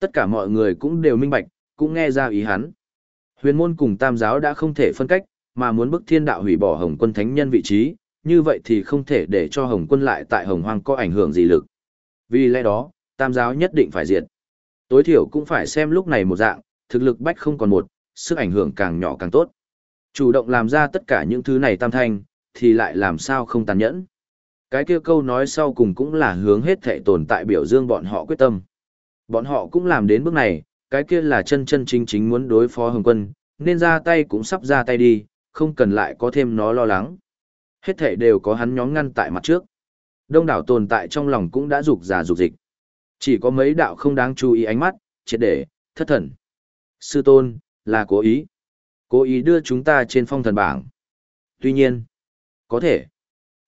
Tất cả mọi người cũng đều minh bạch, cũng nghe ra ý hắn. Huyền môn cùng tam giáo đã không thể phân cách, mà muốn bức thiên đạo hủy bỏ Hồng quân thánh nhân vị trí, như vậy thì không thể để cho Hồng quân lại tại Hồng Hoang có ảnh hưởng gì lực. Vì lẽ đó, tam giáo nhất định phải diệt. Tối thiểu cũng phải xem lúc này một dạng, thực lực bách không còn một, sức ảnh hưởng càng nhỏ càng tốt. Chủ động làm ra tất cả những thứ này tam thanh, thì lại làm sao không tàn nhẫn. Cái kia câu nói sau cùng cũng là hướng hết thệ tồn tại biểu dương bọn họ quyết tâm. Bọn họ cũng làm đến bước này, cái kia là chân chân chính chính muốn đối phó Hồng quân, nên ra tay cũng sắp ra tay đi, không cần lại có thêm nó lo lắng. Hết thảy đều có hắn nhóm ngăn tại mặt trước. Đông đảo tồn tại trong lòng cũng đã rục giả rục dịch. Chỉ có mấy đạo không đáng chú ý ánh mắt, triệt để, thất thần. Sư tôn, là cố ý. Cố ý đưa chúng ta trên phong thần bảng. Tuy nhiên, có thể.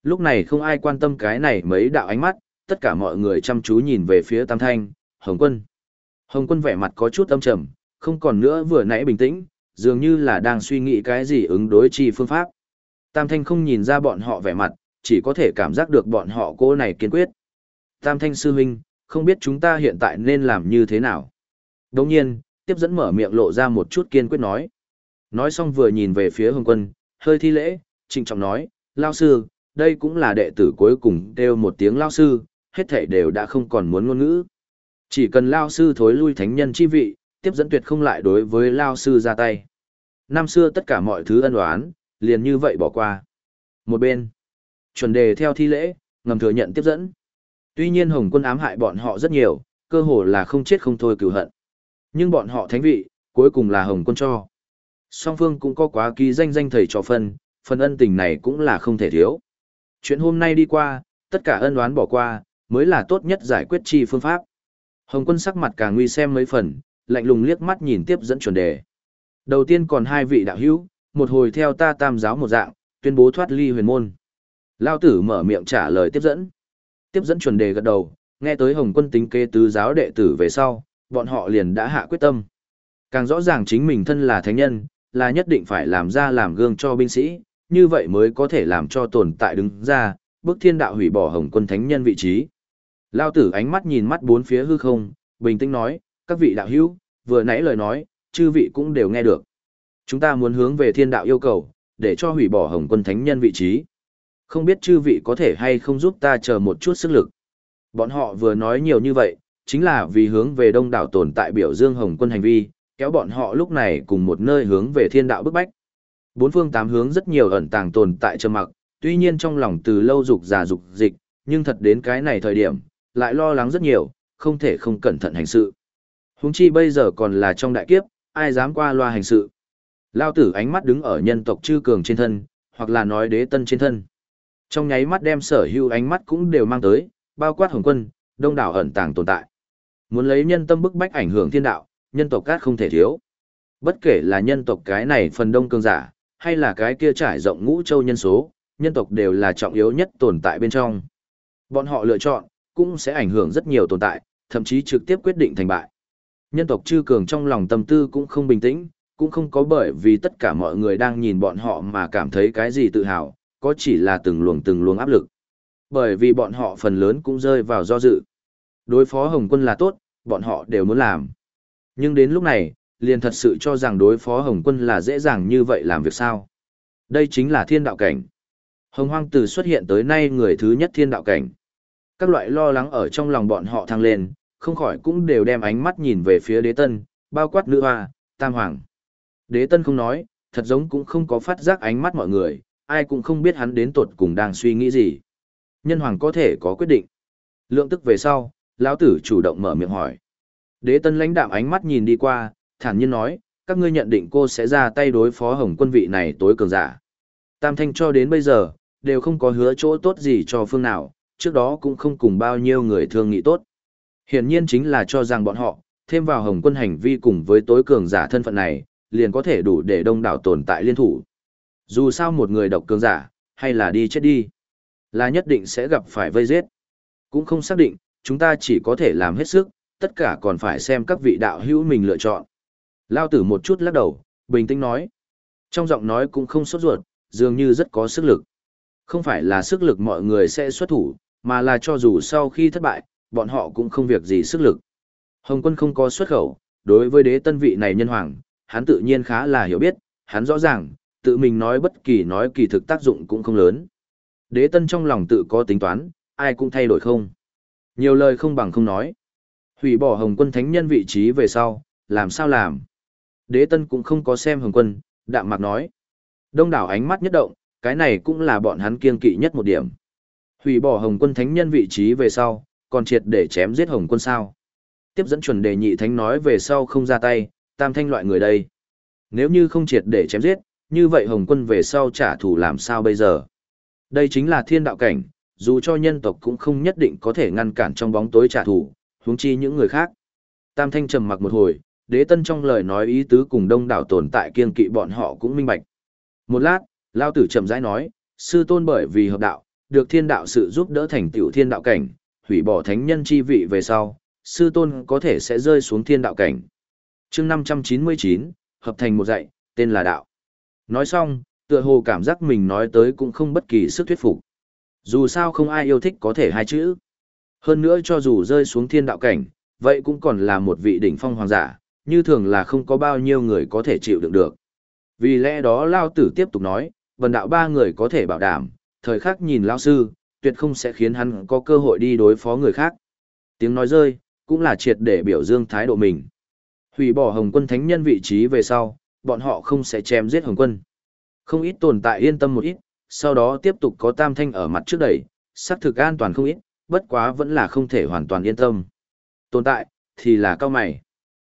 Lúc này không ai quan tâm cái này mấy đạo ánh mắt, tất cả mọi người chăm chú nhìn về phía Tam Thanh, Hồng Quân. Hồng Quân vẻ mặt có chút âm trầm, không còn nữa vừa nãy bình tĩnh, dường như là đang suy nghĩ cái gì ứng đối chi phương pháp. Tam Thanh không nhìn ra bọn họ vẻ mặt, chỉ có thể cảm giác được bọn họ cô này kiên quyết. Tam Thanh sư huynh, không biết chúng ta hiện tại nên làm như thế nào. Đồng nhiên, tiếp dẫn mở miệng lộ ra một chút kiên quyết nói. Nói xong vừa nhìn về phía Hồng Quân, hơi thi lễ, trịnh trọng nói, Lao sư, đây cũng là đệ tử cuối cùng kêu một tiếng Lao sư, hết thảy đều đã không còn muốn ngôn ngữ. Chỉ cần Lao sư thối lui thánh nhân chi vị, tiếp dẫn tuyệt không lại đối với Lao sư ra tay. Năm xưa tất cả mọi thứ ân oán, liền như vậy bỏ qua. Một bên, chuẩn đề theo thi lễ, ngầm thừa nhận tiếp dẫn. Tuy nhiên Hồng quân ám hại bọn họ rất nhiều, cơ hồ là không chết không thôi cửu hận. Nhưng bọn họ thánh vị, cuối cùng là Hồng quân cho. Song phương cũng có quá ký danh danh thầy trò phân, phần ân tình này cũng là không thể thiếu. Chuyện hôm nay đi qua, tất cả ân oán bỏ qua, mới là tốt nhất giải quyết chi phương pháp. Hồng quân sắc mặt càng nguy xem mấy phần, lạnh lùng liếc mắt nhìn tiếp dẫn chuẩn đề. Đầu tiên còn hai vị đạo hữu, một hồi theo ta tam giáo một dạng, tuyên bố thoát ly huyền môn. Lao tử mở miệng trả lời tiếp dẫn. Tiếp dẫn chuẩn đề gật đầu, nghe tới Hồng quân tính kê tứ giáo đệ tử về sau, bọn họ liền đã hạ quyết tâm. Càng rõ ràng chính mình thân là thánh nhân, là nhất định phải làm ra làm gương cho binh sĩ, như vậy mới có thể làm cho tồn tại đứng ra, bước thiên đạo hủy bỏ Hồng quân thánh nhân vị trí. Lao tử ánh mắt nhìn mắt bốn phía hư không, bình tĩnh nói, các vị đạo hữu, vừa nãy lời nói, chư vị cũng đều nghe được. Chúng ta muốn hướng về thiên đạo yêu cầu, để cho hủy bỏ Hồng quân thánh nhân vị trí. Không biết chư vị có thể hay không giúp ta chờ một chút sức lực. Bọn họ vừa nói nhiều như vậy, chính là vì hướng về đông đảo tồn tại biểu dương Hồng quân hành vi, kéo bọn họ lúc này cùng một nơi hướng về thiên đạo bức bách. Bốn phương tám hướng rất nhiều ẩn tàng tồn tại trầm mặc, tuy nhiên trong lòng từ lâu dục già dục dịch, nhưng thật đến cái này thời điểm, lại lo lắng rất nhiều, không thể không cẩn thận hành sự. Huống chi bây giờ còn là trong đại kiếp, ai dám qua loa hành sự. Lao tử ánh mắt đứng ở nhân tộc chư cường trên thân, hoặc là nói đế tân trên thân. Trong nháy mắt đem sở hữu ánh mắt cũng đều mang tới, bao quát hồng quân, đông đảo ẩn tàng tồn tại. Muốn lấy nhân tâm bức bách ảnh hưởng thiên đạo, nhân tộc cát không thể thiếu. Bất kể là nhân tộc cái này phần đông cường giả, hay là cái kia trải rộng ngũ châu nhân số, nhân tộc đều là trọng yếu nhất tồn tại bên trong. Bọn họ lựa chọn, cũng sẽ ảnh hưởng rất nhiều tồn tại, thậm chí trực tiếp quyết định thành bại. Nhân tộc chư cường trong lòng tâm tư cũng không bình tĩnh, cũng không có bởi vì tất cả mọi người đang nhìn bọn họ mà cảm thấy cái gì tự hào, có chỉ là từng luồng từng luồng áp lực. Bởi vì bọn họ phần lớn cũng rơi vào do dự. Đối phó Hồng quân là tốt, bọn họ đều muốn làm. Nhưng đến lúc này, liền thật sự cho rằng đối phó Hồng quân là dễ dàng như vậy làm việc sao. Đây chính là thiên đạo cảnh. Hồng hoang từ xuất hiện tới nay người thứ nhất thiên đạo cảnh. Các loại lo lắng ở trong lòng bọn họ thăng lên, không khỏi cũng đều đem ánh mắt nhìn về phía đế tân, bao quát nữ hoa, tam hoàng. Đế tân không nói, thật giống cũng không có phát giác ánh mắt mọi người, ai cũng không biết hắn đến tột cùng đang suy nghĩ gì. Nhân hoàng có thể có quyết định. Lượng tức về sau, lão tử chủ động mở miệng hỏi. Đế tân lãnh đạm ánh mắt nhìn đi qua, thản nhiên nói, các ngươi nhận định cô sẽ ra tay đối phó hồng quân vị này tối cường giả. Tam thanh cho đến bây giờ, đều không có hứa chỗ tốt gì cho phương nào, trước đó cũng không cùng bao nhiêu người thương nghị tốt. Hiển nhiên chính là cho rằng bọn họ, thêm vào hồng quân hành vi cùng với tối cường giả thân phận này, liền có thể đủ để đông đảo tồn tại liên thủ. Dù sao một người độc cường giả, hay là đi chết đi, là nhất định sẽ gặp phải vây giết. Cũng không xác định, chúng ta chỉ có thể làm hết sức, tất cả còn phải xem các vị đạo hữu mình lựa chọn. Lao tử một chút lắc đầu, bình tĩnh nói. Trong giọng nói cũng không sốt ruột, dường như rất có sức lực. Không phải là sức lực mọi người sẽ xuất thủ, mà là cho dù sau khi thất bại, bọn họ cũng không việc gì sức lực. Hồng quân không có xuất khẩu, đối với đế tân vị này nhân hoàng, hắn tự nhiên khá là hiểu biết, hắn rõ ràng, tự mình nói bất kỳ nói kỳ thực tác dụng cũng không lớn. Đế tân trong lòng tự có tính toán, ai cũng thay đổi không. Nhiều lời không bằng không nói. Hủy bỏ Hồng quân thánh nhân vị trí về sau, làm sao làm? Đế tân cũng không có xem Hồng quân, đạm mạc nói. Đông đảo ánh mắt nhất động, cái này cũng là bọn hắn kiên kỵ nhất một điểm. Hủy bỏ Hồng quân thánh nhân vị trí về sau, còn triệt để chém giết Hồng quân sao? Tiếp dẫn chuẩn đề nhị thánh nói về sau không ra tay, tam thanh loại người đây. Nếu như không triệt để chém giết, như vậy Hồng quân về sau trả thù làm sao bây giờ? Đây chính là thiên đạo cảnh, dù cho nhân tộc cũng không nhất định có thể ngăn cản trong bóng tối trả thù, huống chi những người khác. Tam thanh trầm mặc một hồi, đế tân trong lời nói ý tứ cùng đông đảo tồn tại kiên kỵ bọn họ cũng minh bạch. Một lát, Lao tử chậm rãi nói, sư tôn bởi vì hợp đạo, được thiên đạo sự giúp đỡ thành tiểu thiên đạo cảnh, hủy bỏ thánh nhân chi vị về sau, sư tôn có thể sẽ rơi xuống thiên đạo cảnh. chương 599, hợp thành một dạy, tên là đạo. Nói xong, tựa hồ cảm giác mình nói tới cũng không bất kỳ sức thuyết phục. Dù sao không ai yêu thích có thể hai chữ. Hơn nữa cho dù rơi xuống thiên đạo cảnh, vậy cũng còn là một vị đỉnh phong hoàng giả, như thường là không có bao nhiêu người có thể chịu đựng được. Vì lẽ đó Lao Tử tiếp tục nói, vần đạo ba người có thể bảo đảm, thời khắc nhìn Lao Sư, tuyệt không sẽ khiến hắn có cơ hội đi đối phó người khác. Tiếng nói rơi, cũng là triệt để biểu dương thái độ mình. Hủy bỏ Hồng quân thánh nhân vị trí về sau, bọn họ không sẽ chém giết Hồng quân. Không ít tồn tại yên tâm một ít, sau đó tiếp tục có tam thanh ở mặt trước đẩy, xác thực an toàn không ít, bất quá vẫn là không thể hoàn toàn yên tâm. Tồn tại, thì là cao mày.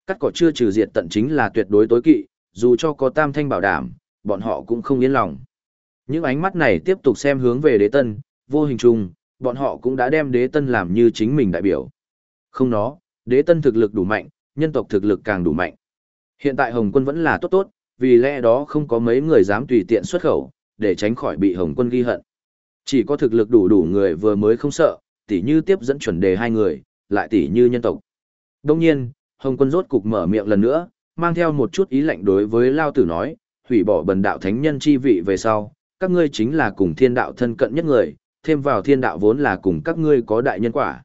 Cắt cỏ chưa trừ diệt tận chính là tuyệt đối tối kỵ, dù cho có tam thanh bảo đảm, bọn họ cũng không yên lòng. Những ánh mắt này tiếp tục xem hướng về đế tân, vô hình chung, bọn họ cũng đã đem đế tân làm như chính mình đại biểu. Không nó, đế tân thực lực đủ mạnh, nhân tộc thực lực càng đủ mạnh. Hiện tại Hồng quân vẫn là tốt tốt, vì lẽ đó không có mấy người dám tùy tiện xuất khẩu, để tránh khỏi bị Hồng quân ghi hận. Chỉ có thực lực đủ đủ người vừa mới không sợ, tỉ như tiếp dẫn chuẩn đề hai người, lại tỉ như nhân tộc. Đông nhiên, Hồng quân rốt cục mở miệng lần nữa, mang theo một chút ý lạnh đối với Lao Tử nói, hủy bỏ bần đạo thánh nhân chi vị về sau, các ngươi chính là cùng thiên đạo thân cận nhất người, thêm vào thiên đạo vốn là cùng các ngươi có đại nhân quả.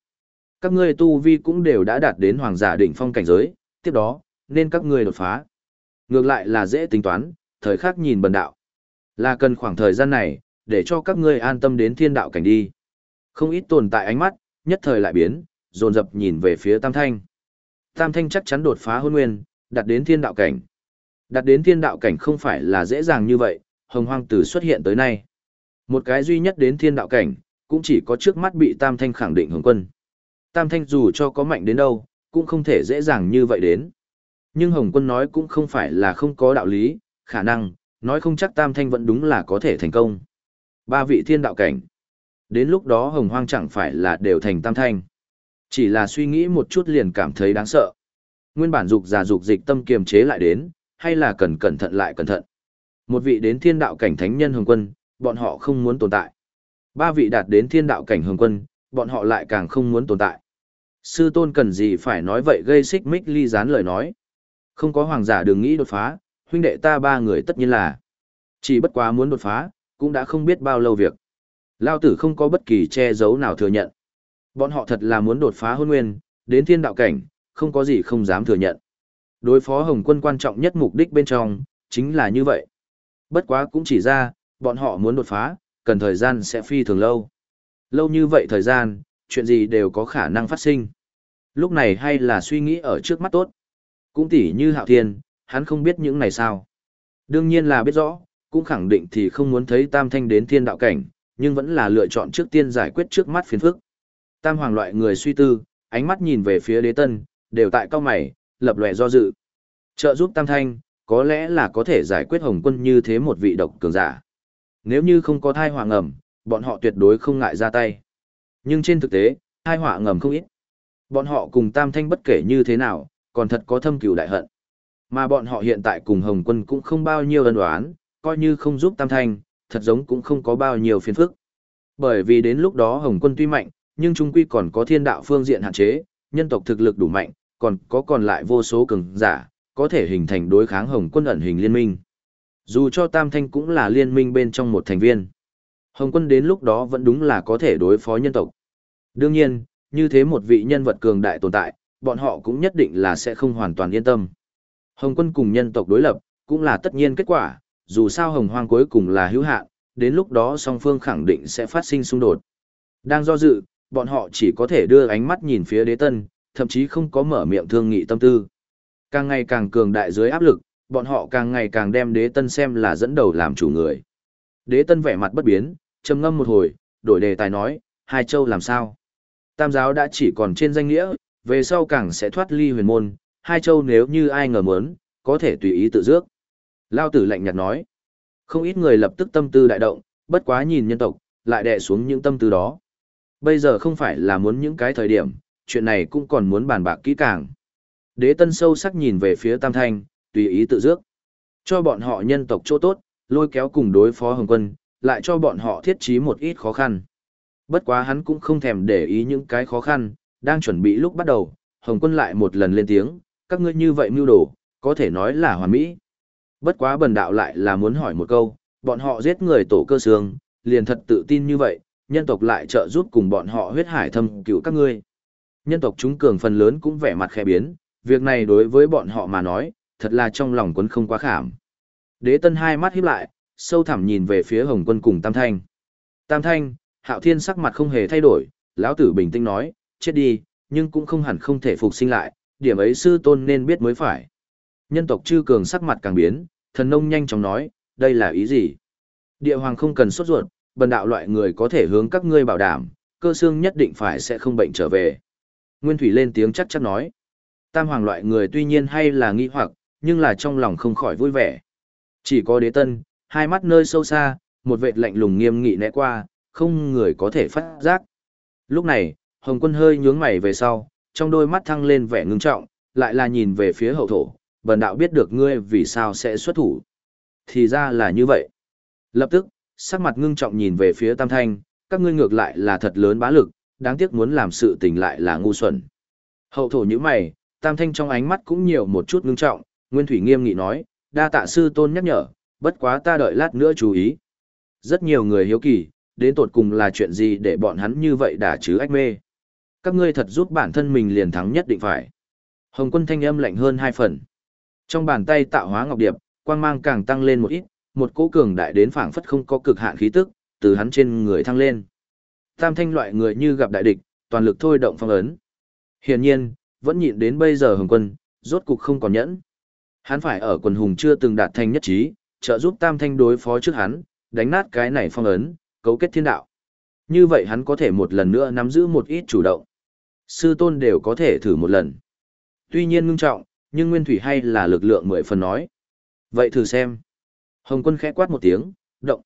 Các ngươi tu vi cũng đều đã đạt đến hoàng giả đỉnh phong cảnh giới, tiếp đó, nên các ngươi đột phá. Ngược lại là dễ tính toán, thời khắc nhìn bần đạo. Là cần khoảng thời gian này, để cho các ngươi an tâm đến thiên đạo cảnh đi. Không ít tồn tại ánh mắt, nhất thời lại biến, dồn dập nhìn về phía Tam Thanh. Tam Thanh chắc chắn đột phá hôn nguyên, đạt đến thiên đạo cảnh. Đạt đến thiên đạo cảnh không phải là dễ dàng như vậy, hồng hoang tử xuất hiện tới nay. Một cái duy nhất đến thiên đạo cảnh, cũng chỉ có trước mắt bị Tam Thanh khẳng định hồng quân. Tam Thanh dù cho có mạnh đến đâu, cũng không thể dễ dàng như vậy đến. Nhưng Hồng quân nói cũng không phải là không có đạo lý, khả năng, nói không chắc Tam Thanh vẫn đúng là có thể thành công. Ba vị thiên đạo cảnh. Đến lúc đó Hồng hoang chẳng phải là đều thành Tam Thanh. Chỉ là suy nghĩ một chút liền cảm thấy đáng sợ. Nguyên bản dục già dục dịch tâm kiềm chế lại đến, hay là cần cẩn thận lại cẩn thận. Một vị đến thiên đạo cảnh thánh nhân hồng quân, bọn họ không muốn tồn tại. Ba vị đạt đến thiên đạo cảnh hồng quân, bọn họ lại càng không muốn tồn tại. Sư tôn cần gì phải nói vậy gây xích mích ly gián lời nói. Không có hoàng giả đừng nghĩ đột phá, huynh đệ ta ba người tất nhiên là. Chỉ bất quá muốn đột phá, cũng đã không biết bao lâu việc. Lao tử không có bất kỳ che giấu nào thừa nhận. Bọn họ thật là muốn đột phá hôn nguyên, đến thiên đạo cảnh, không có gì không dám thừa nhận. Đối phó Hồng quân quan trọng nhất mục đích bên trong, chính là như vậy. Bất quá cũng chỉ ra, bọn họ muốn đột phá, cần thời gian sẽ phi thường lâu. Lâu như vậy thời gian, chuyện gì đều có khả năng phát sinh. Lúc này hay là suy nghĩ ở trước mắt tốt. Cũng tỉ như Hạo Thiên, hắn không biết những này sao. Đương nhiên là biết rõ, cũng khẳng định thì không muốn thấy Tam Thanh đến thiên đạo cảnh, nhưng vẫn là lựa chọn trước tiên giải quyết trước mắt phiền phức. Tam Hoàng loại người suy tư, ánh mắt nhìn về phía đế tân, đều tại cao mày, lập lòe do dự. Trợ giúp Tam Thanh, có lẽ là có thể giải quyết Hồng quân như thế một vị độc cường giả. Nếu như không có thai họa ngầm, bọn họ tuyệt đối không ngại ra tay. Nhưng trên thực tế, hai họa ngầm không ít. Bọn họ cùng Tam Thanh bất kể như thế nào, còn thật có thâm cừu đại hận. Mà bọn họ hiện tại cùng Hồng Quân cũng không bao nhiêu ân đoán coi như không giúp Tam Thanh, thật giống cũng không có bao nhiêu phiền phức. Bởi vì đến lúc đó Hồng Quân tuy mạnh, nhưng trung quy còn có thiên đạo phương diện hạn chế, nhân tộc thực lực đủ mạnh, còn có còn lại vô số cường giả, có thể hình thành đối kháng Hồng Quân ẩn hình liên minh. Dù cho Tam Thanh cũng là liên minh bên trong một thành viên. Hồng quân đến lúc đó vẫn đúng là có thể đối phó nhân tộc. Đương nhiên, như thế một vị nhân vật cường đại tồn tại, bọn họ cũng nhất định là sẽ không hoàn toàn yên tâm. Hồng quân cùng nhân tộc đối lập, cũng là tất nhiên kết quả, dù sao hồng hoang cuối cùng là hữu hạn, đến lúc đó song phương khẳng định sẽ phát sinh xung đột. Đang do dự, bọn họ chỉ có thể đưa ánh mắt nhìn phía đế tân, thậm chí không có mở miệng thương nghị tâm tư. Càng ngày càng cường đại dưới áp lực, bọn họ càng ngày càng đem đế tân xem là dẫn đầu làm chủ người. Đế tân vẻ mặt bất biến, trầm ngâm một hồi, đổi đề tài nói, hai châu làm sao? Tam giáo đã chỉ còn trên danh nghĩa, về sau càng sẽ thoát ly huyền môn, hai châu nếu như ai ngờ muốn, có thể tùy ý tự dước. Lao tử lạnh nhạt nói, không ít người lập tức tâm tư đại động, bất quá nhìn nhân tộc, lại đè xuống những tâm tư đó. Bây giờ không phải là muốn những cái thời điểm, chuyện này cũng còn muốn bàn bạc kỹ càng. Đế tân sâu sắc nhìn về phía Tam Thanh, tùy ý tự dước. Cho bọn họ nhân tộc chỗ tốt, lôi kéo cùng đối phó Hồng quân, lại cho bọn họ thiết trí một ít khó khăn. Bất quá hắn cũng không thèm để ý những cái khó khăn, đang chuẩn bị lúc bắt đầu, Hồng quân lại một lần lên tiếng, các ngươi như vậy mưu đồ, có thể nói là hoàn mỹ. Bất quá bần đạo lại là muốn hỏi một câu, bọn họ giết người tổ cơ xương, liền thật tự tin như vậy, nhân tộc lại trợ giúp cùng bọn họ huyết hải thâm cứu các ngươi. Nhân tộc chúng cường phần lớn cũng vẻ mặt khẽ biến, việc này đối với bọn họ mà nói, thật là trong lòng quấn không quá khảm. Đế tân hai mắt híp lại, sâu thẳm nhìn về phía Hồng quân cùng Tam Thanh. Tam Thanh, Hạo Thiên sắc mặt không hề thay đổi, lão tử bình tĩnh nói, chết đi, nhưng cũng không hẳn không thể phục sinh lại, điểm ấy sư tôn nên biết mới phải. Nhân tộc chư cường sắc mặt càng biến, thần nông nhanh chóng nói, đây là ý gì? Địa hoàng không cần sốt ruột, bần đạo loại người có thể hướng các ngươi bảo đảm, cơ xương nhất định phải sẽ không bệnh trở về. Nguyên Thủy lên tiếng chắc chắn nói. Tam hoàng loại người tuy nhiên hay là nghi hoặc, nhưng là trong lòng không khỏi vui vẻ. Chỉ có đế tân, hai mắt nơi sâu xa, một vệt lạnh lùng nghiêm nghị né qua, không người có thể phát giác. Lúc này, Hồng quân hơi nhướng mày về sau, trong đôi mắt thăng lên vẻ ngưng trọng, lại là nhìn về phía hậu thổ, bần đạo biết được ngươi vì sao sẽ xuất thủ. Thì ra là như vậy. Lập tức, sắc mặt ngưng trọng nhìn về phía Tam Thanh, các ngươi ngược lại là thật lớn bá lực, đáng tiếc muốn làm sự tình lại là ngu xuẩn. Hậu thổ như mày, Tam Thanh trong ánh mắt cũng nhiều một chút ngưng trọng, Nguyên Thủy nghiêm nghị nói, đa tạ sư tôn nhắc nhở, bất quá ta đợi lát nữa chú ý. Rất nhiều người hiếu kỳ, đến tột cùng là chuyện gì để bọn hắn như vậy đả chứ ách mê. Các ngươi thật giúp bản thân mình liền thắng nhất định phải. Hồng quân thanh âm lạnh hơn hai phần. Trong bàn tay tạo hóa ngọc điệp, quang mang càng tăng lên một ít, một cỗ cường đại đến phảng phất không có cực hạn khí tức, từ hắn trên người thăng lên. Tam thanh loại người như gặp đại địch, toàn lực thôi động phong ấn. Hiển nhiên, vẫn nhịn đến bây giờ hồng quân, rốt cục không còn nhẫn. Hắn phải ở quần hùng chưa từng đạt thành nhất trí, trợ giúp tam thanh đối phó trước hắn, đánh nát cái này phong ấn, cấu kết thiên đạo. Như vậy hắn có thể một lần nữa nắm giữ một ít chủ động. Sư tôn đều có thể thử một lần. Tuy nhiên ngưng trọng, nhưng nguyên thủy hay là lực lượng mười phần nói. Vậy thử xem. Hồng quân khẽ quát một tiếng, động.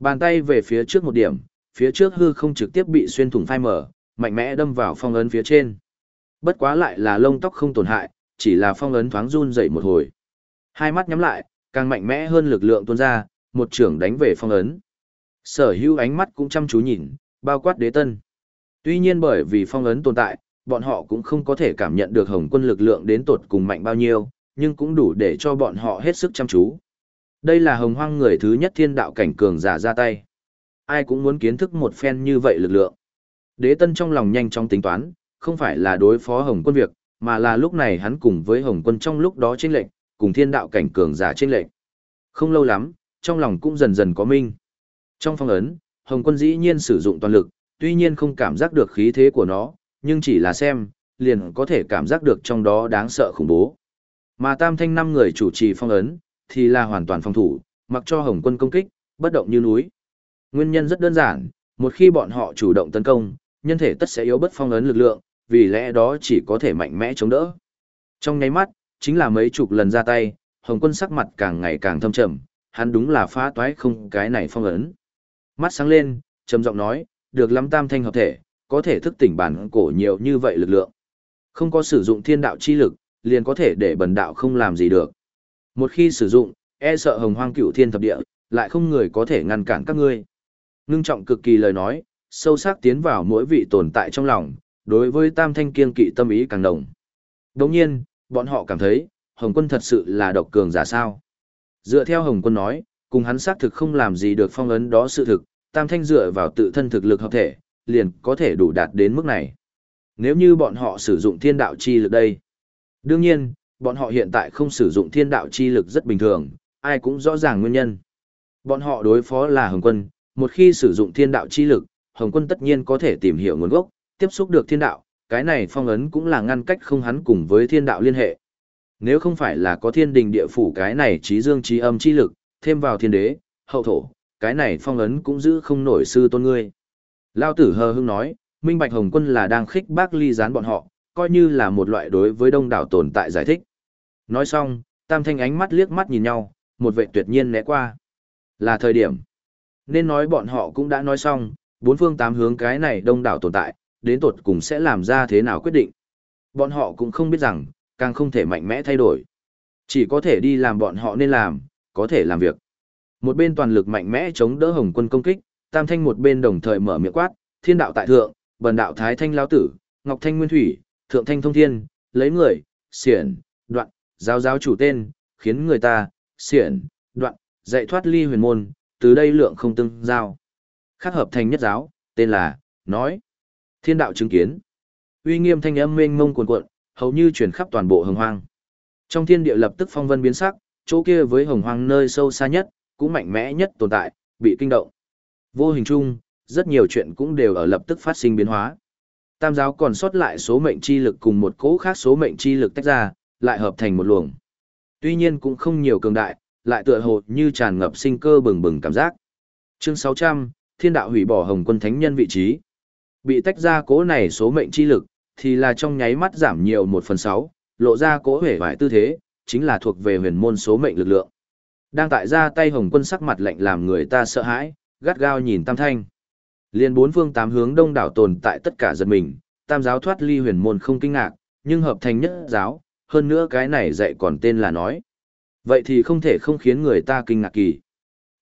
Bàn tay về phía trước một điểm, phía trước hư không trực tiếp bị xuyên thủng phai mở, mạnh mẽ đâm vào phong ấn phía trên. Bất quá lại là lông tóc không tổn hại, chỉ là phong ấn thoáng run dậy một hồi. Hai mắt nhắm lại, càng mạnh mẽ hơn lực lượng tuôn ra, một trưởng đánh về phong ấn. Sở hữu ánh mắt cũng chăm chú nhìn, bao quát đế tân. Tuy nhiên bởi vì phong ấn tồn tại, bọn họ cũng không có thể cảm nhận được hồng quân lực lượng đến tột cùng mạnh bao nhiêu, nhưng cũng đủ để cho bọn họ hết sức chăm chú. Đây là hồng hoang người thứ nhất thiên đạo cảnh cường giả ra tay. Ai cũng muốn kiến thức một phen như vậy lực lượng. Đế tân trong lòng nhanh chóng tính toán, không phải là đối phó hồng quân việc, mà là lúc này hắn cùng với hồng quân trong lúc đó chênh lệnh, cùng thiên đạo cảnh cường giả chênh lệnh. Không lâu lắm, trong lòng cũng dần dần có minh. Trong phong ấn, hồng quân dĩ nhiên sử dụng toàn lực, tuy nhiên không cảm giác được khí thế của nó, nhưng chỉ là xem, liền có thể cảm giác được trong đó đáng sợ khủng bố. Mà tam thanh năm người chủ trì phong ấn, thì là hoàn toàn phòng thủ, mặc cho Hồng quân công kích, bất động như núi. Nguyên nhân rất đơn giản, một khi bọn họ chủ động tấn công, nhân thể tất sẽ yếu bất phong ấn lực lượng, vì lẽ đó chỉ có thể mạnh mẽ chống đỡ. Trong nháy mắt, chính là mấy chục lần ra tay, Hồng quân sắc mặt càng ngày càng thâm trầm, hắn đúng là phá toái không cái này phong ấn. Mắt sáng lên, trầm giọng nói, được lắm tam thanh hợp thể, có thể thức tỉnh bản cổ nhiều như vậy lực lượng. Không có sử dụng thiên đạo chi lực, liền có thể để bần đạo không làm gì được. Một khi sử dụng, e sợ hồng hoang cửu thiên thập địa, lại không người có thể ngăn cản các ngươi. Ngưng trọng cực kỳ lời nói, sâu sắc tiến vào mỗi vị tồn tại trong lòng, đối với tam thanh kiên kỵ tâm ý càng đồng. Đồng nhiên, bọn họ cảm thấy, Hồng quân thật sự là độc cường giả sao. Dựa theo Hồng quân nói, cùng hắn xác thực không làm gì được phong ấn đó sự thực, tam thanh dựa vào tự thân thực lực hợp thể, liền có thể đủ đạt đến mức này. Nếu như bọn họ sử dụng thiên đạo chi lực đây. Đương nhiên, bọn họ hiện tại không sử dụng thiên đạo chi lực rất bình thường, ai cũng rõ ràng nguyên nhân. Bọn họ đối phó là Hồng Quân, một khi sử dụng thiên đạo chi lực, Hồng Quân tất nhiên có thể tìm hiểu nguồn gốc, tiếp xúc được thiên đạo, cái này phong ấn cũng là ngăn cách không hắn cùng với thiên đạo liên hệ. Nếu không phải là có thiên đình địa phủ cái này trí dương trí âm chi lực, thêm vào thiên đế, hậu thổ, cái này phong ấn cũng giữ không nổi sư tôn ngươi. Lao tử hờ hưng nói, Minh Bạch Hồng Quân là đang khích bác ly gián bọn họ, coi như là một loại đối với đông đảo tồn tại giải thích. Nói xong, Tam Thanh ánh mắt liếc mắt nhìn nhau, một vệ tuyệt nhiên né qua. Là thời điểm. Nên nói bọn họ cũng đã nói xong, bốn phương tám hướng cái này đông đảo tồn tại, đến tột cùng sẽ làm ra thế nào quyết định. Bọn họ cũng không biết rằng, càng không thể mạnh mẽ thay đổi. Chỉ có thể đi làm bọn họ nên làm, có thể làm việc. Một bên toàn lực mạnh mẽ chống đỡ Hồng quân công kích, Tam Thanh một bên đồng thời mở miệng quát, thiên đạo tại thượng, bần đạo thái thanh lao tử, ngọc thanh nguyên thủy, thượng thanh thông thiên, lấy người, xiển, đoạn, giáo giáo chủ tên, khiến người ta, xiển, đoạn, dạy thoát ly huyền môn, từ đây lượng không tương giao. Khắc hợp thành nhất giáo, tên là, nói. Thiên đạo chứng kiến. Uy nghiêm thanh âm mênh mông cuồn cuộn, hầu như truyền khắp toàn bộ hồng hoang. Trong thiên địa lập tức phong vân biến sắc, chỗ kia với hồng hoang nơi sâu xa nhất, cũng mạnh mẽ nhất tồn tại, bị kinh động. Vô hình chung, rất nhiều chuyện cũng đều ở lập tức phát sinh biến hóa. Tam giáo còn sót lại số mệnh chi lực cùng một cỗ khác số mệnh chi lực tách ra, lại hợp thành một luồng. Tuy nhiên cũng không nhiều cường đại, lại tựa hồ như tràn ngập sinh cơ bừng bừng cảm giác. Chương 600, Thiên đạo hủy bỏ Hồng Quân Thánh Nhân vị trí. Bị tách ra cỗ này số mệnh chi lực, thì là trong nháy mắt giảm nhiều một phần sáu, lộ ra cỗ hể vải tư thế, chính là thuộc về huyền môn số mệnh lực lượng. Đang tại ra tay Hồng Quân sắc mặt lạnh làm người ta sợ hãi, gắt gao nhìn Tam Thanh. Liên bốn phương tám hướng đông đảo tồn tại tất cả giật mình, Tam giáo thoát ly huyền môn không kinh ngạc, nhưng hợp thành nhất giáo, hơn nữa cái này dạy còn tên là nói. Vậy thì không thể không khiến người ta kinh ngạc kỳ.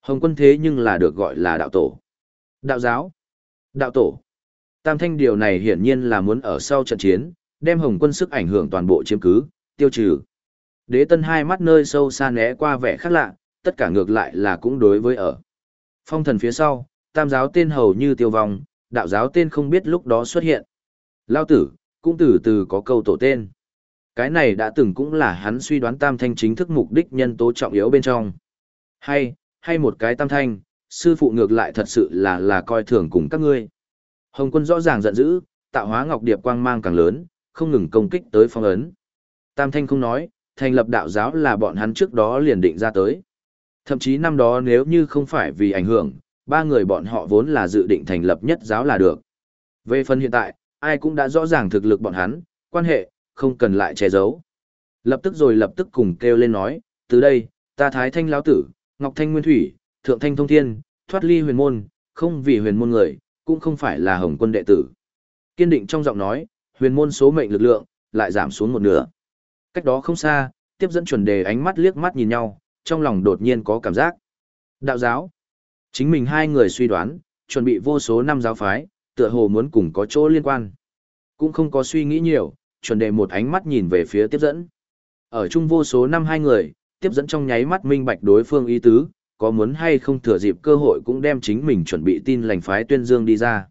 Hồng quân thế nhưng là được gọi là đạo tổ. Đạo giáo. Đạo tổ. Tam thanh điều này hiển nhiên là muốn ở sau trận chiến, đem hồng quân sức ảnh hưởng toàn bộ chiếm cứ, tiêu trừ. Đế tân hai mắt nơi sâu xa né qua vẻ khác lạ, tất cả ngược lại là cũng đối với ở. Phong thần phía sau, tam giáo tên hầu như tiêu vong, đạo giáo tên không biết lúc đó xuất hiện. Lao tử, cũng từ từ có câu tổ tên. Cái này đã từng cũng là hắn suy đoán tam thanh chính thức mục đích nhân tố trọng yếu bên trong. Hay, hay một cái tam thanh, sư phụ ngược lại thật sự là là coi thường cùng các ngươi. Hồng quân rõ ràng giận dữ, tạo hóa ngọc điệp quang mang càng lớn, không ngừng công kích tới phong ấn. Tam thanh không nói, thành lập đạo giáo là bọn hắn trước đó liền định ra tới. Thậm chí năm đó nếu như không phải vì ảnh hưởng, ba người bọn họ vốn là dự định thành lập nhất giáo là được. Về phần hiện tại, ai cũng đã rõ ràng thực lực bọn hắn, quan hệ, không cần lại che giấu. Lập tức rồi lập tức cùng kêu lên nói, từ đây, ta thái thanh lão tử, ngọc thanh nguyên thủy, thượng thanh thông thiên, thoát ly huyền môn, không vì huyền môn người, cũng không phải là hồng quân đệ tử. Kiên định trong giọng nói, huyền môn số mệnh lực lượng, lại giảm xuống một nửa. Cách đó không xa, tiếp dẫn chuẩn đề ánh mắt liếc mắt nhìn nhau, trong lòng đột nhiên có cảm giác. Đạo giáo. Chính mình hai người suy đoán, chuẩn bị vô số năm giáo phái, tựa hồ muốn cùng có chỗ liên quan. Cũng không có suy nghĩ nhiều, chuẩn đề một ánh mắt nhìn về phía tiếp dẫn. Ở chung vô số năm hai người, tiếp dẫn trong nháy mắt minh bạch đối phương ý tứ, có muốn hay không thừa dịp cơ hội cũng đem chính mình chuẩn bị tin lành phái tuyên dương đi ra.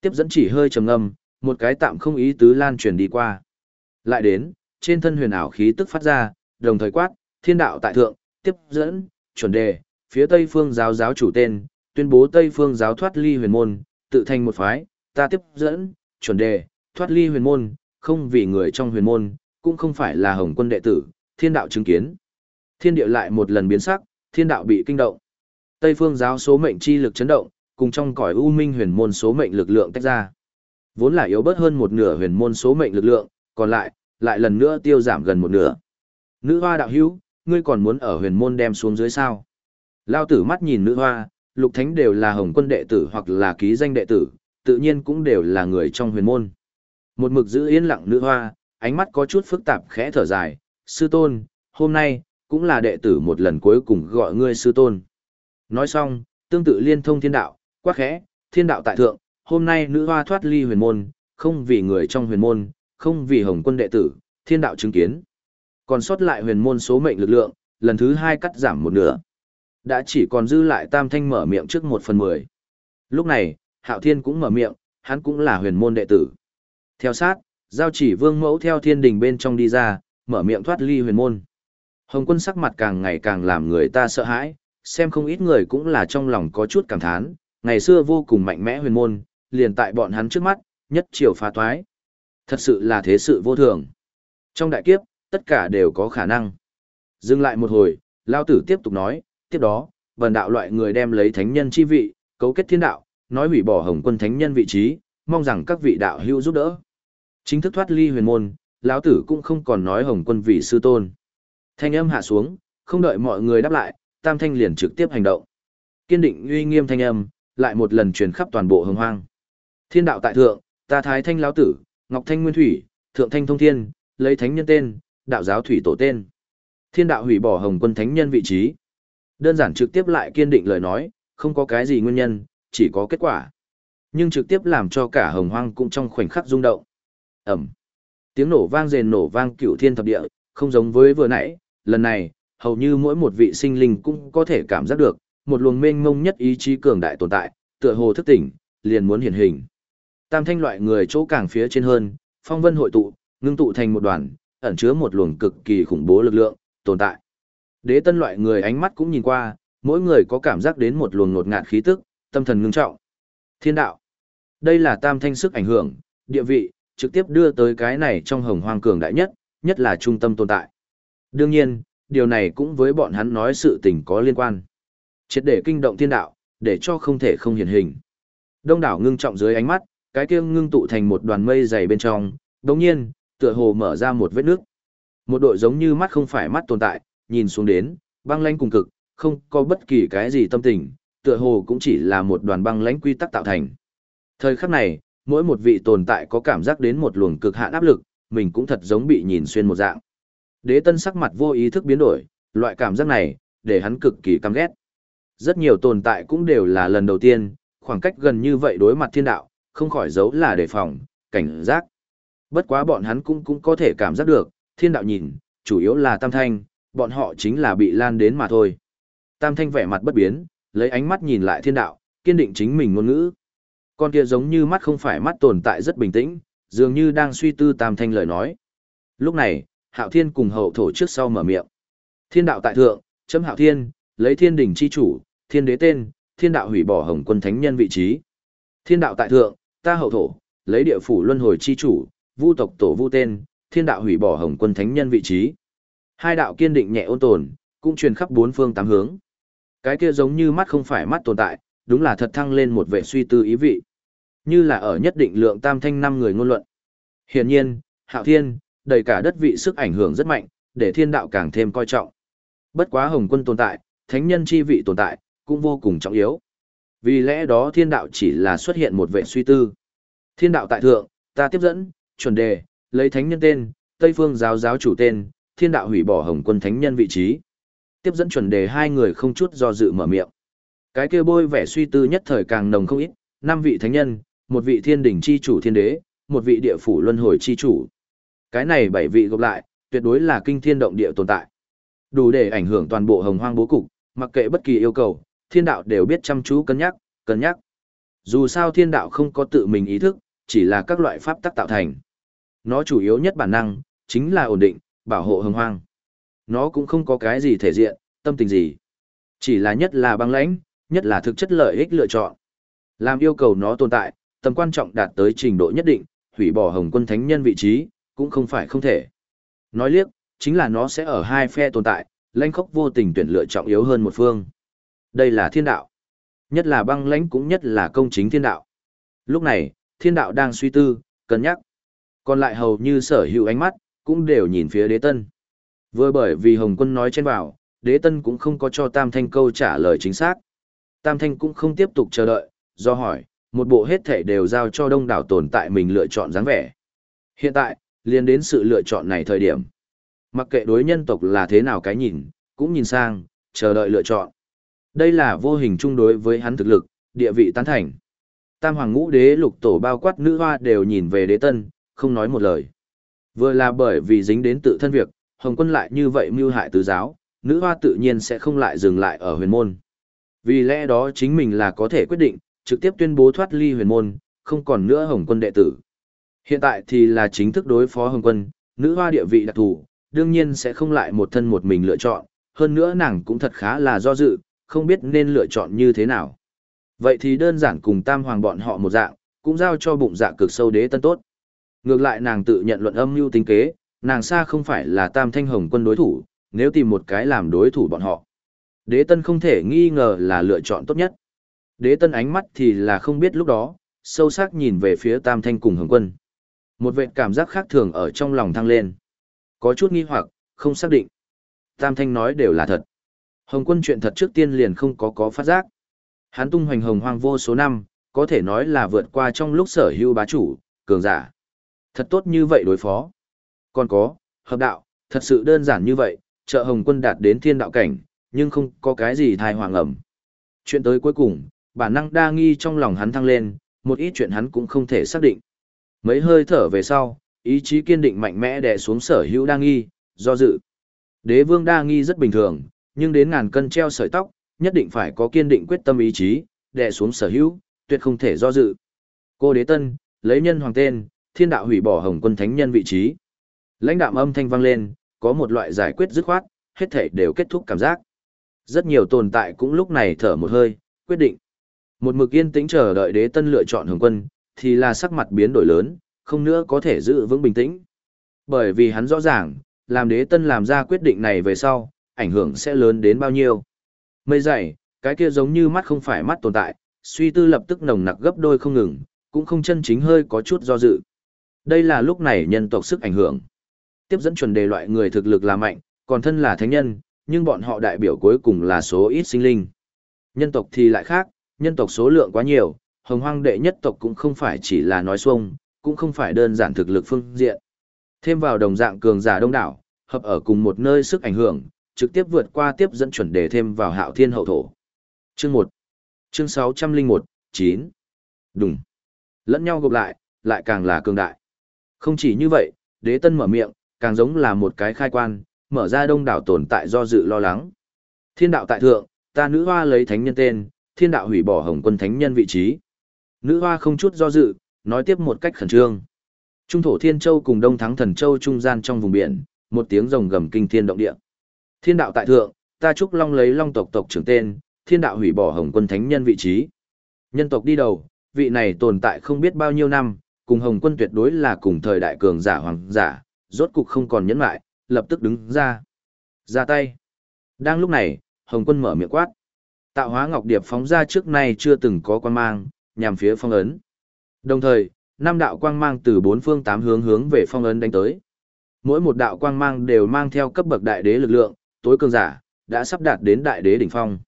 Tiếp dẫn chỉ hơi trầm ngâm, một cái tạm không ý tứ lan truyền đi qua. Lại đến, trên thân huyền ảo khí tức phát ra, đồng thời quát, thiên đạo tại thượng, tiếp dẫn, chuẩn đề, phía tây phương giáo giáo chủ tên, tuyên bố tây phương giáo thoát ly huyền môn, tự thành một phái, ta tiếp dẫn, chuẩn đề, thoát ly huyền môn, không vì người trong huyền môn, cũng không phải là hồng quân đệ tử, thiên đạo chứng kiến. Thiên địa lại một lần biến sắc, thiên đạo bị kinh động. Tây phương giáo số mệnh chi lực chấn động, cùng trong cõi u minh huyền môn số mệnh lực lượng tách ra. Vốn là yếu bớt hơn một nửa huyền môn số mệnh lực lượng, còn lại, lại lần nữa tiêu giảm gần một nửa. Nữ hoa đạo hữu, ngươi còn muốn ở huyền môn đem xuống dưới sao? Lao tử mắt nhìn nữ hoa, lục thánh đều là hồng quân đệ tử hoặc là ký danh đệ tử, tự nhiên cũng đều là người trong huyền môn. Một mực giữ yên lặng nữ hoa, ánh mắt có chút phức tạp khẽ thở dài, sư tôn, hôm nay, cũng là đệ tử một lần cuối cùng gọi ngươi sư tôn. Nói xong, tương tự liên thông thiên đạo, quá khẽ, thiên đạo tại thượng, hôm nay nữ hoa thoát ly huyền môn, không vì người trong huyền môn, không vì hồng quân đệ tử, thiên đạo chứng kiến. Còn sót lại huyền môn số mệnh lực lượng, lần thứ hai cắt giảm một nửa. Đã chỉ còn dư lại tam thanh mở miệng trước một phần mười. Lúc này, hạo thiên cũng mở miệng, hắn cũng là huyền môn đệ tử. Theo sát, giao chỉ vương mẫu theo thiên đình bên trong đi ra, mở miệng thoát ly huyền môn. Hồng quân sắc mặt càng ngày càng làm người ta sợ hãi, xem không ít người cũng là trong lòng có chút cảm thán, ngày xưa vô cùng mạnh mẽ huyền môn, liền tại bọn hắn trước mắt, nhất chiều phá toái. Thật sự là thế sự vô thường. Trong đại kiếp, tất cả đều có khả năng. Dừng lại một hồi, Lao Tử tiếp tục nói, tiếp đó, vần đạo loại người đem lấy thánh nhân chi vị, cấu kết thiên đạo, nói hủy bỏ hồng quân thánh nhân vị trí, mong rằng các vị đạo hữu giúp đỡ. Chính thức thoát ly huyền môn, lão tử cũng không còn nói hồng quân vị sư tôn. Thanh âm hạ xuống, không đợi mọi người đáp lại, Tam Thanh liền trực tiếp hành động. Kiên định uy nghiêm thanh âm, lại một lần truyền khắp toàn bộ hồng hoang. Thiên đạo tại thượng, ta thái thanh lão tử, ngọc thanh nguyên thủy, thượng thanh thông thiên, lấy thánh nhân tên, đạo giáo thủy tổ tên. Thiên đạo hủy bỏ hồng quân thánh nhân vị trí. Đơn giản trực tiếp lại kiên định lời nói, không có cái gì nguyên nhân, chỉ có kết quả. Nhưng trực tiếp làm cho cả hồng hoang cũng trong khoảnh khắc rung động. Ẩm. Tiếng nổ vang rền nổ vang cửu thiên thập địa, không giống với vừa nãy, lần này, hầu như mỗi một vị sinh linh cũng có thể cảm giác được, một luồng mênh mông nhất ý chí cường đại tồn tại, tựa hồ thức tỉnh, liền muốn hiển hình. Tam thanh loại người chỗ càng phía trên hơn, phong vân hội tụ, ngưng tụ thành một đoàn, ẩn chứa một luồng cực kỳ khủng bố lực lượng, tồn tại. Đế tân loại người ánh mắt cũng nhìn qua, mỗi người có cảm giác đến một luồng ngột ngạt khí tức, tâm thần ngưng trọng. Thiên đạo. Đây là tam thanh sức ảnh hưởng, địa vị, trực tiếp đưa tới cái này trong hồng hoang cường đại nhất, nhất là trung tâm tồn tại. Đương nhiên, điều này cũng với bọn hắn nói sự tình có liên quan. Triệt để kinh động thiên đạo, để cho không thể không hiển hình. Đông đảo ngưng trọng dưới ánh mắt, cái kia ngưng tụ thành một đoàn mây dày bên trong, đồng nhiên, tựa hồ mở ra một vết nước. Một đội giống như mắt không phải mắt tồn tại, nhìn xuống đến, băng lãnh cùng cực, không có bất kỳ cái gì tâm tình, tựa hồ cũng chỉ là một đoàn băng lãnh quy tắc tạo thành. Thời khắc này, mỗi một vị tồn tại có cảm giác đến một luồng cực hạn áp lực, mình cũng thật giống bị nhìn xuyên một dạng. Đế tân sắc mặt vô ý thức biến đổi, loại cảm giác này, để hắn cực kỳ căm ghét. Rất nhiều tồn tại cũng đều là lần đầu tiên, khoảng cách gần như vậy đối mặt thiên đạo, không khỏi giấu là đề phòng, cảnh giác. Bất quá bọn hắn cũng cũng có thể cảm giác được, thiên đạo nhìn, chủ yếu là tam thanh, bọn họ chính là bị lan đến mà thôi. Tam thanh vẻ mặt bất biến, lấy ánh mắt nhìn lại thiên đạo, kiên định chính mình ngôn ngữ. Con kia giống như mắt không phải mắt tồn tại rất bình tĩnh, dường như đang suy tư tam thanh lời nói. Lúc này, hạo thiên cùng hậu thổ trước sau mở miệng. Thiên đạo tại thượng, chấm hạo thiên, lấy thiên đỉnh chi chủ, thiên đế tên, thiên đạo hủy bỏ hồng quân thánh nhân vị trí. Thiên đạo tại thượng, ta hậu thổ, lấy địa phủ luân hồi chi chủ, vu tộc tổ vu tên, thiên đạo hủy bỏ hồng quân thánh nhân vị trí. Hai đạo kiên định nhẹ ôn tồn, cũng truyền khắp bốn phương tám hướng. Cái kia giống như mắt không phải mắt tồn tại, đúng là thật thăng lên một vệ suy tư ý vị. Như là ở nhất định lượng tam thanh năm người ngôn luận. Hiển nhiên, hạo thiên, đầy cả đất vị sức ảnh hưởng rất mạnh, để thiên đạo càng thêm coi trọng. Bất quá hồng quân tồn tại, thánh nhân chi vị tồn tại, cũng vô cùng trọng yếu. Vì lẽ đó thiên đạo chỉ là xuất hiện một vệ suy tư. Thiên đạo tại thượng, ta tiếp dẫn, chuẩn đề, lấy thánh nhân tên, Tây phương giáo giáo chủ tên, thiên đạo hủy bỏ hồng quân thánh nhân vị trí. Tiếp dẫn chuẩn đề hai người không chút do dự mở miệng. Cái kia bôi vẻ suy tư nhất thời càng nồng không ít, năm vị thánh nhân, một vị thiên đỉnh chi chủ thiên đế, một vị địa phủ luân hồi chi chủ. Cái này bảy vị gộp lại, tuyệt đối là kinh thiên động địa tồn tại. Đủ để ảnh hưởng toàn bộ hồng hoang bố cục, mặc kệ bất kỳ yêu cầu, thiên đạo đều biết chăm chú cân nhắc, cân nhắc. Dù sao thiên đạo không có tự mình ý thức, chỉ là các loại pháp tắc tạo thành. Nó chủ yếu nhất bản năng, chính là ổn định, bảo hộ hồng hoang. Nó cũng không có cái gì thể diện, tâm tình gì. Chỉ là nhất là băng lãnh, nhất là thực chất lợi ích lựa chọn. Làm yêu cầu nó tồn tại, tầm quan trọng đạt tới trình độ nhất định, hủy bỏ hồng quân thánh nhân vị trí, cũng không phải không thể. Nói liếc, chính là nó sẽ ở hai phe tồn tại, lãnh khốc vô tình tuyển lựa trọng yếu hơn một phương. Đây là thiên đạo. Nhất là băng lãnh cũng nhất là công chính thiên đạo. Lúc này, thiên đạo đang suy tư, cân nhắc. Còn lại hầu như sở hữu ánh mắt, cũng đều nhìn phía đế tân. Vừa bởi vì Hồng quân nói trên vào, đế tân cũng không có cho Tam Thanh câu trả lời chính xác. Tam Thanh cũng không tiếp tục chờ đợi, do hỏi, một bộ hết thể đều giao cho đông đảo tồn tại mình lựa chọn dáng vẻ. Hiện tại, liên đến sự lựa chọn này thời điểm. Mặc kệ đối nhân tộc là thế nào cái nhìn, cũng nhìn sang, chờ đợi lựa chọn. Đây là vô hình chung đối với hắn thực lực, địa vị tán thành. Tam hoàng ngũ đế lục tổ bao quát nữ hoa đều nhìn về đế tân, không nói một lời. Vừa là bởi vì dính đến tự thân việc, Hồng quân lại như vậy mưu hại tứ giáo, nữ hoa tự nhiên sẽ không lại dừng lại ở huyền môn. Vì lẽ đó chính mình là có thể quyết định, trực tiếp tuyên bố thoát ly huyền môn, không còn nữa Hồng quân đệ tử. Hiện tại thì là chính thức đối phó Hồng Quân, nữ hoa địa vị đặc thù, đương nhiên sẽ không lại một thân một mình lựa chọn, hơn nữa nàng cũng thật khá là do dự, không biết nên lựa chọn như thế nào. Vậy thì đơn giản cùng tam hoàng bọn họ một dạng, cũng giao cho bụng dạ cực sâu đế tân tốt. Ngược lại nàng tự nhận luận âm mưu tính kế, nàng xa không phải là tam thanh hồng quân đối thủ, nếu tìm một cái làm đối thủ bọn họ. Đế tân không thể nghi ngờ là lựa chọn tốt nhất. Đế tân ánh mắt thì là không biết lúc đó, sâu sắc nhìn về phía tam thanh cùng hồng quân. Một vệ cảm giác khác thường ở trong lòng thăng lên. Có chút nghi hoặc, không xác định. Tam thanh nói đều là thật. Hồng quân chuyện thật trước tiên liền không có có phát giác. Hắn tung hoành hồng hoang vô số năm, có thể nói là vượt qua trong lúc sở hữu bá chủ, cường giả. Thật tốt như vậy đối phó. Còn có, hợp đạo, thật sự đơn giản như vậy, trợ hồng quân đạt đến thiên đạo cảnh, nhưng không có cái gì thai hoàng ẩm. Chuyện tới cuối cùng, bản năng đa nghi trong lòng hắn thăng lên, một ít chuyện hắn cũng không thể xác định. Mấy hơi thở về sau, ý chí kiên định mạnh mẽ đè xuống sở hữu đa nghi, do dự. Đế vương đa nghi rất bình thường, nhưng đến ngàn cân treo sợi tóc, nhất định phải có kiên định quyết tâm ý chí, đè xuống sở hữu, tuyệt không thể do dự. Cô đế tân, lấy nhân hoàng tên, thiên đạo hủy bỏ hồng quân thánh nhân vị trí. Lãnh đạm âm thanh vang lên, có một loại giải quyết dứt khoát, hết thể đều kết thúc cảm giác. Rất nhiều tồn tại cũng lúc này thở một hơi, quyết định. Một mực yên tĩnh chờ đợi đế tân lựa chọn hồng quân, thì là sắc mặt biến đổi lớn, không nữa có thể giữ vững bình tĩnh. Bởi vì hắn rõ ràng, làm đế tân làm ra quyết định này về sau, ảnh hưởng sẽ lớn đến bao nhiêu. Mây dày, cái kia giống như mắt không phải mắt tồn tại, suy tư lập tức nồng nặc gấp đôi không ngừng, cũng không chân chính hơi có chút do dự. Đây là lúc này nhân tộc sức ảnh hưởng. Tiếp dẫn chuẩn đề loại người thực lực là mạnh, còn thân là thánh nhân, nhưng bọn họ đại biểu cuối cùng là số ít sinh linh. Nhân tộc thì lại khác, nhân tộc số lượng quá nhiều, hồng hoang đệ nhất tộc cũng không phải chỉ là nói xuông, cũng không phải đơn giản thực lực phương diện. Thêm vào đồng dạng cường giả đông đảo, hợp ở cùng một nơi sức ảnh hưởng, trực tiếp vượt qua tiếp dẫn chuẩn đề thêm vào hạo thiên hậu thổ. Chương 1 Chương 601, 9 Đúng. Lẫn nhau gộp lại, lại càng là cường đại. Không chỉ như vậy, đế tân mở miệng, càng giống là một cái khai quan, mở ra đông đảo tồn tại do dự lo lắng. Thiên đạo tại thượng, ta nữ hoa lấy thánh nhân tên, thiên đạo hủy bỏ hồng quân thánh nhân vị trí. Nữ hoa không chút do dự, nói tiếp một cách khẩn trương. Trung thổ thiên châu cùng đông thắng thần châu trung gian trong vùng biển, một tiếng rồng gầm kinh thiên động địa. Thiên đạo tại thượng, ta chúc long lấy long tộc tộc trưởng tên, thiên đạo hủy bỏ hồng quân thánh nhân vị trí. Nhân tộc đi đầu, vị này tồn tại không biết bao nhiêu năm, cùng hồng quân tuyệt đối là cùng thời đại cường giả hoàng giả, rốt cục không còn nhẫn lại, lập tức đứng ra. Ra tay. Đang lúc này, hồng quân mở miệng quát. Tạo hóa ngọc điệp phóng ra trước nay chưa từng có quan mang, nhằm phía phong ấn. Đồng thời, năm đạo quang mang từ bốn phương tám hướng hướng về phong ấn đánh tới. Mỗi một đạo quang mang đều mang theo cấp bậc đại đế lực lượng, tối cường giả, đã sắp đạt đến đại đế đỉnh phong.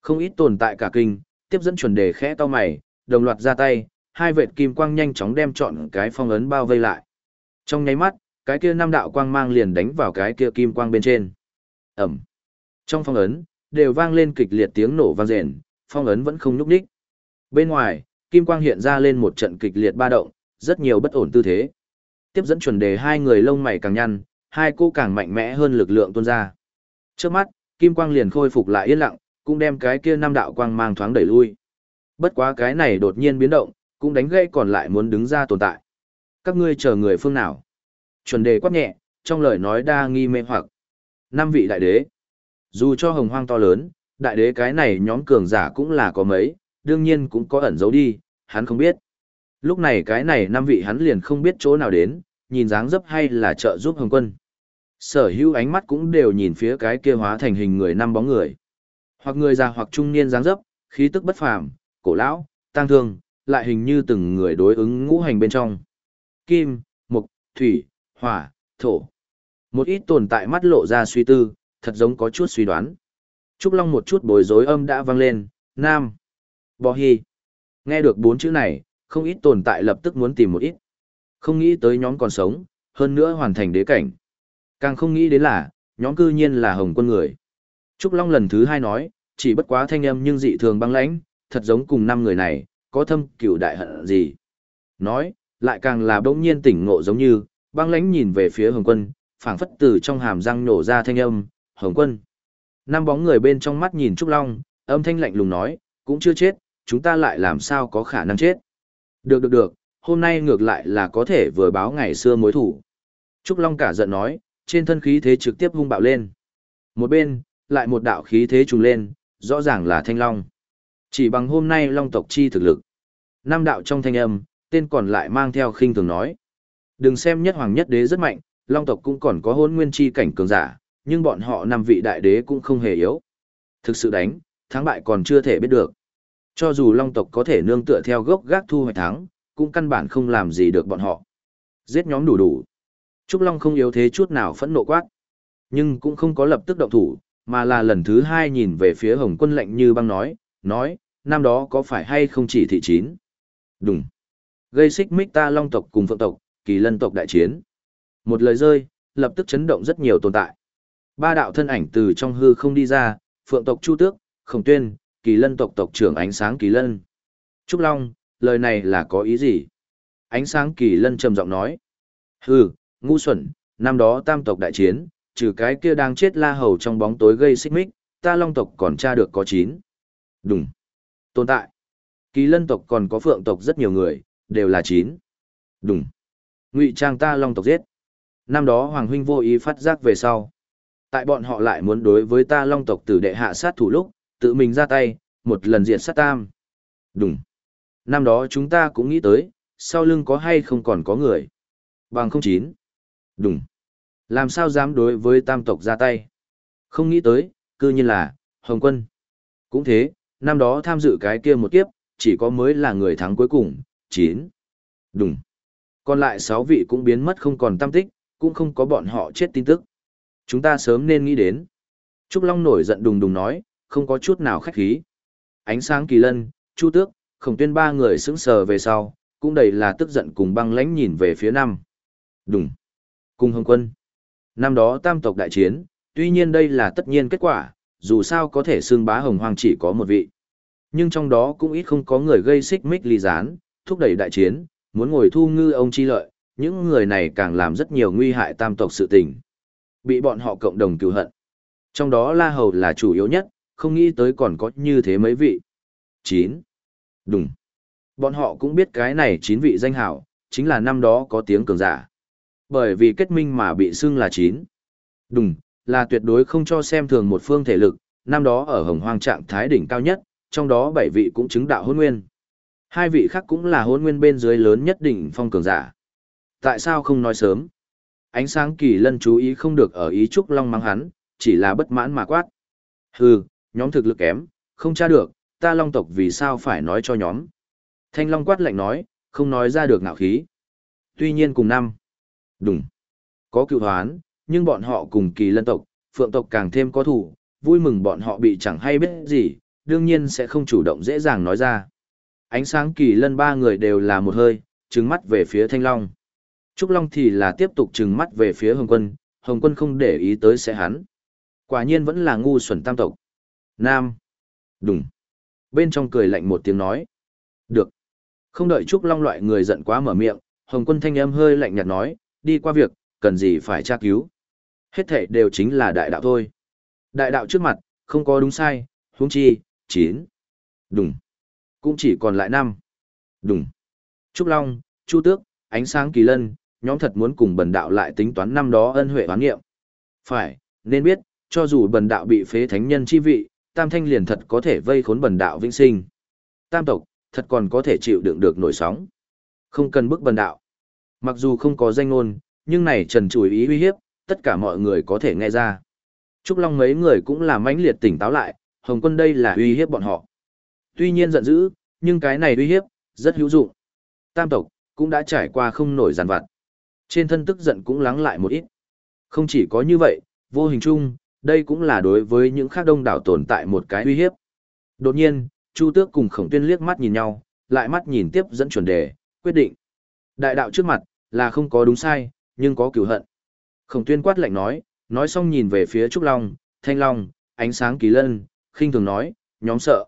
Không ít tồn tại cả kinh, tiếp dẫn chuẩn đề khẽ to mày, đồng loạt ra tay, hai vệt kim quang nhanh chóng đem trọn cái phong ấn bao vây lại. Trong nháy mắt, cái kia năm đạo quang mang liền đánh vào cái kia kim quang bên trên. Ẩm. Trong phong ấn, đều vang lên kịch liệt tiếng nổ vang rền, phong ấn vẫn không nhúc nhích. Bên ngoài, kim quang hiện ra lên một trận kịch liệt ba động, rất nhiều bất ổn tư thế. Tiếp dẫn chuẩn đề hai người lông mày càng nhăn, hai cô càng mạnh mẽ hơn lực lượng tuôn ra. Trước mắt, kim quang liền khôi phục lại yên lặng, cũng đem cái kia năm đạo quang mang thoáng đẩy lui. Bất quá cái này đột nhiên biến động, cũng đánh gây còn lại muốn đứng ra tồn tại. Các ngươi chờ người phương nào? Chuẩn đề quát nhẹ, trong lời nói đa nghi mê hoặc. Năm vị đại đế. Dù cho hồng hoang to lớn, đại đế cái này nhóm cường giả cũng là có mấy, đương nhiên cũng có ẩn giấu đi, hắn không biết. Lúc này cái này năm vị hắn liền không biết chỗ nào đến, nhìn dáng dấp hay là trợ giúp hồng quân. Sở hữu ánh mắt cũng đều nhìn phía cái kia hóa thành hình người năm bóng người. Hoặc người già hoặc trung niên dáng dấp, khí tức bất phàm, cổ lão, tăng thương, lại hình như từng người đối ứng ngũ hành bên trong. Kim, mộc, thủy, hỏa, thổ. Một ít tồn tại mắt lộ ra suy tư, thật giống có chút suy đoán. Trúc Long một chút bối rối âm đã vang lên, nam. Bò hi. Nghe được bốn chữ này, không ít tồn tại lập tức muốn tìm một ít. Không nghĩ tới nhóm còn sống, hơn nữa hoàn thành đế cảnh. Càng không nghĩ đến là, nhóm cư nhiên là hồng quân người. Trúc Long lần thứ hai nói, chỉ bất quá thanh âm nhưng dị thường băng lãnh, thật giống cùng năm người này, có thâm cửu đại hận gì. Nói, lại càng là bỗng nhiên tỉnh ngộ giống như, băng lãnh nhìn về phía hồng quân, phảng phất từ trong hàm răng nổ ra thanh âm, hồng quân. Năm bóng người bên trong mắt nhìn Trúc Long, âm thanh lạnh lùng nói, cũng chưa chết, chúng ta lại làm sao có khả năng chết. Được được được, hôm nay ngược lại là có thể vừa báo ngày xưa mối thủ. Trúc Long cả giận nói, trên thân khí thế trực tiếp hung bạo lên. Một bên, lại một đạo khí thế trùng lên, rõ ràng là thanh long. Chỉ bằng hôm nay long tộc chi thực lực. Nam đạo trong thanh âm, tên còn lại mang theo khinh thường nói. Đừng xem nhất hoàng nhất đế rất mạnh, long tộc cũng còn có hôn nguyên chi cảnh cường giả, nhưng bọn họ năm vị đại đế cũng không hề yếu. Thực sự đánh, thắng bại còn chưa thể biết được. Cho dù long tộc có thể nương tựa theo gốc gác thu hoạch thắng, cũng căn bản không làm gì được bọn họ. Giết nhóm đủ đủ. Trúc Long không yếu thế chút nào phẫn nộ quát. Nhưng cũng không có lập tức động thủ, mà là lần thứ hai nhìn về phía Hồng quân lạnh như băng nói, nói, năm đó có phải hay không chỉ thị chín. Đúng. Gây xích mích ta long tộc cùng phượng tộc, kỳ lân tộc đại chiến. Một lời rơi, lập tức chấn động rất nhiều tồn tại. Ba đạo thân ảnh từ trong hư không đi ra, phượng tộc Chu Tước, Khổng Tuyên, kỳ lân tộc tộc trưởng ánh sáng kỳ lân. Trúc Long, lời này là có ý gì? Ánh sáng kỳ lân trầm giọng nói. Hừ, ngu xuẩn, năm đó tam tộc đại chiến, trừ cái kia đang chết la hầu trong bóng tối gây xích mích, ta long tộc còn tra được có chín. Đúng. Tồn tại. Kỳ lân tộc còn có phượng tộc rất nhiều người, đều là chín. Đúng. Ngụy trang ta long tộc giết. Năm đó Hoàng Huynh vô ý phát giác về sau. Tại bọn họ lại muốn đối với ta long tộc tử đệ hạ sát thủ lúc, tự mình ra tay, một lần diệt sát tam. Đúng. Năm đó chúng ta cũng nghĩ tới, sau lưng có hay không còn có người. Bằng không chín. Đúng. Làm sao dám đối với tam tộc ra tay? Không nghĩ tới, cư nhiên là, Hồng Quân. Cũng thế, năm đó tham dự cái kia một kiếp, chỉ có mới là người thắng cuối cùng, chín. Đúng. Còn lại sáu vị cũng biến mất không còn tam tích, cũng không có bọn họ chết tin tức. Chúng ta sớm nên nghĩ đến. Trúc Long nổi giận đùng đùng nói, không có chút nào khách khí. Ánh sáng kỳ lân, chu tước, khổng tuyên ba người sững sờ về sau, cũng đầy là tức giận cùng băng lãnh nhìn về phía năm. Đúng. Cùng hồng quân. Năm đó tam tộc đại chiến, tuy nhiên đây là tất nhiên kết quả, dù sao có thể xương bá hồng hoàng chỉ có một vị. Nhưng trong đó cũng ít không có người gây xích mích ly gián, thúc đẩy đại chiến, muốn ngồi thu ngư ông chi lợi, những người này càng làm rất nhiều nguy hại tam tộc sự tình. Bị bọn họ cộng đồng cứu hận. Trong đó La Hầu là chủ yếu nhất, không nghĩ tới còn có như thế mấy vị. 9. Đúng. Bọn họ cũng biết cái này 9 vị danh hảo, chính là năm đó có tiếng cường giả. Bởi vì kết minh mà bị xưng là 9. Đúng, là tuyệt đối không cho xem thường một phương thể lực, năm đó ở hồng hoang trạng thái đỉnh cao nhất, trong đó 7 vị cũng chứng đạo hôn nguyên. Hai vị khác cũng là hôn nguyên bên dưới lớn nhất đỉnh phong cường giả. Tại sao không nói sớm? Ánh sáng kỳ lân chú ý không được ở ý trúc long mắng hắn, chỉ là bất mãn mà quát. Hừ, nhóm thực lực kém, không tra được, ta long tộc vì sao phải nói cho nhóm. Thanh long quát lạnh nói, không nói ra được ngạo khí. Tuy nhiên cùng năm. Đúng. Có cựu hoán, nhưng bọn họ cùng kỳ lân tộc, phượng tộc càng thêm có thủ, vui mừng bọn họ bị chẳng hay biết gì, đương nhiên sẽ không chủ động dễ dàng nói ra. Ánh sáng kỳ lân ba người đều là một hơi, trừng mắt về phía thanh long. Trúc Long thì là tiếp tục trừng mắt về phía Hồng Quân, Hồng Quân không để ý tới sẽ hắn. Quả nhiên vẫn là ngu xuẩn tam tộc. Nam. Đúng. Bên trong cười lạnh một tiếng nói. Được. Không đợi Trúc Long loại người giận quá mở miệng, Hồng Quân thanh âm hơi lạnh nhạt nói, đi qua việc, cần gì phải tra cứu. Hết thể đều chính là đại đạo thôi. Đại đạo trước mặt, không có đúng sai, huống chi, chín. Đúng. Cũng chỉ còn lại năm. Đúng. Trúc Long, Chu Tước, Ánh Sáng Kỳ Lân, nhóm thật muốn cùng bần đạo lại tính toán năm đó ân huệ oán nghiệm. Phải, nên biết, cho dù bần đạo bị phế thánh nhân chi vị, tam thanh liền thật có thể vây khốn bần đạo vĩnh sinh. Tam tộc, thật còn có thể chịu đựng được nổi sóng. Không cần bức bần đạo. Mặc dù không có danh ngôn, nhưng này trần chùi ý uy hiếp, tất cả mọi người có thể nghe ra. Trúc Long mấy người cũng là mãnh liệt tỉnh táo lại, Hồng quân đây là uy hiếp bọn họ. Tuy nhiên giận dữ, nhưng cái này uy hiếp, rất hữu dụng. Tam tộc, cũng đã trải qua không nổi giàn vặt. Trên thân tức giận cũng lắng lại một ít. Không chỉ có như vậy, vô hình chung, đây cũng là đối với những khác đông đảo tồn tại một cái uy hiếp. Đột nhiên, Chu Tước cùng Khổng Tuyên liếc mắt nhìn nhau, lại mắt nhìn tiếp dẫn chuẩn đề, quyết định. Đại đạo trước mặt, là không có đúng sai, nhưng có cửu hận. Khổng Tuyên quát lạnh nói, nói xong nhìn về phía Trúc Long, Thanh Long, ánh sáng kỳ lân, khinh thường nói, nhóm sợ.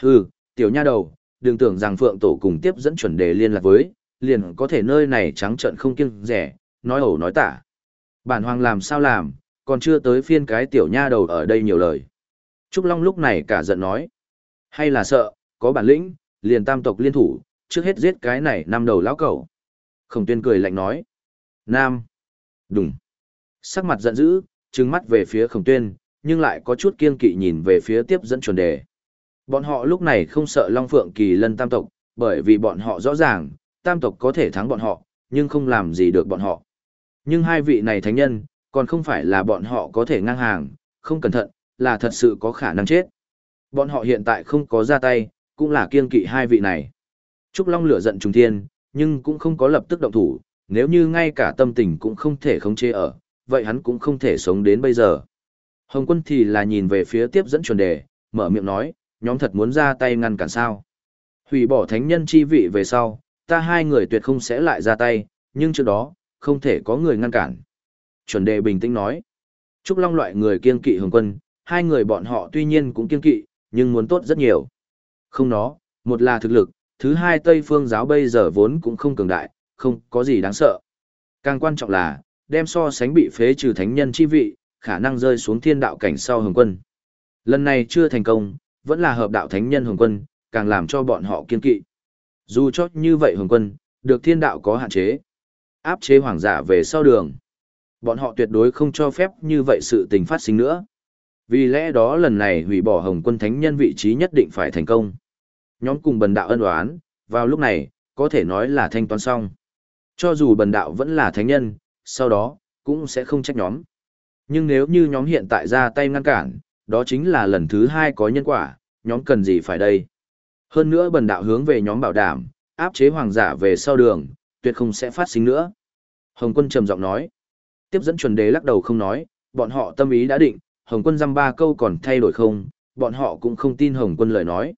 Hừ, tiểu nha đầu, đừng tưởng rằng Phượng Tổ cùng tiếp dẫn chuẩn đề liên lạc với, liền có thể nơi này trắng trợn không kiêng rẻ, nói ẩu nói tả. Bản hoàng làm sao làm, còn chưa tới phiên cái tiểu nha đầu ở đây nhiều lời. Trúc Long lúc này cả giận nói. Hay là sợ, có bản lĩnh, liền tam tộc liên thủ, trước hết giết cái này năm đầu lão cẩu. Khổng tuyên cười lạnh nói. Nam. Đúng. Sắc mặt giận dữ, trừng mắt về phía khổng tuyên, nhưng lại có chút kiên kỵ nhìn về phía tiếp dẫn chuẩn đề. Bọn họ lúc này không sợ Long Phượng Kỳ lân tam tộc, bởi vì bọn họ rõ ràng, tam tộc có thể thắng bọn họ, nhưng không làm gì được bọn họ. Nhưng hai vị này thánh nhân, còn không phải là bọn họ có thể ngang hàng, không cẩn thận, là thật sự có khả năng chết. Bọn họ hiện tại không có ra tay, cũng là kiên kỵ hai vị này. Trúc Long lửa giận trùng thiên, nhưng cũng không có lập tức động thủ, nếu như ngay cả tâm tình cũng không thể khống chế ở, vậy hắn cũng không thể sống đến bây giờ. Hồng quân thì là nhìn về phía tiếp dẫn chuẩn đề, mở miệng nói, nhóm thật muốn ra tay ngăn cản sao. Hủy bỏ thánh nhân chi vị về sau, ta hai người tuyệt không sẽ lại ra tay, nhưng trước đó, không thể có người ngăn cản. Chuẩn đề bình tĩnh nói, Trúc Long loại người kiên kỵ hồng quân, hai người bọn họ tuy nhiên cũng kiên kỵ, nhưng muốn tốt rất nhiều. Không nó, một là thực lực, thứ hai Tây Phương giáo bây giờ vốn cũng không cường đại, không có gì đáng sợ. Càng quan trọng là, đem so sánh bị phế trừ thánh nhân chi vị, khả năng rơi xuống thiên đạo cảnh sau hồng quân. Lần này chưa thành công, vẫn là hợp đạo thánh nhân hồng quân, càng làm cho bọn họ kiên kỵ. Dù cho như vậy hồng quân, được thiên đạo có hạn chế. Áp chế hoàng giả về sau đường. Bọn họ tuyệt đối không cho phép như vậy sự tình phát sinh nữa. Vì lẽ đó lần này hủy bỏ hồng quân thánh nhân vị trí nhất định phải thành công. Nhóm cùng bần đạo ân oán, vào lúc này, có thể nói là thanh toán xong. Cho dù bần đạo vẫn là thánh nhân, sau đó, cũng sẽ không trách nhóm. Nhưng nếu như nhóm hiện tại ra tay ngăn cản, đó chính là lần thứ hai có nhân quả, nhóm cần gì phải đây. Hơn nữa bần đạo hướng về nhóm bảo đảm, áp chế hoàng giả về sau đường, tuyệt không sẽ phát sinh nữa. Hồng quân trầm giọng nói. Tiếp dẫn chuẩn đế lắc đầu không nói, bọn họ tâm ý đã định, Hồng quân dăm ba câu còn thay đổi không, bọn họ cũng không tin Hồng quân lời nói.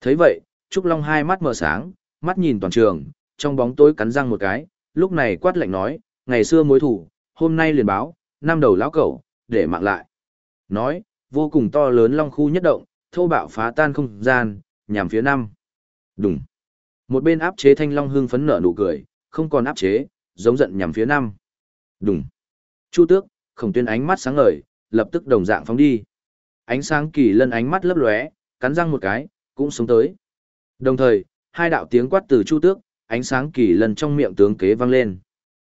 thấy vậy, Trúc Long hai mắt mở sáng, mắt nhìn toàn trường, trong bóng tối cắn răng một cái, lúc này quát lạnh nói, ngày xưa mối thủ, hôm nay liền báo, năm đầu lão cẩu, để mạng lại. Nói, vô cùng to lớn long khu nhất động, thô bạo phá tan không gian, nhằm phía năm. Đúng. Một bên áp chế thanh long hưng phấn nở nụ cười, không còn áp chế, giống giận nhằm phía năm. Đúng. Chu tước, khổng tuyên ánh mắt sáng ngời, lập tức đồng dạng phóng đi. Ánh sáng kỳ lân ánh mắt lấp lóe, cắn răng một cái, cũng sống tới. Đồng thời, hai đạo tiếng quát từ chu tước, ánh sáng kỳ lân trong miệng tướng kế vang lên.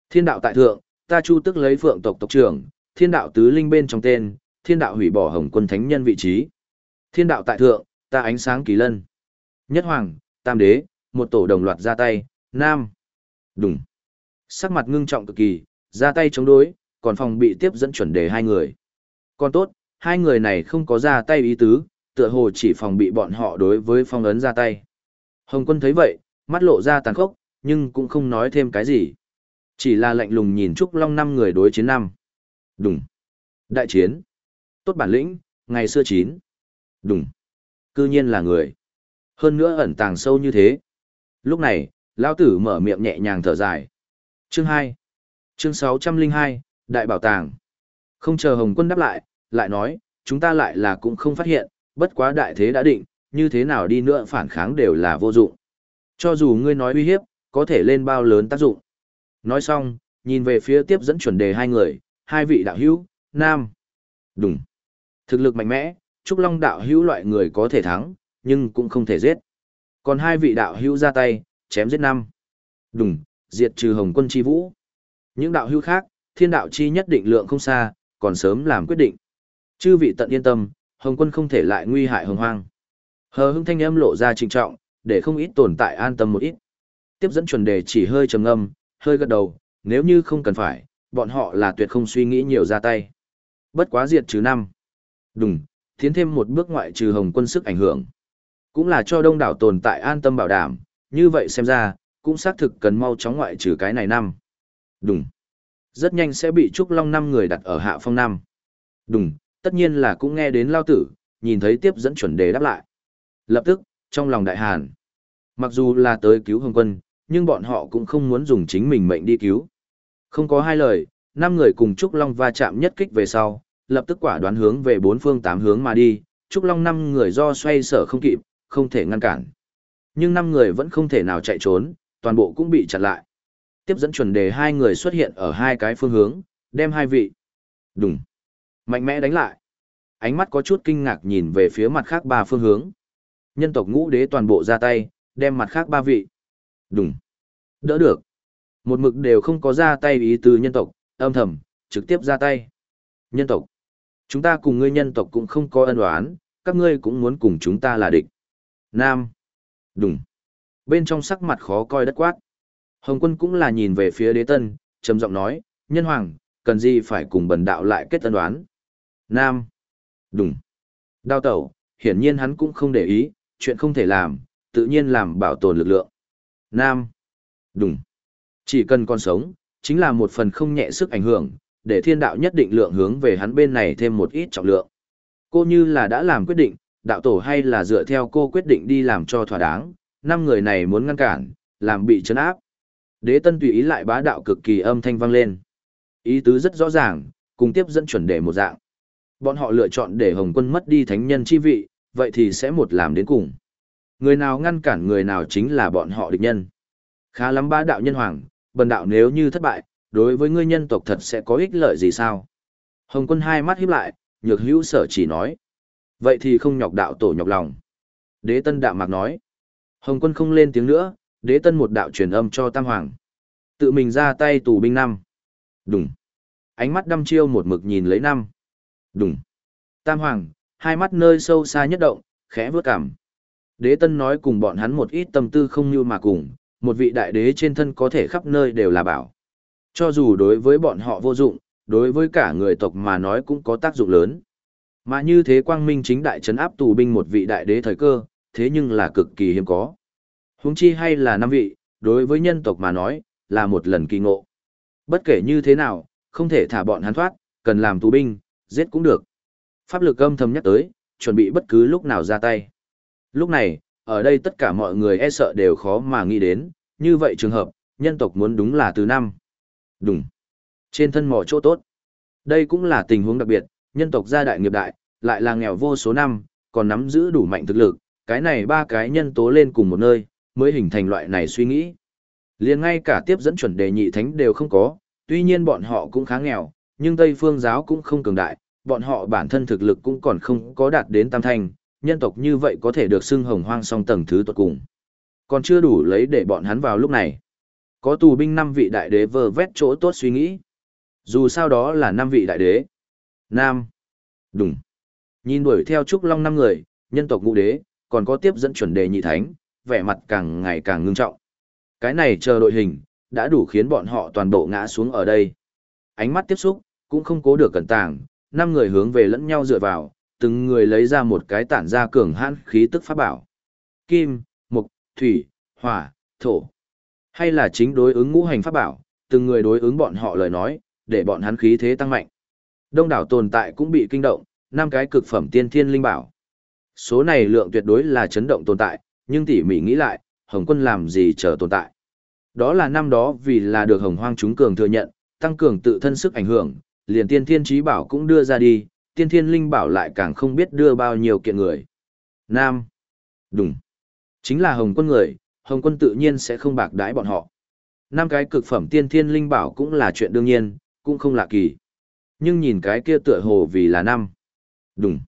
Thiên đạo tại thượng, ta chu tước lấy phượng tộc tộc trưởng, thiên đạo tứ linh bên trong tên, thiên đạo hủy bỏ hồng quân thánh nhân vị trí. Thiên đạo tại thượng, ta ánh sáng kỳ lân. Nhất hoàng, tam đế, một tổ đồng loạt ra tay, nam. Đúng. Sắc mặt ngưng trọng cực kỳ, ra tay chống đối, còn phòng bị tiếp dẫn chuẩn đề hai người. Còn tốt, hai người này không có ra tay ý tứ, tựa hồ chỉ phòng bị bọn họ đối với phong ấn ra tay. Hồng quân thấy vậy, mắt lộ ra tàn khốc, nhưng cũng không nói thêm cái gì. Chỉ là lạnh lùng nhìn Trúc Long năm người đối chiến năm. Đúng. Đại chiến. Tốt bản lĩnh, ngày xưa chín. Đúng. Cư nhiên là người. Hơn nữa ẩn tàng sâu như thế. Lúc này, Lão Tử mở miệng nhẹ nhàng thở dài. Chương 2. Chương 602, Đại Bảo Tàng. Không chờ Hồng Quân đáp lại, lại nói, chúng ta lại là cũng không phát hiện, bất quá đại thế đã định, như thế nào đi nữa phản kháng đều là vô dụng. Cho dù ngươi nói uy hiếp, có thể lên bao lớn tác dụng. Nói xong, nhìn về phía tiếp dẫn chuẩn đề hai người, hai vị đạo hữu, nam. Đúng. Thực lực mạnh mẽ, Trúc Long đạo hữu loại người có thể thắng, nhưng cũng không thể giết. Còn hai vị đạo hữu ra tay, chém giết năm. Đúng, diệt trừ hồng quân chi vũ. Những đạo hữu khác, thiên đạo chi nhất định lượng không xa, còn sớm làm quyết định. Chư vị tận yên tâm, hồng quân không thể lại nguy hại hồng hoang. Hờ hưng thanh âm lộ ra trịnh trọng, để không ít tồn tại an tâm một ít. Tiếp dẫn chuẩn đề chỉ hơi trầm ngâm, hơi gật đầu, nếu như không cần phải, bọn họ là tuyệt không suy nghĩ nhiều ra tay. Bất quá diệt trừ năm. Đúng, tiến thêm một bước ngoại trừ hồng quân sức ảnh hưởng. Cũng là cho đông đảo tồn tại an tâm bảo đảm, như vậy xem ra, cũng xác thực cần mau chóng ngoại trừ cái này năm. Đúng. Rất nhanh sẽ bị Trúc Long năm người đặt ở hạ phong năm. Đúng, tất nhiên là cũng nghe đến lao tử, nhìn thấy tiếp dẫn chuẩn đề đáp lại. Lập tức, trong lòng đại hàn, mặc dù là tới cứu hồng quân, nhưng bọn họ cũng không muốn dùng chính mình mệnh đi cứu. Không có hai lời, năm người cùng Trúc Long va chạm nhất kích về sau, lập tức quả đoán hướng về bốn phương tám hướng mà đi, Trúc Long năm người do xoay sở không kịp, không thể ngăn cản. Nhưng năm người vẫn không thể nào chạy trốn, toàn bộ cũng bị chặn lại. Tiếp dẫn chuẩn đề hai người xuất hiện ở hai cái phương hướng, đem hai vị. Đùng. Mạnh mẽ đánh lại. Ánh mắt có chút kinh ngạc nhìn về phía mặt khác ba phương hướng. Nhân tộc ngũ đế toàn bộ ra tay, đem mặt khác ba vị. Đúng. Đỡ được. Một mực đều không có ra tay ý từ nhân tộc, âm thầm, trực tiếp ra tay. Nhân tộc. Chúng ta cùng ngươi nhân tộc cũng không có ân oán, các ngươi cũng muốn cùng chúng ta là địch. Nam. Đúng. Bên trong sắc mặt khó coi đất quát. Hồng quân cũng là nhìn về phía đế tân, trầm giọng nói, nhân hoàng, cần gì phải cùng bần đạo lại kết tân đoán. Nam. Đúng. Đao tẩu, hiển nhiên hắn cũng không để ý, chuyện không thể làm, tự nhiên làm bảo tồn lực lượng. Nam. Đúng. Chỉ cần còn sống, chính là một phần không nhẹ sức ảnh hưởng, để thiên đạo nhất định lượng hướng về hắn bên này thêm một ít trọng lượng. Cô như là đã làm quyết định, đạo tổ hay là dựa theo cô quyết định đi làm cho thỏa đáng, năm người này muốn ngăn cản, làm bị chấn áp. Đế tân tùy ý lại bá đạo cực kỳ âm thanh vang lên. Ý tứ rất rõ ràng, cùng tiếp dẫn chuẩn đề một dạng. Bọn họ lựa chọn để Hồng quân mất đi thánh nhân chi vị, vậy thì sẽ một làm đến cùng. Người nào ngăn cản người nào chính là bọn họ địch nhân. Khá lắm bá đạo nhân hoàng, bần đạo nếu như thất bại, đối với ngươi nhân tộc thật sẽ có ích lợi gì sao? Hồng quân hai mắt híp lại, nhược hữu sở chỉ nói. Vậy thì không nhọc đạo tổ nhọc lòng. Đế tân đạo mạc nói. Hồng quân không lên tiếng nữa, đế tân một đạo truyền âm cho Tam Hoàng. Tự mình ra tay tù binh năm. Đúng. Ánh mắt đăm chiêu một mực nhìn lấy năm. Đúng. Tam Hoàng, hai mắt nơi sâu xa nhất động, khẽ vớt cảm. Đế tân nói cùng bọn hắn một ít tâm tư không như mà cùng, một vị đại đế trên thân có thể khắp nơi đều là bảo. Cho dù đối với bọn họ vô dụng, đối với cả người tộc mà nói cũng có tác dụng lớn. Mà như thế quang minh chính đại trấn áp tù binh một vị đại đế thời cơ, thế nhưng là cực kỳ hiếm có. Huống chi hay là năm vị, đối với nhân tộc mà nói, là một lần kỳ ngộ. Bất kể như thế nào, không thể thả bọn hắn thoát, cần làm tù binh, giết cũng được. Pháp lực âm thầm nhắc tới, chuẩn bị bất cứ lúc nào ra tay. Lúc này, ở đây tất cả mọi người e sợ đều khó mà nghĩ đến, như vậy trường hợp, nhân tộc muốn đúng là từ năm. Đúng. Trên thân mỏ chỗ tốt. Đây cũng là tình huống đặc biệt, nhân tộc gia đại nghiệp đại, lại là nghèo vô số năm, còn nắm giữ đủ mạnh thực lực, cái này ba cái nhân tố lên cùng một nơi, mới hình thành loại này suy nghĩ. liền ngay cả tiếp dẫn chuẩn đề nhị thánh đều không có, tuy nhiên bọn họ cũng khá nghèo, nhưng Tây phương giáo cũng không cường đại, bọn họ bản thân thực lực cũng còn không có đạt đến tam thanh, nhân tộc như vậy có thể được xưng hồng hoang song tầng thứ tuột cùng. Còn chưa đủ lấy để bọn hắn vào lúc này. Có tù binh năm vị đại đế vơ vét chỗ tốt suy nghĩ. Dù sao đó là năm vị đại đế. Nam. Đúng. Nhìn đuổi theo Trúc Long năm người, nhân tộc ngũ đế, còn có tiếp dẫn chuẩn đề nhị thánh, vẻ mặt càng ngày càng ngưng trọng. Cái này chờ đội hình, đã đủ khiến bọn họ toàn bộ ngã xuống ở đây. Ánh mắt tiếp xúc, cũng không cố được cẩn tàng, năm người hướng về lẫn nhau dựa vào, từng người lấy ra một cái tản ra cường hãn khí tức pháp bảo. Kim, mộc, thủy, hỏa, thổ. Hay là chính đối ứng ngũ hành pháp bảo, từng người đối ứng bọn họ lời nói, để bọn hắn khí thế tăng mạnh. Đông đảo tồn tại cũng bị kinh động, năm cái cực phẩm tiên thiên linh bảo. Số này lượng tuyệt đối là chấn động tồn tại, nhưng tỉ mỉ nghĩ lại, Hồng quân làm gì chờ tồn tại. Đó là năm đó vì là được Hồng hoang chúng cường thừa nhận, tăng cường tự thân sức ảnh hưởng, liền tiên thiên trí bảo cũng đưa ra đi, tiên thiên linh bảo lại càng không biết đưa bao nhiêu kiện người. Nam. Đúng. Chính là Hồng quân người, Hồng quân tự nhiên sẽ không bạc đãi bọn họ. Năm cái cực phẩm tiên thiên linh bảo cũng là chuyện đương nhiên, cũng không lạ kỳ. Nhưng nhìn cái kia tựa hồ vì là năm. Đúng.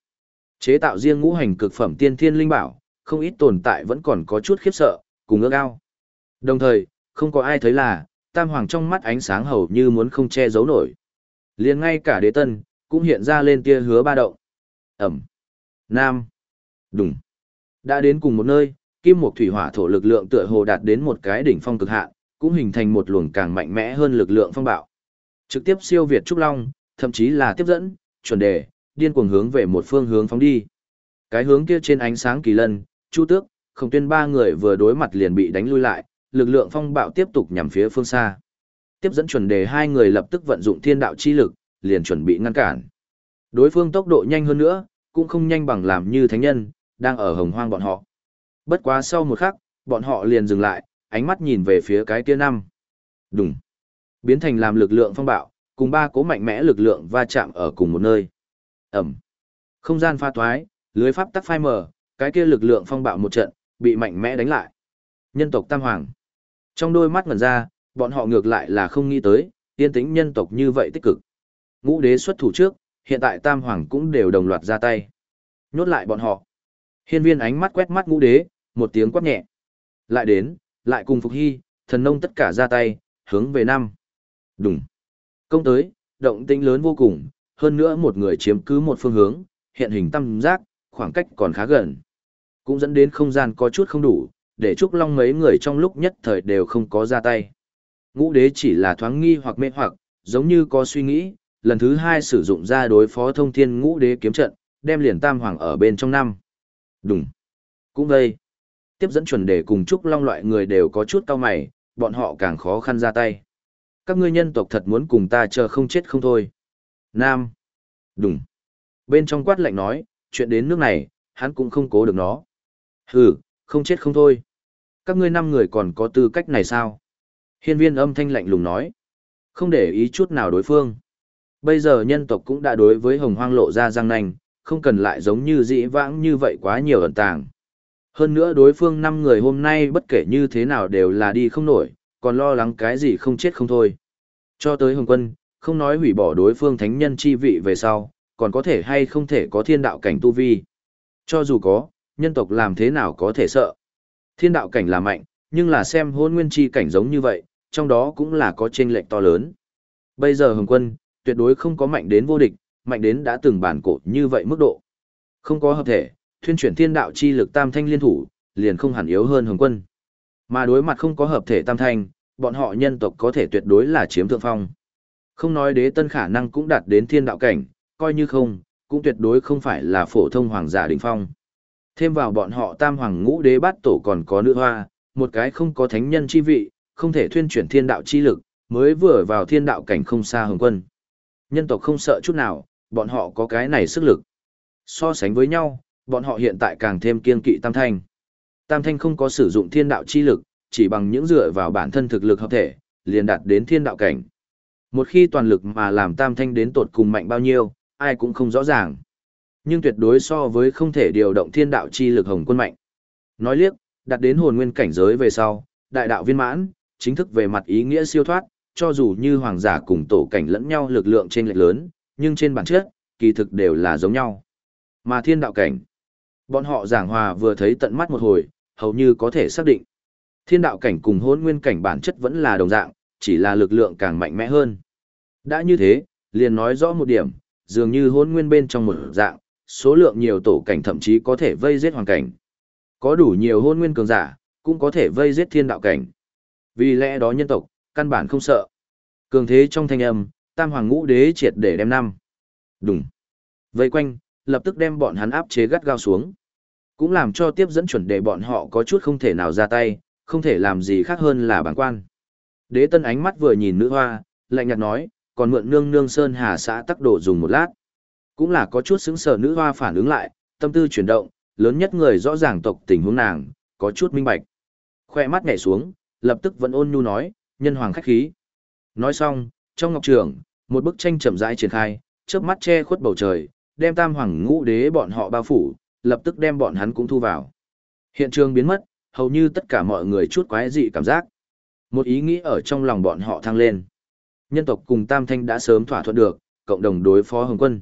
Chế tạo riêng ngũ hành cực phẩm tiên thiên linh bảo, không ít tồn tại vẫn còn có chút khiếp sợ, cùng ước ao. Đồng thời, không có ai thấy là, tam hoàng trong mắt ánh sáng hầu như muốn không che giấu nổi. liền ngay cả đế tân, cũng hiện ra lên tia hứa ba động. Ẩm. Nam. Đúng. Đã đến cùng một nơi, kim một thủy hỏa thổ lực lượng tựa hồ đạt đến một cái đỉnh phong cực hạn, cũng hình thành một luồng càng mạnh mẽ hơn lực lượng phong bạo. Trực tiếp siêu việt trúc long, thậm chí là tiếp dẫn, chuẩn đề, điên cuồng hướng về một phương hướng phóng đi. Cái hướng kia trên ánh sáng kỳ lân, Chu Tước, Không Tuyên ba người vừa đối mặt liền bị đánh lui lại, lực lượng phong bạo tiếp tục nhằm phía phương xa. Tiếp dẫn chuẩn đề hai người lập tức vận dụng thiên đạo chi lực, liền chuẩn bị ngăn cản. Đối phương tốc độ nhanh hơn nữa, cũng không nhanh bằng làm như thánh nhân, đang ở hồng hoang bọn họ. Bất quá sau một khắc, bọn họ liền dừng lại, ánh mắt nhìn về phía cái kia năm. Đùng. Biến thành làm lực lượng phong bạo, cùng ba cố mạnh mẽ lực lượng va chạm ở cùng một nơi. Ẩm. Không gian pha thoái, lưới pháp tắc phai mở, cái kia lực lượng phong bạo một trận, bị mạnh mẽ đánh lại. Nhân tộc Tam Hoàng. Trong đôi mắt ngẩn ra, bọn họ ngược lại là không nghĩ tới, tiên tính nhân tộc như vậy tích cực. Ngũ đế xuất thủ trước, hiện tại Tam Hoàng cũng đều đồng loạt ra tay. Nhốt lại bọn họ. Hiên viên ánh mắt quét mắt ngũ đế, một tiếng quát nhẹ. Lại đến, lại cùng Phục Hy, thần nông tất cả ra tay, hướng về năm. Đúng. Công tới, động tĩnh lớn vô cùng, hơn nữa một người chiếm cứ một phương hướng, hiện hình tam giác, khoảng cách còn khá gần. Cũng dẫn đến không gian có chút không đủ, để Trúc Long mấy người trong lúc nhất thời đều không có ra tay. Ngũ đế chỉ là thoáng nghi hoặc mê hoặc, giống như có suy nghĩ, lần thứ hai sử dụng ra đối phó thông thiên ngũ đế kiếm trận, đem liền tam hoàng ở bên trong năm. Đúng. Cũng vậy. Tiếp dẫn chuẩn đề cùng Trúc Long loại người đều có chút cao mày, bọn họ càng khó khăn ra tay. Các ngươi nhân tộc thật muốn cùng ta chờ không chết không thôi. Nam. Đúng. Bên trong quát lạnh nói, chuyện đến nước này, hắn cũng không cố được nó. Hừ, không chết không thôi. Các ngươi năm người còn có tư cách này sao? Hiên viên âm thanh lạnh lùng nói. Không để ý chút nào đối phương. Bây giờ nhân tộc cũng đã đối với hồng hoang lộ ra răng nanh, không cần lại giống như dĩ vãng như vậy quá nhiều ẩn tàng. Hơn nữa đối phương năm người hôm nay bất kể như thế nào đều là đi không nổi, còn lo lắng cái gì không chết không thôi. Cho tới hồng quân, không nói hủy bỏ đối phương thánh nhân chi vị về sau, còn có thể hay không thể có thiên đạo cảnh tu vi. Cho dù có, nhân tộc làm thế nào có thể sợ. Thiên đạo cảnh là mạnh, nhưng là xem hôn nguyên chi cảnh giống như vậy, trong đó cũng là có chênh lệch to lớn. Bây giờ hồng quân, tuyệt đối không có mạnh đến vô địch, mạnh đến đã từng bản cổ như vậy mức độ. Không có hợp thể, thuyên chuyển thiên đạo chi lực tam thanh liên thủ, liền không hẳn yếu hơn hồng quân. Mà đối mặt không có hợp thể tam thanh, bọn họ nhân tộc có thể tuyệt đối là chiếm thượng phong. Không nói đế tân khả năng cũng đạt đến thiên đạo cảnh, coi như không, cũng tuyệt đối không phải là phổ thông hoàng giả đỉnh phong. Thêm vào bọn họ tam hoàng ngũ đế bát tổ còn có nữ hoa, một cái không có thánh nhân chi vị, không thể thuyên chuyển thiên đạo chi lực, mới vừa vào thiên đạo cảnh không xa hồng quân. Nhân tộc không sợ chút nào, bọn họ có cái này sức lực. So sánh với nhau, bọn họ hiện tại càng thêm kiên kỵ tam thanh. Tam thanh không có sử dụng thiên đạo chi lực, chỉ bằng những dựa vào bản thân thực lực hợp thể, liền đạt đến thiên đạo cảnh. Một khi toàn lực mà làm tam thanh đến tột cùng mạnh bao nhiêu, ai cũng không rõ ràng. Nhưng tuyệt đối so với không thể điều động thiên đạo chi lực hồng quân mạnh. Nói liếc, đạt đến hồn nguyên cảnh giới về sau, đại đạo viên mãn, chính thức về mặt ý nghĩa siêu thoát, cho dù như hoàng giả cùng tổ cảnh lẫn nhau lực lượng trên lệch lớn, nhưng trên bản chất, kỳ thực đều là giống nhau. Mà thiên đạo cảnh, bọn họ giảng hòa vừa thấy tận mắt một hồi, hầu như có thể xác định. Thiên đạo cảnh cùng hôn nguyên cảnh bản chất vẫn là đồng dạng, chỉ là lực lượng càng mạnh mẽ hơn. Đã như thế, liền nói rõ một điểm, dường như hôn nguyên bên trong một dạng, số lượng nhiều tổ cảnh thậm chí có thể vây giết hoàng cảnh. Có đủ nhiều hôn nguyên cường giả, cũng có thể vây giết thiên đạo cảnh. Vì lẽ đó nhân tộc, căn bản không sợ. Cường thế trong thanh âm, tam hoàng ngũ đế triệt để đem năm. Đúng. Vây quanh, lập tức đem bọn hắn áp chế gắt gao xuống. Cũng làm cho tiếp dẫn chuẩn để bọn họ có chút không thể nào ra tay, không thể làm gì khác hơn là bản quan. Đế tân ánh mắt vừa nhìn nữ hoa, lạnh nhạt nói, còn mượn nương nương sơn hà xã tắc đổ dùng một lát. Cũng là có chút xứng sở nữ hoa phản ứng lại, tâm tư chuyển động, lớn nhất người rõ ràng tộc tình huống nàng, có chút minh bạch. Khoe mắt nhảy xuống, lập tức vẫn ôn nhu nói, nhân hoàng khách khí. Nói xong, trong ngọc trường, một bức tranh chậm rãi triển khai, chớp mắt che khuất bầu trời, đem tam hoàng ngũ đế bọn họ bao phủ, lập tức đem bọn hắn cũng thu vào. Hiện trường biến mất, hầu như tất cả mọi người chút quái dị cảm giác. Một ý nghĩ ở trong lòng bọn họ thăng lên. Nhân tộc cùng Tam Thanh đã sớm thỏa thuận được, cộng đồng đối phó Hồng Quân.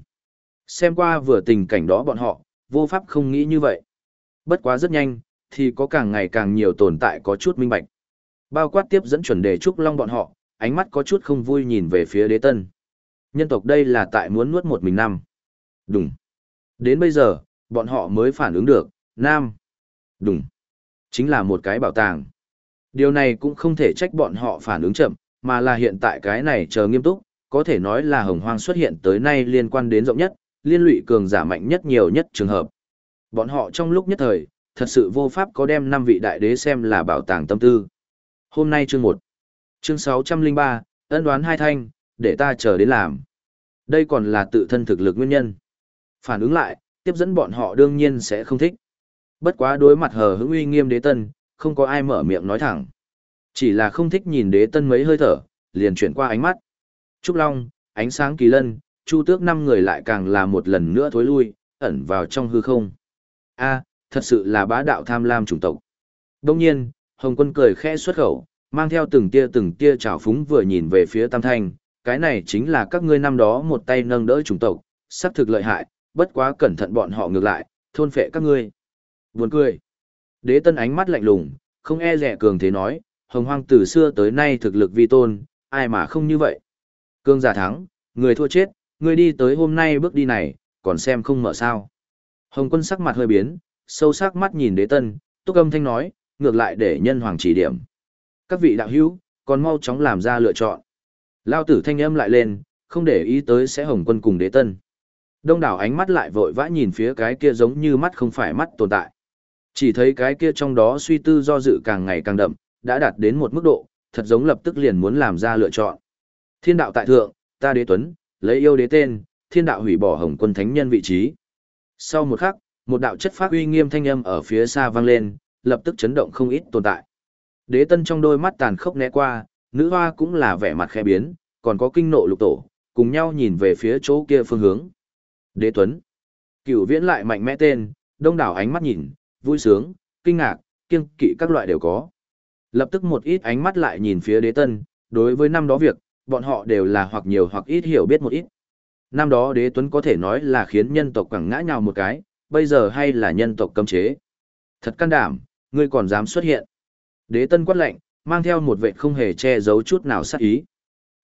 Xem qua vừa tình cảnh đó bọn họ, vô pháp không nghĩ như vậy. Bất quá rất nhanh, thì có càng ngày càng nhiều tồn tại có chút minh bạch. Bao quát tiếp dẫn chuẩn đề trúc long bọn họ, ánh mắt có chút không vui nhìn về phía đế tân. Nhân tộc đây là tại muốn nuốt một mình năm. Đúng. Đến bây giờ, bọn họ mới phản ứng được, nam. Đúng. Chính là một cái bảo tàng. Điều này cũng không thể trách bọn họ phản ứng chậm, mà là hiện tại cái này chờ nghiêm túc, có thể nói là hồng hoang xuất hiện tới nay liên quan đến rộng nhất, liên lụy cường giả mạnh nhất nhiều nhất trường hợp. Bọn họ trong lúc nhất thời, thật sự vô pháp có đem năm vị đại đế xem là bảo tàng tâm tư. Hôm nay chương 1, chương 603, ân đoán hai thanh, để ta chờ đến làm. Đây còn là tự thân thực lực nguyên nhân. Phản ứng lại, tiếp dẫn bọn họ đương nhiên sẽ không thích. Bất quá đối mặt hờ hững uy nghiêm đế tân, không có ai mở miệng nói thẳng. Chỉ là không thích nhìn đế tân mấy hơi thở, liền chuyển qua ánh mắt. Trúc Long, ánh sáng kỳ lân, chu tước năm người lại càng là một lần nữa thối lui, ẩn vào trong hư không. a thật sự là bá đạo tham lam chủng tộc. Đông nhiên, Hồng quân cười khẽ xuất khẩu, mang theo từng tia từng tia trào phúng vừa nhìn về phía Tam Thanh, cái này chính là các ngươi năm đó một tay nâng đỡ chủng tộc, sắp thực lợi hại, bất quá cẩn thận bọn họ ngược lại, thôn phệ các ngươi. Buồn cười. Đế tân ánh mắt lạnh lùng, không e rẻ cường thế nói, hồng hoang từ xưa tới nay thực lực vi tôn, ai mà không như vậy. Cương giả thắng, người thua chết, Ngươi đi tới hôm nay bước đi này, còn xem không mở sao. Hồng quân sắc mặt hơi biến, sâu sắc mắt nhìn đế tân, túc âm thanh nói, ngược lại để nhân hoàng chỉ điểm. Các vị đạo hữu, còn mau chóng làm ra lựa chọn. Lao tử thanh âm lại lên, không để ý tới sẽ hồng quân cùng đế tân. Đông đảo ánh mắt lại vội vã nhìn phía cái kia giống như mắt không phải mắt tồn tại. Chỉ thấy cái kia trong đó suy tư do dự càng ngày càng đậm, đã đạt đến một mức độ, thật giống lập tức liền muốn làm ra lựa chọn. Thiên đạo tại thượng, ta đế tuấn, lấy yêu đế tên, thiên đạo hủy bỏ hồng quân thánh nhân vị trí. Sau một khắc, một đạo chất phát uy nghiêm thanh âm ở phía xa vang lên, lập tức chấn động không ít tồn tại. Đế tân trong đôi mắt tàn khốc né qua, nữ hoa cũng là vẻ mặt khẽ biến, còn có kinh nộ lục tổ, cùng nhau nhìn về phía chỗ kia phương hướng. Đế tuấn. Cửu viễn lại mạnh mẽ tên, đông đảo ánh mắt nhìn, vui sướng, kinh ngạc, kiêng kỵ các loại đều có. Lập tức một ít ánh mắt lại nhìn phía đế tân, đối với năm đó việc, bọn họ đều là hoặc nhiều hoặc ít hiểu biết một ít. Năm đó đế tuấn có thể nói là khiến nhân tộc quẳng ngã nhào một cái, bây giờ hay là nhân tộc cấm chế. Thật can đảm, ngươi còn dám xuất hiện. Đế tân quát lệnh, mang theo một vệ không hề che giấu chút nào sát ý.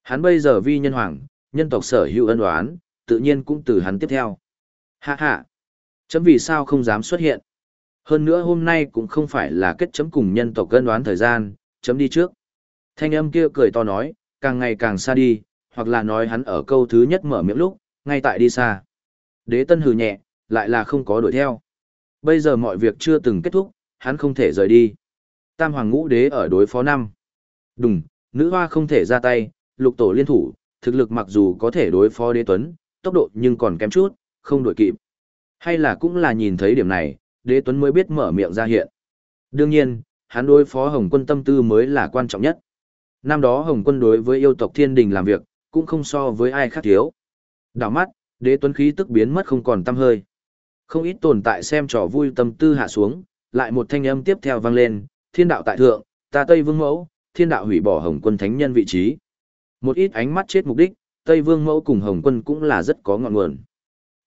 Hắn bây giờ vi nhân hoàng, nhân tộc sở hữu ân oán, tự nhiên cũng từ hắn tiếp theo. Hạ hạ, chấm vì sao không dám xuất hiện. Hơn nữa hôm nay cũng không phải là kết chấm cùng nhân tộc ân oán thời gian, chấm đi trước. Thanh âm kia cười to nói, càng ngày càng xa đi, hoặc là nói hắn ở câu thứ nhất mở miệng lúc, ngay tại đi xa. Đế tân hừ nhẹ, lại là không có đuổi theo. Bây giờ mọi việc chưa từng kết thúc, hắn không thể rời đi. Tam hoàng ngũ đế ở đối phó năm. Đùng, nữ hoa không thể ra tay, lục tổ liên thủ, thực lực mặc dù có thể đối phó đế tuấn, tốc độ nhưng còn kém chút, không đuổi kịp. Hay là cũng là nhìn thấy điểm này, đế tuấn mới biết mở miệng ra hiện. Đương nhiên, hắn đối phó Hồng quân tâm tư mới là quan trọng nhất. Năm đó Hồng quân đối với yêu tộc thiên đình làm việc, cũng không so với ai khác thiếu. Đảo mắt, đế tuấn khí tức biến mất không còn tâm hơi. Không ít tồn tại xem trò vui tâm tư hạ xuống, lại một thanh âm tiếp theo vang lên, thiên đạo tại thượng, ta Tây Vương Mẫu, thiên đạo hủy bỏ Hồng quân thánh nhân vị trí. Một ít ánh mắt chết mục đích, Tây Vương Mẫu cùng Hồng quân cũng là rất có ngọn nguồn.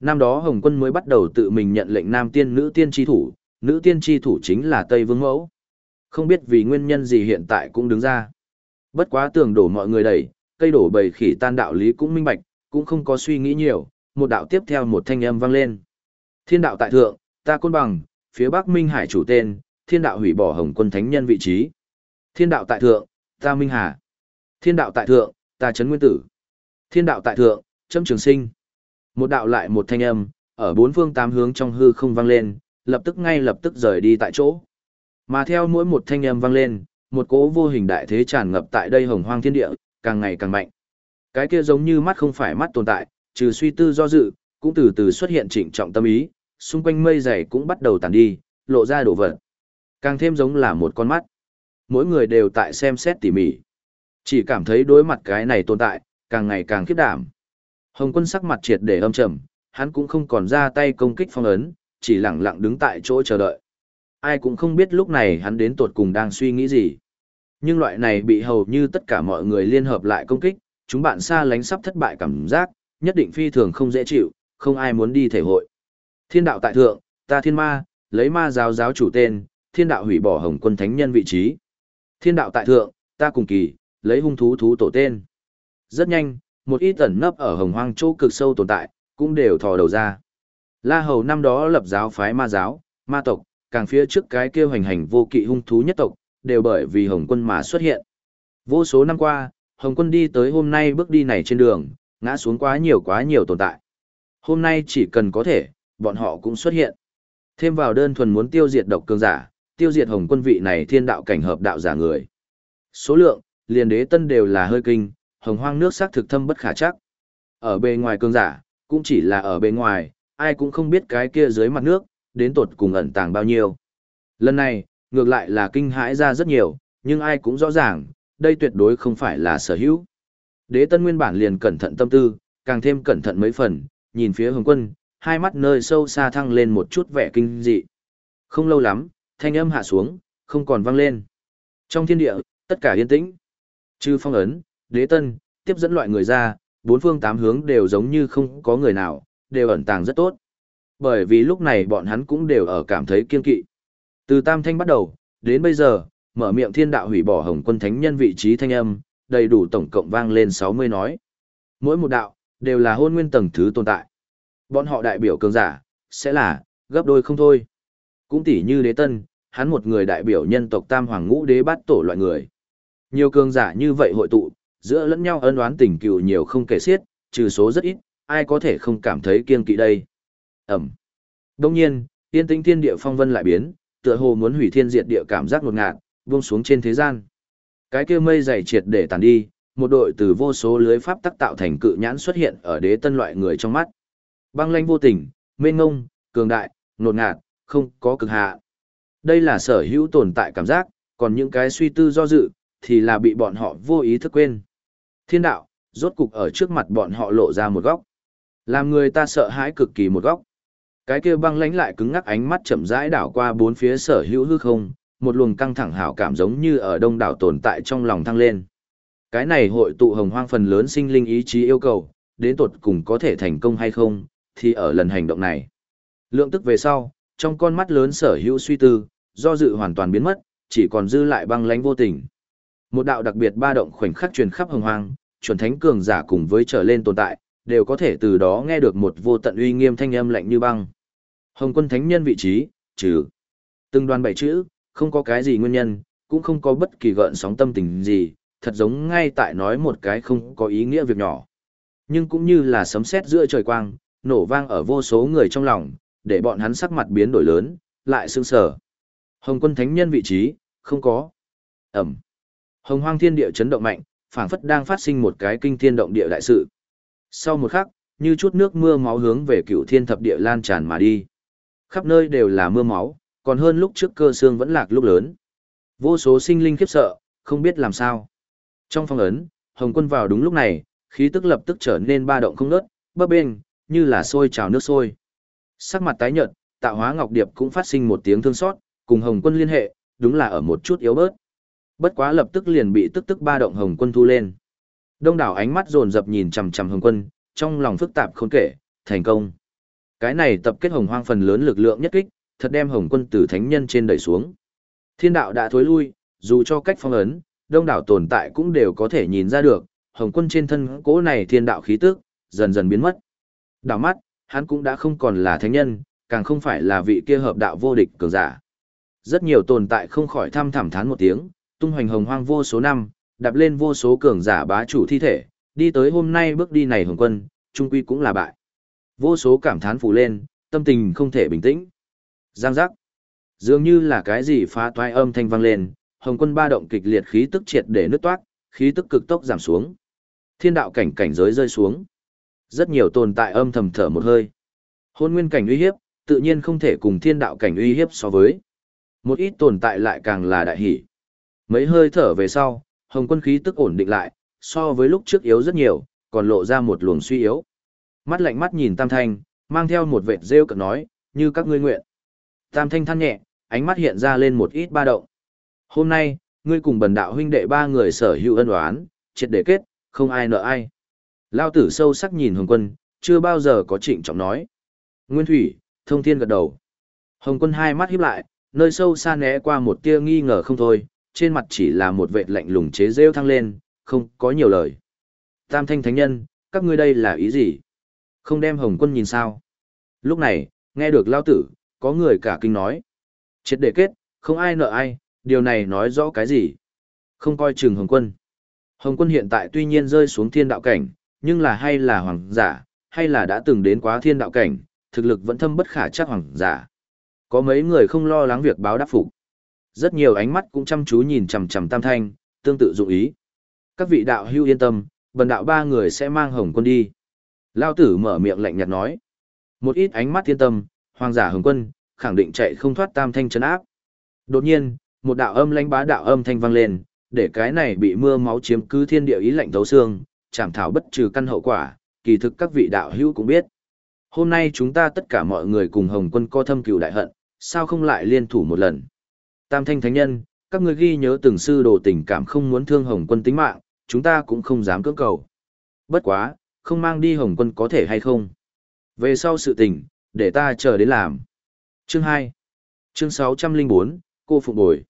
Năm đó Hồng quân mới bắt đầu tự mình nhận lệnh nam tiên nữ tiên tri thủ, nữ tiên tri thủ chính là Tây Vương Mẫu. Không biết vì nguyên nhân gì hiện tại cũng đứng ra. Bất quá tường đổ mọi người đẩy, cây đổ bầy khỉ tan đạo lý cũng minh bạch, cũng không có suy nghĩ nhiều, một đạo tiếp theo một thanh âm vang lên. Thiên đạo tại thượng, ta côn bằng, phía Bắc Minh Hải chủ tên, thiên đạo hủy bỏ Hồng quân thánh nhân vị trí. Thiên đạo tại thượng, ta Minh Hà. Thiên đạo tại thượng, ta Trấn Nguyên Tử. Thiên đạo tại thượng, Trâm Trường Sinh. Một đạo lại một thanh âm, ở bốn phương tám hướng trong hư không vang lên, lập tức ngay lập tức rời đi tại chỗ. Mà theo mỗi một thanh âm vang lên, một cỗ vô hình đại thế tràn ngập tại đây hồng hoang thiên địa, càng ngày càng mạnh. Cái kia giống như mắt không phải mắt tồn tại, trừ suy tư do dự, cũng từ từ xuất hiện trịnh trọng tâm ý, xung quanh mây dày cũng bắt đầu tàn đi, lộ ra đồ vật. Càng thêm giống là một con mắt. Mỗi người đều tại xem xét tỉ mỉ. Chỉ cảm thấy đối mặt cái này tồn tại, càng ngày càng khiếp đảm. Hồng quân sắc mặt triệt để âm trầm, hắn cũng không còn ra tay công kích phong ấn, chỉ lặng lặng đứng tại chỗ chờ đợi. Ai cũng không biết lúc này hắn đến tột cùng đang suy nghĩ gì. Nhưng loại này bị hầu như tất cả mọi người liên hợp lại công kích, chúng bạn xa lánh sắp thất bại cảm giác, nhất định phi thường không dễ chịu, không ai muốn đi thể hội. Thiên đạo tại thượng, ta thiên ma, lấy ma giáo giáo chủ tên, thiên đạo hủy bỏ hồng quân thánh nhân vị trí. Thiên đạo tại thượng, ta cùng kỳ, lấy hung thú thú tổ tên. Rất nhanh, một ít ẩn nấp ở hồng hoang chỗ cực sâu tồn tại, cũng đều thò đầu ra. La Hầu năm đó lập giáo phái ma giáo, ma tộc, càng phía trước cái kêu hành hành vô kỵ hung thú nhất tộc, đều bởi vì Hồng quân mà xuất hiện. Vô số năm qua, Hồng quân đi tới hôm nay bước đi này trên đường, ngã xuống quá nhiều quá nhiều tồn tại. Hôm nay chỉ cần có thể, bọn họ cũng xuất hiện. Thêm vào đơn thuần muốn tiêu diệt độc cường giả, tiêu diệt Hồng quân vị này thiên đạo cảnh hợp đạo giả người. Số lượng, liền đế tân đều là hơi kinh, hồng hoang nước xác thực thâm bất khả chắc. Ở bề ngoài cường giả, cũng chỉ là ở bề ngoài, ai cũng không biết cái kia dưới mặt nước, đến tột cùng ẩn tàng bao nhiêu. Lần này, ngược lại là kinh hãi ra rất nhiều, nhưng ai cũng rõ ràng, đây tuyệt đối không phải là sở hữu. Đế tân nguyên bản liền cẩn thận tâm tư, càng thêm cẩn thận mấy phần, nhìn phía hồng quân, hai mắt nơi sâu xa thăng lên một chút vẻ kinh dị. Không lâu lắm, thanh âm hạ xuống, không còn vang lên. Trong thiên địa, tất cả yên tĩnh. Chư phong ấn, đế tân, tiếp dẫn loại người ra, bốn phương tám hướng đều giống như không có người nào, đều ẩn tàng rất tốt. Bởi vì lúc này bọn hắn cũng đều ở cảm thấy kiên kỵ. Từ tam thanh bắt đầu, đến bây giờ, mở miệng thiên đạo hủy bỏ hồng quân thánh nhân vị trí thanh âm, đầy đủ tổng cộng vang lên 60 nói. Mỗi một đạo, đều là hôn nguyên tầng thứ tồn tại. Bọn họ đại biểu cường giả, sẽ là, gấp đôi không thôi. Cũng tỉ như đế tân, hắn một người đại biểu nhân tộc tam hoàng ngũ đế bát tổ loại người. Nhiều cường giả như vậy hội tụ, giữa lẫn nhau ân oán tình cựu nhiều không kể xiết, trừ số rất ít, ai có thể không cảm thấy kiên kỵ đây. Ẩm. Đông nhiên, tiên tĩnh thiên địa phong vân lại biến, tựa hồ muốn hủy thiên diệt địa cảm giác ngột ngạt, buông xuống trên thế gian. Cái kia mây dày triệt để tàn đi, một đội từ vô số lưới pháp tác tạo thành cự nhãn xuất hiện ở đế tân loại người trong mắt. Băng lanh vô tình, mênh ngông, cường đại, ngột ngạt, không có cực hạ. Đây là sở hữu tồn tại cảm giác, còn những cái suy tư do dự, thì là bị bọn họ vô ý thức quên. Thiên đạo, rốt cục ở trước mặt bọn họ lộ ra một góc. Làm người ta sợ hãi cực kỳ một góc. Cái kia băng lánh lại cứng ngắc ánh mắt chậm rãi đảo qua bốn phía sở hữu hư không, một luồng căng thẳng hảo cảm giống như ở đông đảo tồn tại trong lòng thăng lên. Cái này hội tụ hồng hoang phần lớn sinh linh ý chí yêu cầu, đến tột cùng có thể thành công hay không, thì ở lần hành động này. Lượng tức về sau, trong con mắt lớn sở hữu suy tư, do dự hoàn toàn biến mất, chỉ còn dư lại băng lánh vô tình. Một đạo đặc biệt ba động khoảnh khắc truyền khắp hồng hoang, chuẩn thánh cường giả cùng với trở lên tồn tại, đều có thể từ đó nghe được một vô tận uy nghiêm thanh âm lạnh như băng. Hồng quân thánh nhân vị trí, trừ. Từng đoàn bảy chữ, không có cái gì nguyên nhân, cũng không có bất kỳ gợn sóng tâm tình gì, thật giống ngay tại nói một cái không có ý nghĩa việc nhỏ. Nhưng cũng như là sấm sét giữa trời quang, nổ vang ở vô số người trong lòng, để bọn hắn sắc mặt biến đổi lớn, lại sương sở. Hồng quân thánh nhân vị trí, không có. Ẩm. Hồng hoang thiên địa chấn động mạnh, phảng phất đang phát sinh một cái kinh thiên động địa đại sự. Sau một khắc, như chút nước mưa máu hướng về cựu thiên thập địa lan tràn mà đi. Khắp nơi đều là mưa máu, còn hơn lúc trước cơ xương vẫn lạc lúc lớn. Vô số sinh linh khiếp sợ, không biết làm sao. Trong phong ấn, Hồng quân vào đúng lúc này, khí tức lập tức trở nên ba động không nớt, bấp bênh, như là sôi trào nước sôi. Sắc mặt tái nhợt, tạo hóa ngọc điệp cũng phát sinh một tiếng thương xót, cùng Hồng quân liên hệ, đúng là ở một chút yếu bớt. Bất quá lập tức liền bị tức tức ba động Hồng quân thu lên. Đông đảo ánh mắt dồn dập nhìn chằm chằm Hồng quân, trong lòng phức tạp khôn kể, thành công. Cái này tập kết hồng hoang phần lớn lực lượng nhất kích, thật đem hồng quân từ thánh nhân trên đẩy xuống. Thiên đạo đã thối lui, dù cho cách phong ấn, đông đảo tồn tại cũng đều có thể nhìn ra được, hồng quân trên thân cỗ này thiên đạo khí tức, dần dần biến mất. Đảo mắt, hắn cũng đã không còn là thánh nhân, càng không phải là vị kia hợp đạo vô địch cường giả. Rất nhiều tồn tại không khỏi thăm thẳm thán một tiếng, tung hoành hồng hoang vô số năm, đạp lên vô số cường giả bá chủ thi thể, đi tới hôm nay bước đi này hồng quân, trung quy cũng là bại. Vô số cảm thán phủ lên, tâm tình không thể bình tĩnh. Giang giác. Dường như là cái gì phá toái âm thanh vang lên, hồng quân ba động kịch liệt khí tức triệt để nứt toát, khí tức cực tốc giảm xuống. Thiên đạo cảnh cảnh giới rơi xuống. Rất nhiều tồn tại âm thầm thở một hơi. Hôn nguyên cảnh uy hiếp, tự nhiên không thể cùng thiên đạo cảnh uy hiếp so với. Một ít tồn tại lại càng là đại hỷ. Mấy hơi thở về sau, hồng quân khí tức ổn định lại, so với lúc trước yếu rất nhiều, còn lộ ra một luồng suy yếu. Mắt lạnh mắt nhìn Tam Thanh, mang theo một vệt rêu cợt nói, như các ngươi nguyện. Tam Thanh than nhẹ, ánh mắt hiện ra lên một ít ba động. Hôm nay, ngươi cùng bần đạo huynh đệ ba người sở hữu ân oán, triệt để kết, không ai nợ ai. Lao tử sâu sắc nhìn Hồng Quân, chưa bao giờ có trịnh trọng nói. Nguyên Thủy, thông thiên gật đầu. Hồng Quân hai mắt híp lại, nơi sâu xa né qua một tia nghi ngờ không thôi, trên mặt chỉ là một vệt lạnh lùng chế rêu thăng lên, không có nhiều lời. Tam thanh thánh nhân, các ngươi đây là ý gì? Không đem Hồng Quân nhìn sao? Lúc này, nghe được Lao tử, có người cả kinh nói. Chết để kết, không ai nợ ai, điều này nói rõ cái gì? Không coi chừng Hồng Quân. Hồng Quân hiện tại tuy nhiên rơi xuống thiên đạo cảnh, nhưng là hay là hoàng giả, hay là đã từng đến quá thiên đạo cảnh, thực lực vẫn thâm bất khả chắc hoàng giả. Có mấy người không lo lắng việc báo đáp phục. Rất nhiều ánh mắt cũng chăm chú nhìn chằm chằm Tam Thanh, tương tự dụng ý. Các vị đạo hưu yên tâm, bần đạo ba người sẽ mang Hồng Quân đi. Lao tử mở miệng lạnh nhạt nói. Một ít ánh mắt thiên tâm, hoàng giả hồng quân, khẳng định chạy không thoát tam thanh chấn áp. Đột nhiên, một đạo âm lãnh bá đạo âm thanh vang lên, để cái này bị mưa máu chiếm cứ thiên địa ý lạnh thấu xương, chảm thảo bất trừ căn hậu quả, kỳ thực các vị đạo hữu cũng biết. Hôm nay chúng ta tất cả mọi người cùng Hồng Quân co thâm cừu đại hận, sao không lại liên thủ một lần? Tam Thanh Thánh Nhân, các ngươi ghi nhớ từng sư đồ tình cảm không muốn thương Hồng Quân tính mạng, chúng ta cũng không dám cưỡng cầu. Bất quá, không mang đi Hồng Quân có thể hay không? Về sau sự tình, để ta chờ đến làm. Chương 2 Chương 604, cô Phụng Bồi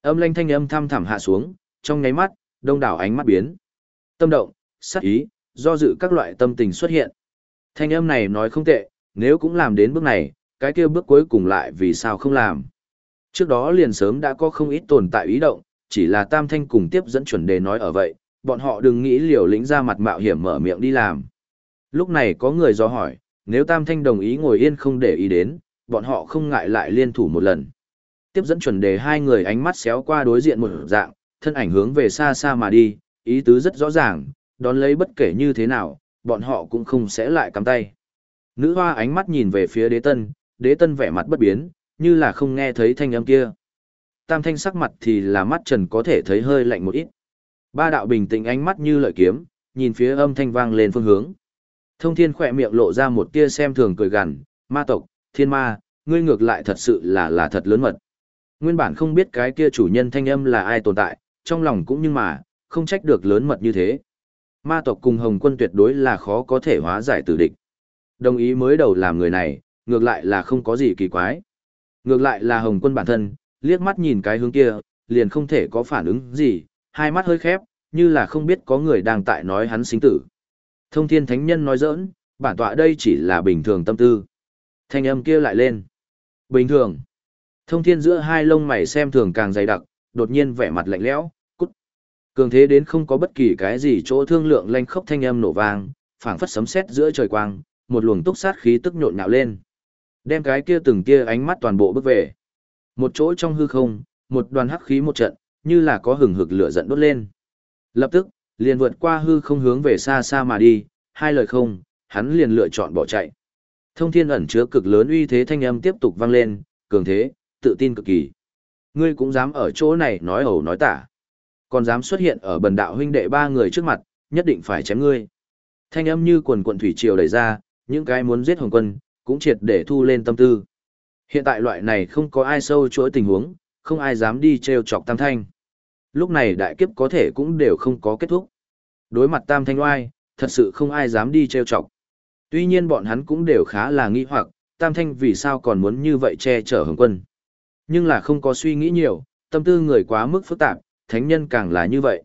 Âm lanh thanh âm thăm thẳm hạ xuống, trong nháy mắt, đông đảo ánh mắt biến. Tâm động, sắc ý, do dự các loại tâm tình xuất hiện. Thanh âm này nói không tệ, nếu cũng làm đến bước này, cái kia bước cuối cùng lại vì sao không làm. Trước đó liền sớm đã có không ít tồn tại ý động, chỉ là Tam Thanh cùng tiếp dẫn chuẩn đề nói ở vậy, bọn họ đừng nghĩ liều lĩnh ra mặt mạo hiểm mở miệng đi làm. Lúc này có người do hỏi, nếu Tam Thanh đồng ý ngồi yên không để ý đến, bọn họ không ngại lại liên thủ một lần. Tiếp dẫn chuẩn đề hai người ánh mắt xéo qua đối diện một dạng, thân ảnh hướng về xa xa mà đi, ý tứ rất rõ ràng, đón lấy bất kể như thế nào, bọn họ cũng không sẽ lại cắm tay. Nữ hoa ánh mắt nhìn về phía đế tân, đế tân vẻ mặt bất biến, như là không nghe thấy thanh âm kia. Tam thanh sắc mặt thì là mắt trần có thể thấy hơi lạnh một ít. Ba đạo bình tĩnh ánh mắt như lợi kiếm, nhìn phía âm thanh vang lên phương hướng. Thông thiên khỏe miệng lộ ra một tia xem thường cười gằn, ma tộc, thiên ma, ngươi ngược lại thật sự là là thật lớn mật. Nguyên bản không biết cái kia chủ nhân thanh âm là ai tồn tại, trong lòng cũng nhưng mà, không trách được lớn mật như thế. Ma tộc cùng Hồng quân tuyệt đối là khó có thể hóa giải tử địch. Đồng ý mới đầu làm người này, ngược lại là không có gì kỳ quái. Ngược lại là Hồng quân bản thân, liếc mắt nhìn cái hướng kia, liền không thể có phản ứng gì, hai mắt hơi khép, như là không biết có người đang tại nói hắn sinh tử. Thông thiên thánh nhân nói giỡn, bản tọa đây chỉ là bình thường tâm tư. Thanh âm kia lại lên. Bình thường. Thông thiên giữa hai lông mày xem thường càng dày đặc, đột nhiên vẻ mặt lạnh lẽo, cút. Cường thế đến không có bất kỳ cái gì chỗ thương lượng lanh khốc thanh âm nổ vang, phảng phất sấm sét giữa trời quang, một luồng túc sát khí tức nhộn nhạo lên. Đem cái kia từng kia ánh mắt toàn bộ bước về. Một chỗ trong hư không, một đoàn hắc khí một trận, như là có hừng hực lửa giận đốt lên. Lập tức, liền vượt qua hư không hướng về xa xa mà đi, hai lời không, hắn liền lựa chọn bỏ chạy. Thông thiên ẩn chứa cực lớn uy thế thanh âm tiếp tục vang lên, cường thế, tự tin cực kỳ. Ngươi cũng dám ở chỗ này nói ẩu nói tả. Còn dám xuất hiện ở bần đạo huynh đệ ba người trước mặt, nhất định phải chém ngươi. Thanh âm như quần quận thủy triều đẩy ra, những cái muốn giết hồng quân, cũng triệt để thu lên tâm tư. Hiện tại loại này không có ai sâu chuỗi tình huống, không ai dám đi treo chọc tam thanh. Lúc này đại kiếp có thể cũng đều không có kết thúc. Đối mặt tam thanh oai, thật sự không ai dám đi treo chọc. Tuy nhiên bọn hắn cũng đều khá là nghi hoặc, tam thanh vì sao còn muốn như vậy che chở hồng quân. Nhưng là không có suy nghĩ nhiều, tâm tư người quá mức phức tạp, thánh nhân càng là như vậy.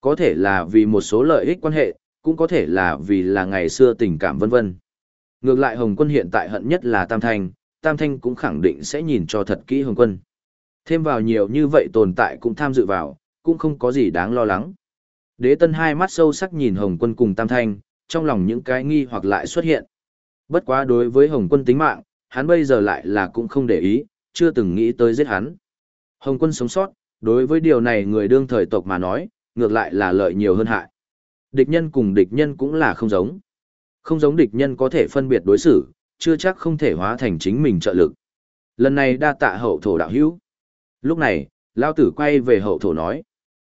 Có thể là vì một số lợi ích quan hệ, cũng có thể là vì là ngày xưa tình cảm vân vân. Ngược lại Hồng quân hiện tại hận nhất là Tam Thanh, Tam Thanh cũng khẳng định sẽ nhìn cho thật kỹ Hồng quân. Thêm vào nhiều như vậy tồn tại cũng tham dự vào, cũng không có gì đáng lo lắng. Đế tân hai mắt sâu sắc nhìn Hồng quân cùng Tam Thanh, trong lòng những cái nghi hoặc lại xuất hiện. Bất quá đối với Hồng quân tính mạng, hắn bây giờ lại là cũng không để ý, chưa từng nghĩ tới giết hắn. Hồng quân sống sót, đối với điều này người đương thời tộc mà nói, ngược lại là lợi nhiều hơn hại. Địch nhân cùng địch nhân cũng là không giống. Không giống địch nhân có thể phân biệt đối xử, chưa chắc không thể hóa thành chính mình trợ lực. Lần này đa tạ hậu thổ đạo hữu. Lúc này, lao tử quay về hậu thổ nói.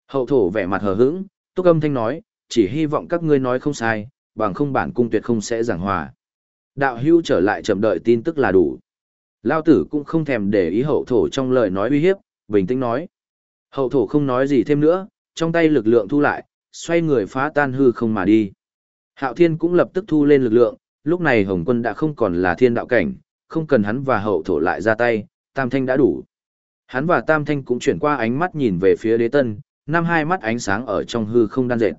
Hậu thổ vẻ mặt hờ hững, túc âm thanh nói, chỉ hy vọng các ngươi nói không sai, bằng không bản cung tuyệt không sẽ giảng hòa. Đạo hữu trở lại chậm đợi tin tức là đủ. Lao tử cũng không thèm để ý hậu thổ trong lời nói uy hiếp, bình tĩnh nói. Hậu thổ không nói gì thêm nữa, trong tay lực lượng thu lại, xoay người phá tan hư không mà đi. Hạo thiên cũng lập tức thu lên lực lượng, lúc này Hồng quân đã không còn là thiên đạo cảnh, không cần hắn và hậu thổ lại ra tay, tam thanh đã đủ. Hắn và tam thanh cũng chuyển qua ánh mắt nhìn về phía đế tân, năm hai mắt ánh sáng ở trong hư không đan dệt.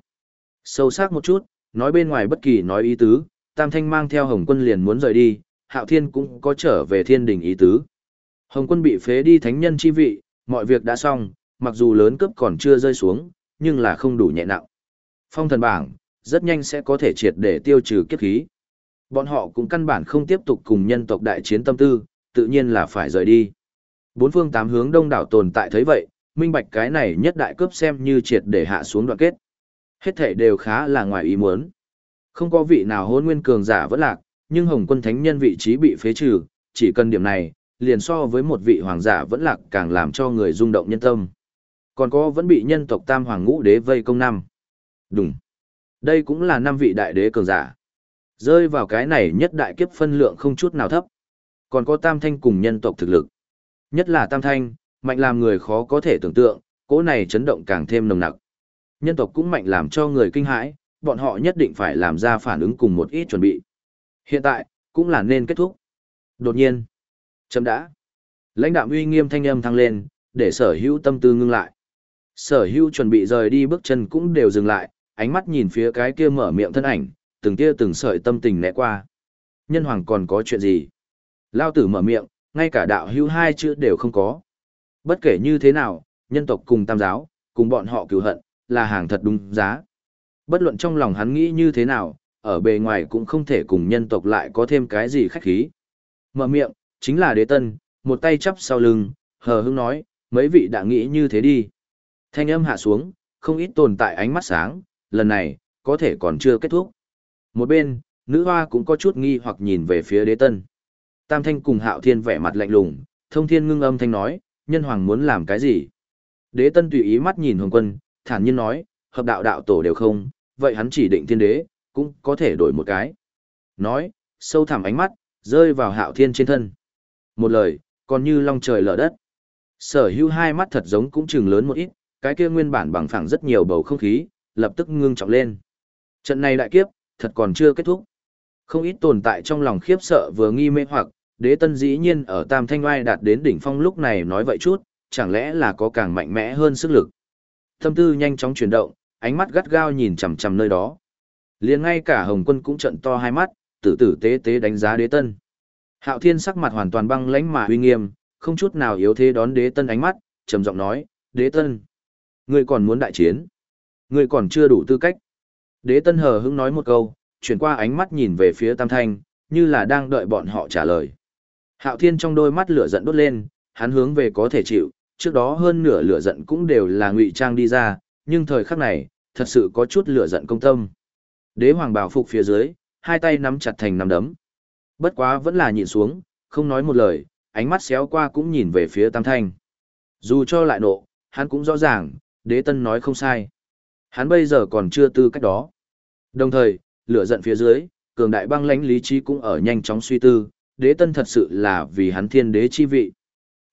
Sâu sắc một chút, nói bên ngoài bất kỳ nói ý tứ, tam thanh mang theo Hồng quân liền muốn rời đi, hạo thiên cũng có trở về thiên đình ý tứ. Hồng quân bị phế đi thánh nhân chi vị, mọi việc đã xong, mặc dù lớn cấp còn chưa rơi xuống, nhưng là không đủ nhẹ nặng. Phong thần bảng, rất nhanh sẽ có thể triệt để tiêu trừ kiếp khí. Bọn họ cũng căn bản không tiếp tục cùng nhân tộc đại chiến tâm tư, tự nhiên là phải rời đi. Bốn phương tám hướng đông đảo tồn tại thấy vậy, minh bạch cái này nhất đại cướp xem như triệt để hạ xuống đoạn kết. Hết thể đều khá là ngoài ý muốn. Không có vị nào hôn nguyên cường giả vẫn lạc, nhưng Hồng quân thánh nhân vị trí bị phế trừ, chỉ cần điểm này, liền so với một vị hoàng giả vẫn lạc càng làm cho người rung động nhân tâm. Còn có vẫn bị nhân tộc Tam Hoàng Ngũ Đế vây công năm. Đúng. Đây cũng là năm vị đại đế cường giả. Rơi vào cái này nhất đại kiếp phân lượng không chút nào thấp. Còn có Tam Thanh cùng nhân tộc thực lực. Nhất là Tam Thanh, mạnh làm người khó có thể tưởng tượng, cỗ này chấn động càng thêm nồng nặc. Nhân tộc cũng mạnh làm cho người kinh hãi, bọn họ nhất định phải làm ra phản ứng cùng một ít chuẩn bị. Hiện tại, cũng là nên kết thúc. Đột nhiên, chấm đã. Lãnh đạo uy nghiêm thanh âm thăng lên, để sở hữu tâm tư ngưng lại. Sở hữu chuẩn bị rời đi bước chân cũng đều dừng lại, ánh mắt nhìn phía cái kia mở miệng thân ảnh, từng kia từng sợi tâm tình né qua. Nhân hoàng còn có chuyện gì? Lao tử mở miệng, ngay cả đạo hữu hai chữ đều không có. Bất kể như thế nào, nhân tộc cùng tam giáo, cùng bọn họ cứu hận, là hàng thật đúng giá. Bất luận trong lòng hắn nghĩ như thế nào, ở bề ngoài cũng không thể cùng nhân tộc lại có thêm cái gì khách khí. Mở miệng, chính là đế tân, một tay chắp sau lưng, hờ hững nói, mấy vị đã nghĩ như thế đi. Thanh âm hạ xuống, không ít tồn tại ánh mắt sáng, lần này, có thể còn chưa kết thúc. Một bên, nữ hoa cũng có chút nghi hoặc nhìn về phía đế tân. Tam thanh cùng hạo thiên vẻ mặt lạnh lùng, thông thiên ngưng âm thanh nói, nhân hoàng muốn làm cái gì? Đế tân tùy ý mắt nhìn hồng quân, thản nhiên nói, hợp đạo đạo tổ đều không, vậy hắn chỉ định thiên đế, cũng có thể đổi một cái. Nói, sâu thẳm ánh mắt, rơi vào hạo thiên trên thân. Một lời, còn như long trời lở đất. Sở hữu hai mắt thật giống cũng chừng lớn một ít, cái kia nguyên bản bằng phẳng rất nhiều bầu không khí, lập tức ngưng trọng lên. Trận này đại kiếp, thật còn chưa kết thúc. Không ít tồn tại trong lòng khiếp sợ vừa nghi mê hoặc, đế tân dĩ nhiên ở tam thanh oai đạt đến đỉnh phong lúc này nói vậy chút, chẳng lẽ là có càng mạnh mẽ hơn sức lực. Tâm tư nhanh chóng chuyển động, ánh mắt gắt gao nhìn chằm chằm nơi đó. liền ngay cả hồng quân cũng trận to hai mắt, tử tử tế tế đánh giá đế tân. Hạo thiên sắc mặt hoàn toàn băng lãnh mà uy nghiêm, không chút nào yếu thế đón đế tân ánh mắt, trầm giọng nói, đế tân, ngươi còn muốn đại chiến. Ngươi còn chưa đủ tư cách. Đế tân hờ hững nói một câu, chuyển qua ánh mắt nhìn về phía tam thanh, như là đang đợi bọn họ trả lời. Hạo thiên trong đôi mắt lửa giận đốt lên, hắn hướng về có thể chịu, trước đó hơn nửa lửa giận cũng đều là ngụy trang đi ra, nhưng thời khắc này, thật sự có chút lửa giận công tâm. Đế hoàng Bảo phục phía dưới, hai tay nắm chặt thành nắm đấm. Bất quá vẫn là nhìn xuống, không nói một lời, ánh mắt xéo qua cũng nhìn về phía tam thanh. Dù cho lại nộ, hắn cũng rõ ràng, đế tân nói không sai. Hắn bây giờ còn chưa tư cách đó. Đồng thời, lửa giận phía dưới, cường đại băng lãnh lý trí cũng ở nhanh chóng suy tư, đế tân thật sự là vì hắn thiên đế chi vị.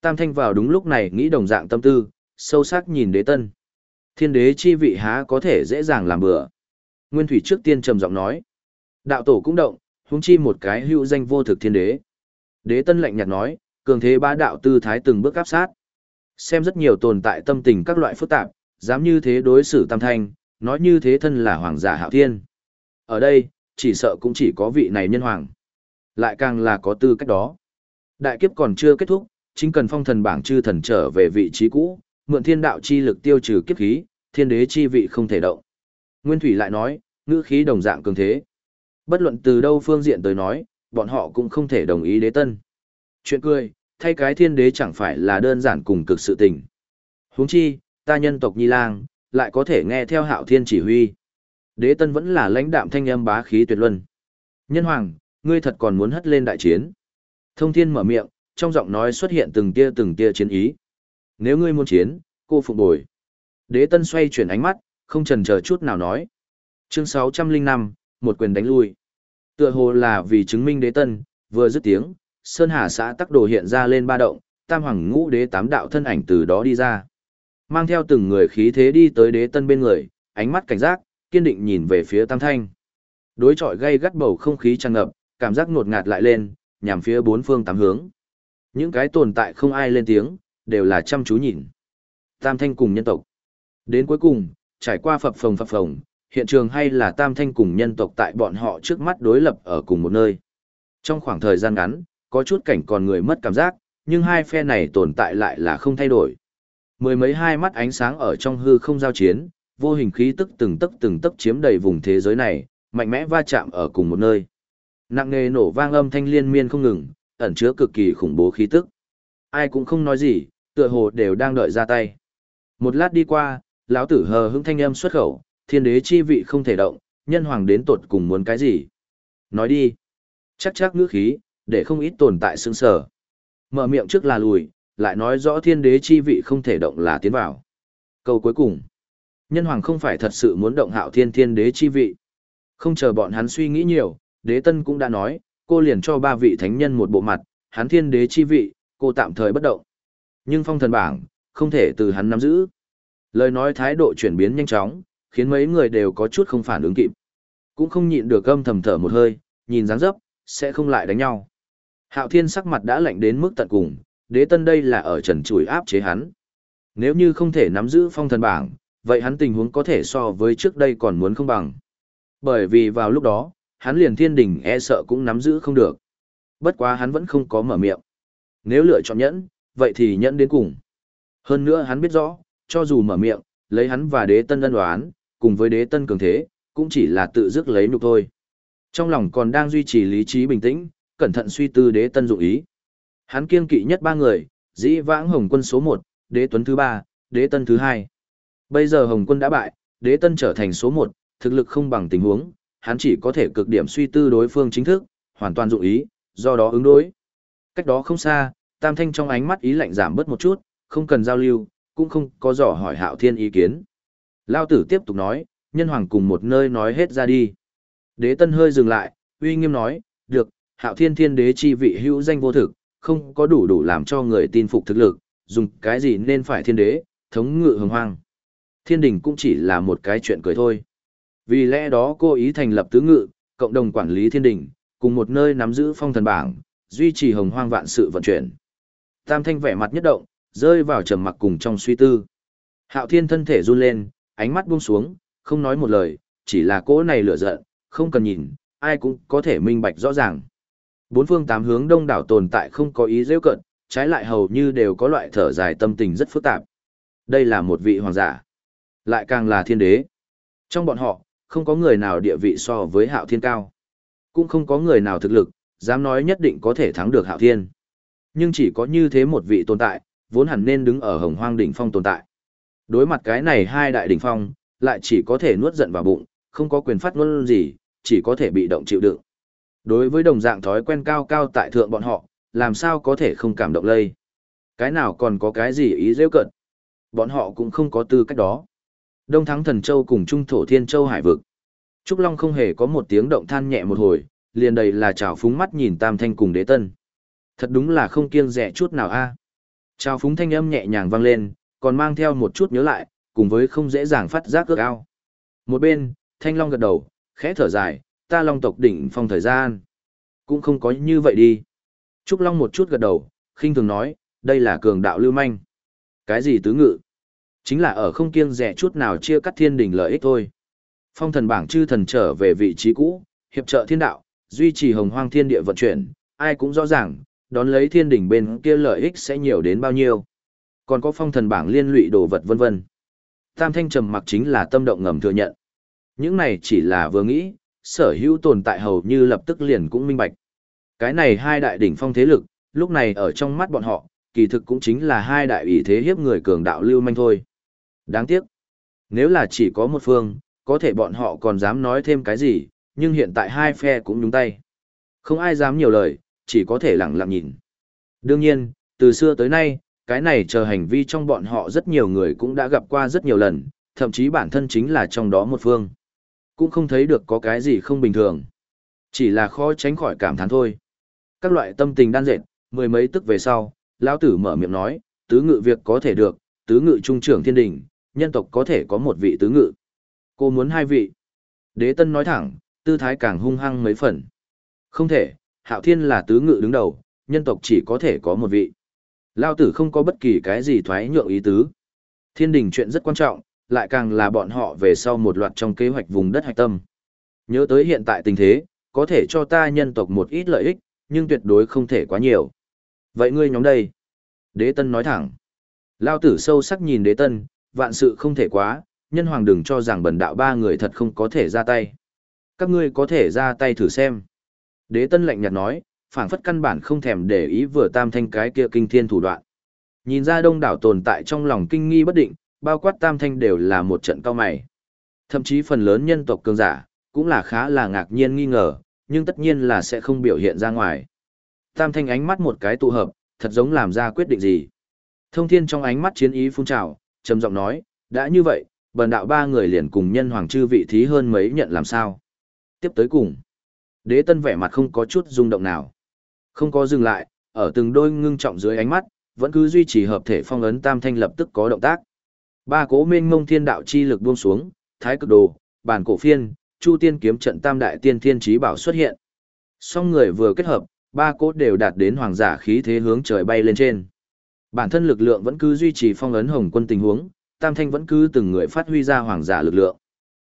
Tam thanh vào đúng lúc này nghĩ đồng dạng tâm tư, sâu sắc nhìn đế tân. Thiên đế chi vị há có thể dễ dàng làm bừa. Nguyên thủy trước tiên trầm giọng nói. Đạo tổ cũng động, huống chi một cái hữu danh vô thực thiên đế. Đế tân lạnh nhạt nói, cường thế ba đạo tư thái từng bước áp sát. Xem rất nhiều tồn tại tâm tình các loại phức tạp, dám như thế đối xử tam thanh, nói như thế thân là hoàng giả hạo thiên. Ở đây, chỉ sợ cũng chỉ có vị này nhân hoàng. Lại càng là có tư cách đó. Đại kiếp còn chưa kết thúc, chính cần phong thần bảng chư thần trở về vị trí cũ, mượn thiên đạo chi lực tiêu trừ kiếp khí, thiên đế chi vị không thể động. Nguyên Thủy lại nói, ngữ khí đồng dạng cường thế. Bất luận từ đâu phương diện tới nói, bọn họ cũng không thể đồng ý đế tân. Chuyện cười, thay cái thiên đế chẳng phải là đơn giản cùng cực sự tình. huống chi, ta nhân tộc Nhi Lang, lại có thể nghe theo hạo thiên chỉ huy. Đế tân vẫn là lãnh đạm thanh âm bá khí tuyệt luân. Nhân hoàng, ngươi thật còn muốn hất lên đại chiến. Thông thiên mở miệng, trong giọng nói xuất hiện từng tia từng tia chiến ý. Nếu ngươi muốn chiến, cô phục bồi. Đế tân xoay chuyển ánh mắt, không trần chờ chút nào nói. Chương 605, một quyền đánh lui. Tựa hồ là vì chứng minh đế tân, vừa dứt tiếng, Sơn Hà xã tắc đồ hiện ra lên ba động, tam hoàng ngũ đế tám đạo thân ảnh từ đó đi ra. Mang theo từng người khí thế đi tới đế tân bên người, ánh mắt cảnh giác, kiên định nhìn về phía tam thanh. Đối chọi gây gắt bầu không khí tràn ngập, cảm giác ngột ngạt lại lên, nhằm phía bốn phương tám hướng. Những cái tồn tại không ai lên tiếng, đều là chăm chú nhìn. Tam thanh cùng nhân tộc. Đến cuối cùng, trải qua phập phồng phập phồng, hiện trường hay là tam thanh cùng nhân tộc tại bọn họ trước mắt đối lập ở cùng một nơi. Trong khoảng thời gian ngắn, có chút cảnh còn người mất cảm giác, nhưng hai phe này tồn tại lại là không thay đổi. Mười mấy hai mắt ánh sáng ở trong hư không giao chiến, vô hình khí tức từng tấc từng tấc chiếm đầy vùng thế giới này, mạnh mẽ va chạm ở cùng một nơi. Nặng nề nổ vang âm thanh liên miên không ngừng, ẩn chứa cực kỳ khủng bố khí tức. Ai cũng không nói gì, tựa hồ đều đang đợi ra tay. Một lát đi qua, lão tử hờ hững thanh âm xuất khẩu, thiên đế chi vị không thể động, nhân hoàng đến tột cùng muốn cái gì? Nói đi. Chắc chắc ngữ khí, để không ít tồn tại sững sờ. Mở miệng trước là lùi, lại nói rõ thiên đế chi vị không thể động là tiến vào. Câu cuối cùng. Nhân hoàng không phải thật sự muốn động hạo thiên thiên đế chi vị. Không chờ bọn hắn suy nghĩ nhiều, đế tân cũng đã nói, cô liền cho ba vị thánh nhân một bộ mặt, hắn thiên đế chi vị, cô tạm thời bất động. Nhưng phong thần bảng, không thể từ hắn nắm giữ. Lời nói thái độ chuyển biến nhanh chóng, khiến mấy người đều có chút không phản ứng kịp. Cũng không nhịn được âm thầm thở một hơi, nhìn dáng dấp, sẽ không lại đánh nhau. Hạo thiên sắc mặt đã lạnh đến mức tận cùng, đế tân đây là ở trần chùi áp chế hắn. Nếu như không thể nắm giữ phong thần bảng, vậy hắn tình huống có thể so với trước đây còn muốn không bằng. Bởi vì vào lúc đó, hắn liền thiên đình e sợ cũng nắm giữ không được. Bất quá hắn vẫn không có mở miệng. Nếu lựa chọn nhẫn, vậy thì nhẫn đến cùng. Hơn nữa hắn biết rõ, cho dù mở miệng, lấy hắn và đế tân ân đoán, cùng với đế tân cường thế, cũng chỉ là tự dứt lấy nhục thôi. Trong lòng còn đang duy trì lý trí bình tĩnh, cẩn thận suy tư đế tân dụng ý. Hắn kiên kỵ nhất ba người, dĩ vãng hồng quân số một, đế tuấn thứ ba, đế tân thứ hai. Bây giờ hồng quân đã bại, đế tân trở thành số một, thực lực không bằng tình huống, hắn chỉ có thể cực điểm suy tư đối phương chính thức, hoàn toàn dụng ý, do đó ứng đối. Cách đó không xa, Tam Thanh trong ánh mắt ý lạnh giảm bớt một chút, không cần giao lưu, cũng không có dò hỏi Hạo Thiên ý kiến. Lao tử tiếp tục nói, nhân hoàng cùng một nơi nói hết ra đi. Đế Tân hơi dừng lại, uy nghiêm nói, được, Hạo Thiên Thiên Đế chi vị hữu danh vô thực, không có đủ đủ làm cho người tin phục thực lực, dùng cái gì nên phải Thiên Đế, thống ngự hồng hoang. Thiên đình cũng chỉ là một cái chuyện cười thôi. Vì lẽ đó cô ý thành lập tứ ngự, cộng đồng quản lý thiên đình, cùng một nơi nắm giữ phong thần bảng, duy trì hồng hoang vạn sự vận chuyển. Tam thanh vẻ mặt nhất động, rơi vào trầm mặc cùng trong suy tư. Hạo thiên thân thể run lên, ánh mắt buông xuống, không nói một lời, chỉ là cỗ này lửa giận, không cần nhìn, ai cũng có thể minh bạch rõ ràng. Bốn phương tám hướng đông đảo tồn tại không có ý rêu cận, trái lại hầu như đều có loại thở dài tâm tình rất phức tạp. Đây là một vị hoàng giả, lại càng là thiên đế. Trong bọn họ, không có người nào địa vị so với hạo thiên cao. Cũng không có người nào thực lực, dám nói nhất định có thể thắng được hạo thiên. Nhưng chỉ có như thế một vị tồn tại, vốn hẳn nên đứng ở hồng hoang đỉnh phong tồn tại. Đối mặt cái này hai đại đỉnh phong, lại chỉ có thể nuốt giận vào bụng, không có quyền phát ngôn gì, chỉ có thể bị động chịu đựng. Đối với đồng dạng thói quen cao cao tại thượng bọn họ, làm sao có thể không cảm động lây. Cái nào còn có cái gì ý rêu cận. Bọn họ cũng không có tư cách đó. Đông Thắng Thần Châu cùng Trung Thổ Thiên Châu Hải Vực. Trúc Long không hề có một tiếng động than nhẹ một hồi, liền đầy là trào phúng mắt nhìn Tam Thanh cùng đế tân. Thật đúng là không kiêng rẻ chút nào a. À. Trào phúng thanh âm nhẹ nhàng vang lên, còn mang theo một chút nhớ lại, cùng với không dễ dàng phát giác ước ao. Một bên, Thanh Long gật đầu, khẽ thở dài, ta Long tộc đỉnh phong thời gian. Cũng không có như vậy đi. Trúc Long một chút gật đầu, khinh thường nói, đây là cường đạo lưu manh. Cái gì tứ ngự? Chính là ở không kiêng rẻ chút nào chia cắt thiên đình lợi ích thôi. Phong thần bảng chư thần trở về vị trí cũ, hiệp trợ thiên đạo, duy trì hồng hoang thiên địa vận chuyển, ai cũng rõ ràng, đón lấy thiên đỉnh bên kia lợi ích sẽ nhiều đến bao nhiêu. Còn có phong thần bảng liên lụy đồ vật vân vân. Tam thanh trầm mặc chính là tâm động ngầm thừa nhận. Những này chỉ là vừa nghĩ, sở hữu tồn tại hầu như lập tức liền cũng minh bạch. Cái này hai đại đỉnh phong thế lực, lúc này ở trong mắt bọn họ, kỳ thực cũng chính là hai đại ủy thế hiếp người cường đạo lưu manh thôi. Đáng tiếc. Nếu là chỉ có một phương, có thể bọn họ còn dám nói thêm cái gì, nhưng hiện tại hai phe cũng nhúng tay. Không ai dám nhiều lời, chỉ có thể lặng lặng nhìn. Đương nhiên, từ xưa tới nay, cái này chờ hành vi trong bọn họ rất nhiều người cũng đã gặp qua rất nhiều lần, thậm chí bản thân chính là trong đó một phương. Cũng không thấy được có cái gì không bình thường. Chỉ là khó tránh khỏi cảm thán thôi. Các loại tâm tình đan dệt, mười mấy tức về sau, lão tử mở miệng nói, tứ ngự việc có thể được, tứ ngự trung trưởng thiên đình, nhân tộc có thể có một vị tứ ngự. Cô muốn hai vị. Đế tân nói thẳng, tư thái càng hung hăng mấy phần. Không thể, hạo thiên là tứ ngự đứng đầu, nhân tộc chỉ có thể có một vị. Lao tử không có bất kỳ cái gì thoái nhượng ý tứ. Thiên đình chuyện rất quan trọng, lại càng là bọn họ về sau một loạt trong kế hoạch vùng đất hạch tâm. Nhớ tới hiện tại tình thế, có thể cho ta nhân tộc một ít lợi ích, nhưng tuyệt đối không thể quá nhiều. Vậy ngươi nhóm đây? Đế tân nói thẳng. Lao tử sâu sắc nhìn đế tân, vạn sự không thể quá, nhân hoàng đừng cho rằng bần đạo ba người thật không có thể ra tay. Các ngươi có thể ra tay thử xem. Đế tân lạnh nhạt nói, phảng phất căn bản không thèm để ý vừa tam thanh cái kia kinh thiên thủ đoạn. Nhìn ra đông đảo tồn tại trong lòng kinh nghi bất định, bao quát tam thanh đều là một trận cao mày. Thậm chí phần lớn nhân tộc cường giả, cũng là khá là ngạc nhiên nghi ngờ, nhưng tất nhiên là sẽ không biểu hiện ra ngoài. Tam thanh ánh mắt một cái tụ hợp, thật giống làm ra quyết định gì. Thông thiên trong ánh mắt chiến ý phun trào, trầm giọng nói, đã như vậy, bần đạo ba người liền cùng nhân hoàng chư vị thí hơn mấy nhận làm sao. Tiếp tới cùng. Đế tân vẻ mặt không có chút rung động nào. Không có dừng lại, ở từng đôi ngưng trọng dưới ánh mắt, vẫn cứ duy trì hợp thể phong ấn tam thanh lập tức có động tác. Ba cố mênh mông thiên đạo chi lực buông xuống, thái cực đồ, bản cổ phiên, chu tiên kiếm trận tam đại tiên thiên trí bảo xuất hiện. Song người vừa kết hợp, ba cố đều đạt đến hoàng giả khí thế hướng trời bay lên trên. Bản thân lực lượng vẫn cứ duy trì phong ấn hồng quân tình huống, Tam Thanh vẫn cứ từng người phát huy ra hoàng giả lực lượng.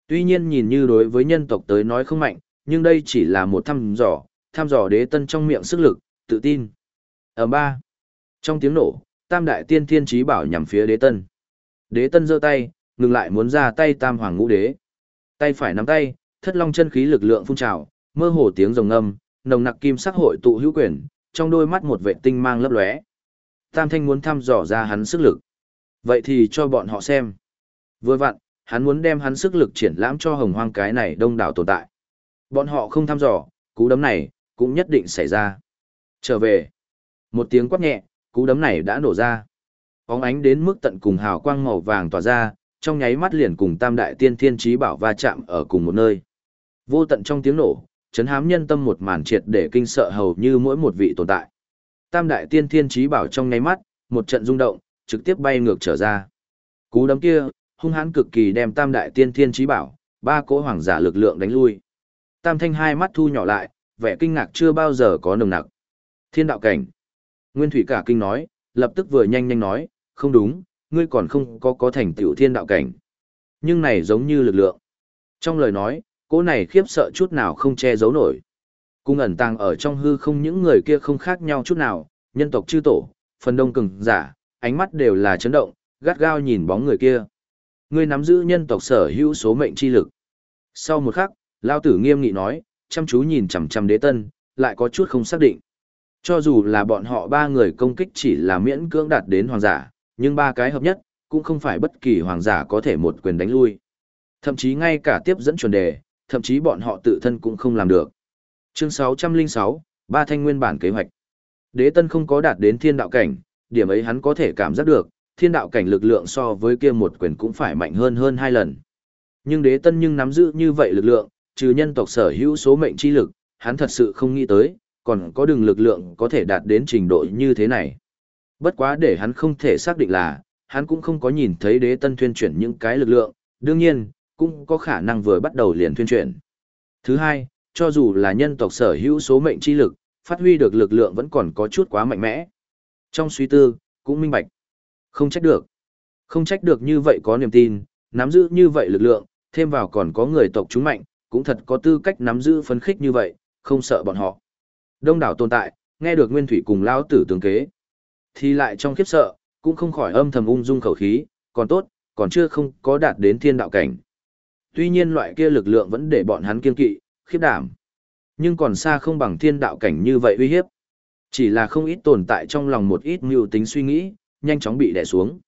Tuy nhiên nhìn như đối với nhân tộc tới nói không mạnh, nhưng đây chỉ là một thăm dò, thăm dò đế tân trong miệng sức lực, tự tin. Ở ba, trong tiếng nổ, Tam Đại Tiên Thiên Chí Bảo nhằm phía đế tân. Đế tân giơ tay, ngừng lại muốn ra tay Tam Hoàng Ngũ Đế. Tay phải nắm tay, thất long chân khí lực lượng phun trào, mơ hồ tiếng rồng ngâm, nồng nặc kim sắc hội tụ hữu quyền, trong đôi mắt một vệ tinh mang lấp lóe. Tam Thanh muốn thăm dò ra hắn sức lực. Vậy thì cho bọn họ xem. Vừa vặn, hắn muốn đem hắn sức lực triển lãm cho hồng hoang cái này đông đảo tồn tại. Bọn họ không thăm dò, cú đấm này, cũng nhất định xảy ra. Trở về. Một tiếng quát nhẹ, cú đấm này đã nổ ra. Óng ánh đến mức tận cùng hào quang màu vàng tỏa ra, trong nháy mắt liền cùng tam đại tiên thiên trí bảo va chạm ở cùng một nơi. Vô tận trong tiếng nổ, chấn hám nhân tâm một màn triệt để kinh sợ hầu như mỗi một vị tồn tại. Tam đại tiên thiên trí bảo trong nháy mắt, một trận rung động, trực tiếp bay ngược trở ra. Cú đấm kia, hung hãn cực kỳ đem tam đại tiên thiên trí bảo, ba cỗ hoàng giả lực lượng đánh lui. Tam thanh hai mắt thu nhỏ lại, vẻ kinh ngạc chưa bao giờ có nồng nặc. Thiên đạo cảnh. Nguyên thủy cả kinh nói, lập tức vừa nhanh nhanh nói, không đúng, ngươi còn không có có thành tựu thiên đạo cảnh. Nhưng này giống như lực lượng. Trong lời nói, cô này khiếp sợ chút nào không che giấu nổi. Cung ẩn tàng ở trong hư không những người kia không khác nhau chút nào, nhân tộc chư tổ, phần đông cường giả, ánh mắt đều là chấn động, gắt gao nhìn bóng người kia. Ngươi nắm giữ nhân tộc sở hữu số mệnh chi lực. Sau một khắc, Lao tử nghiêm nghị nói, chăm chú nhìn chằm chằm đế tân, lại có chút không xác định. Cho dù là bọn họ ba người công kích chỉ là miễn cưỡng đạt đến hoàng giả, nhưng ba cái hợp nhất, cũng không phải bất kỳ hoàng giả có thể một quyền đánh lui. Thậm chí ngay cả tiếp dẫn chuẩn đề, thậm chí bọn họ tự thân cũng không làm được. Chương 606, ba thanh nguyên bản kế hoạch. Đế tân không có đạt đến thiên đạo cảnh, điểm ấy hắn có thể cảm giác được, thiên đạo cảnh lực lượng so với kia một quyền cũng phải mạnh hơn hơn hai lần. Nhưng đế tân nhưng nắm giữ như vậy lực lượng, trừ nhân tộc sở hữu số mệnh chi lực, hắn thật sự không nghĩ tới, còn có đường lực lượng có thể đạt đến trình độ như thế này. Bất quá để hắn không thể xác định là, hắn cũng không có nhìn thấy đế tân thuyên chuyển những cái lực lượng, đương nhiên, cũng có khả năng vừa bắt đầu liền thuyên chuyển. Thứ hai, cho dù là nhân tộc sở hữu số mệnh chi lực, phát huy được lực lượng vẫn còn có chút quá mạnh mẽ. Trong suy tư, cũng minh bạch. Không trách được. Không trách được như vậy có niềm tin, nắm giữ như vậy lực lượng, thêm vào còn có người tộc chúng mạnh, cũng thật có tư cách nắm giữ phấn khích như vậy, không sợ bọn họ. Đông đảo tồn tại, nghe được Nguyên Thủy cùng lao tử tướng kế. Thì lại trong khiếp sợ, cũng không khỏi âm thầm ung dung khẩu khí, còn tốt, còn chưa không có đạt đến thiên đạo cảnh. Tuy nhiên loại kia lực lượng vẫn để bọn hắn kiên kỵ, khiếp đảm. Nhưng còn xa không bằng thiên đạo cảnh như vậy uy hiếp. Chỉ là không ít tồn tại trong lòng một ít mưu tính suy nghĩ, nhanh chóng bị đè xuống.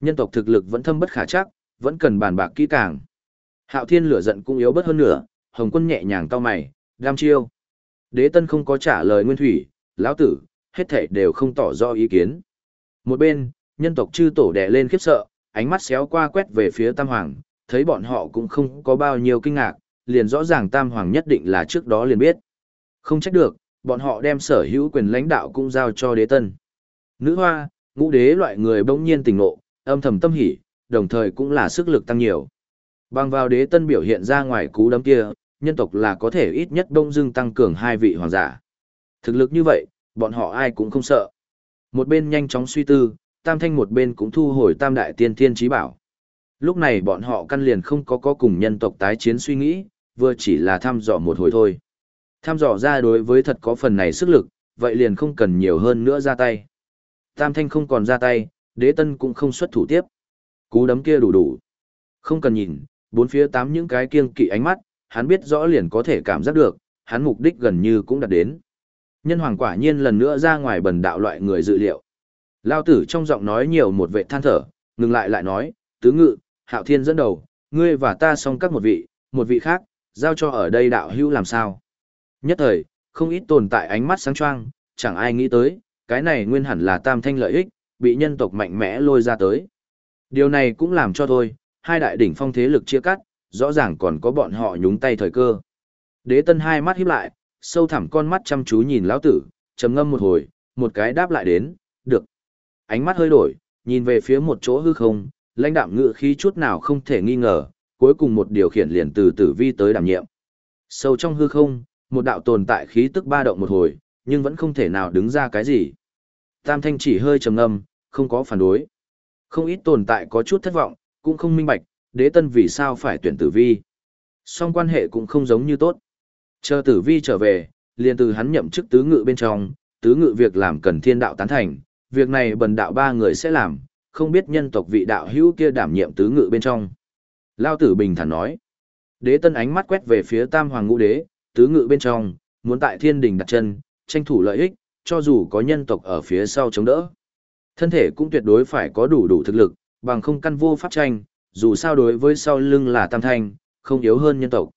Nhân tộc thực lực vẫn thâm bất khả chắc, vẫn cần bàn bạc kỹ càng. Hạo Thiên lửa giận cũng yếu bớt hơn nữa, Hồng Quân nhẹ nhàng cau mày, đam chiêu. Đế Tân không có trả lời Nguyên Thủy, lão tử, hết thảy đều không tỏ rõ ý kiến. Một bên, nhân tộc chư tổ đè lên khiếp sợ, ánh mắt xéo qua quét về phía Tam Hoàng, thấy bọn họ cũng không có bao nhiêu kinh ngạc, liền rõ ràng Tam Hoàng nhất định là trước đó liền biết. Không trách được, bọn họ đem sở hữu quyền lãnh đạo cũng giao cho đế tân. Nữ hoa, ngũ đế loại người bỗng nhiên tỉnh ngộ, âm thầm tâm hỉ, đồng thời cũng là sức lực tăng nhiều. Bằng vào đế tân biểu hiện ra ngoài cú đấm kia, nhân tộc là có thể ít nhất đông dưng tăng cường hai vị hoàng giả. Thực lực như vậy, bọn họ ai cũng không sợ. Một bên nhanh chóng suy tư, tam thanh một bên cũng thu hồi tam đại tiên thiên chí bảo. Lúc này bọn họ căn liền không có có cùng nhân tộc tái chiến suy nghĩ, vừa chỉ là thăm dò một hồi thôi. Thăm dò ra đối với thật có phần này sức lực, vậy liền không cần nhiều hơn nữa ra tay. Tam thanh không còn ra tay, đế tân cũng không xuất thủ tiếp. Cú đấm kia đủ đủ. Không cần nhìn, bốn phía tám những cái kiêng kỵ ánh mắt, hắn biết rõ liền có thể cảm giác được, hắn mục đích gần như cũng đạt đến. Nhân hoàng quả nhiên lần nữa ra ngoài bần đạo loại người dự liệu. Lao tử trong giọng nói nhiều một vệ than thở, ngừng lại lại nói, tứ ngự, hạo thiên dẫn đầu, ngươi và ta song các một vị, một vị khác, giao cho ở đây đạo hữu làm sao. Nhất thời, không ít tồn tại ánh mắt sáng choang, chẳng ai nghĩ tới, cái này nguyên hẳn là tam thanh lợi ích, bị nhân tộc mạnh mẽ lôi ra tới. Điều này cũng làm cho thôi, hai đại đỉnh phong thế lực chia cắt, rõ ràng còn có bọn họ nhúng tay thời cơ. Đế tân hai mắt híp lại, sâu thẳm con mắt chăm chú nhìn lão tử, trầm ngâm một hồi, một cái đáp lại đến, được. Ánh mắt hơi đổi, nhìn về phía một chỗ hư không, lãnh đạm ngự khí chút nào không thể nghi ngờ, cuối cùng một điều khiển liền từ tử vi tới đảm nhiệm. Sâu trong hư không, một đạo tồn tại khí tức ba động một hồi, nhưng vẫn không thể nào đứng ra cái gì. Tam thanh chỉ hơi trầm ngâm, không có phản đối. Không ít tồn tại có chút thất vọng, cũng không minh bạch, đế tân vì sao phải tuyển tử vi. Song quan hệ cũng không giống như tốt. Chờ tử vi trở về, liền từ hắn nhậm chức tứ ngự bên trong, tứ ngự việc làm cần thiên đạo tán thành, việc này bần đạo ba người sẽ làm, không biết nhân tộc vị đạo hữu kia đảm nhiệm tứ ngự bên trong. Lao tử bình thản nói. Đế tân ánh mắt quét về phía tam hoàng ngũ đế, tứ ngự bên trong, muốn tại thiên đình đặt chân, tranh thủ lợi ích, cho dù có nhân tộc ở phía sau chống đỡ. Thân thể cũng tuyệt đối phải có đủ đủ thực lực, bằng không căn vô pháp tranh, dù sao đối với sau lưng là tam thanh, không yếu hơn nhân tộc.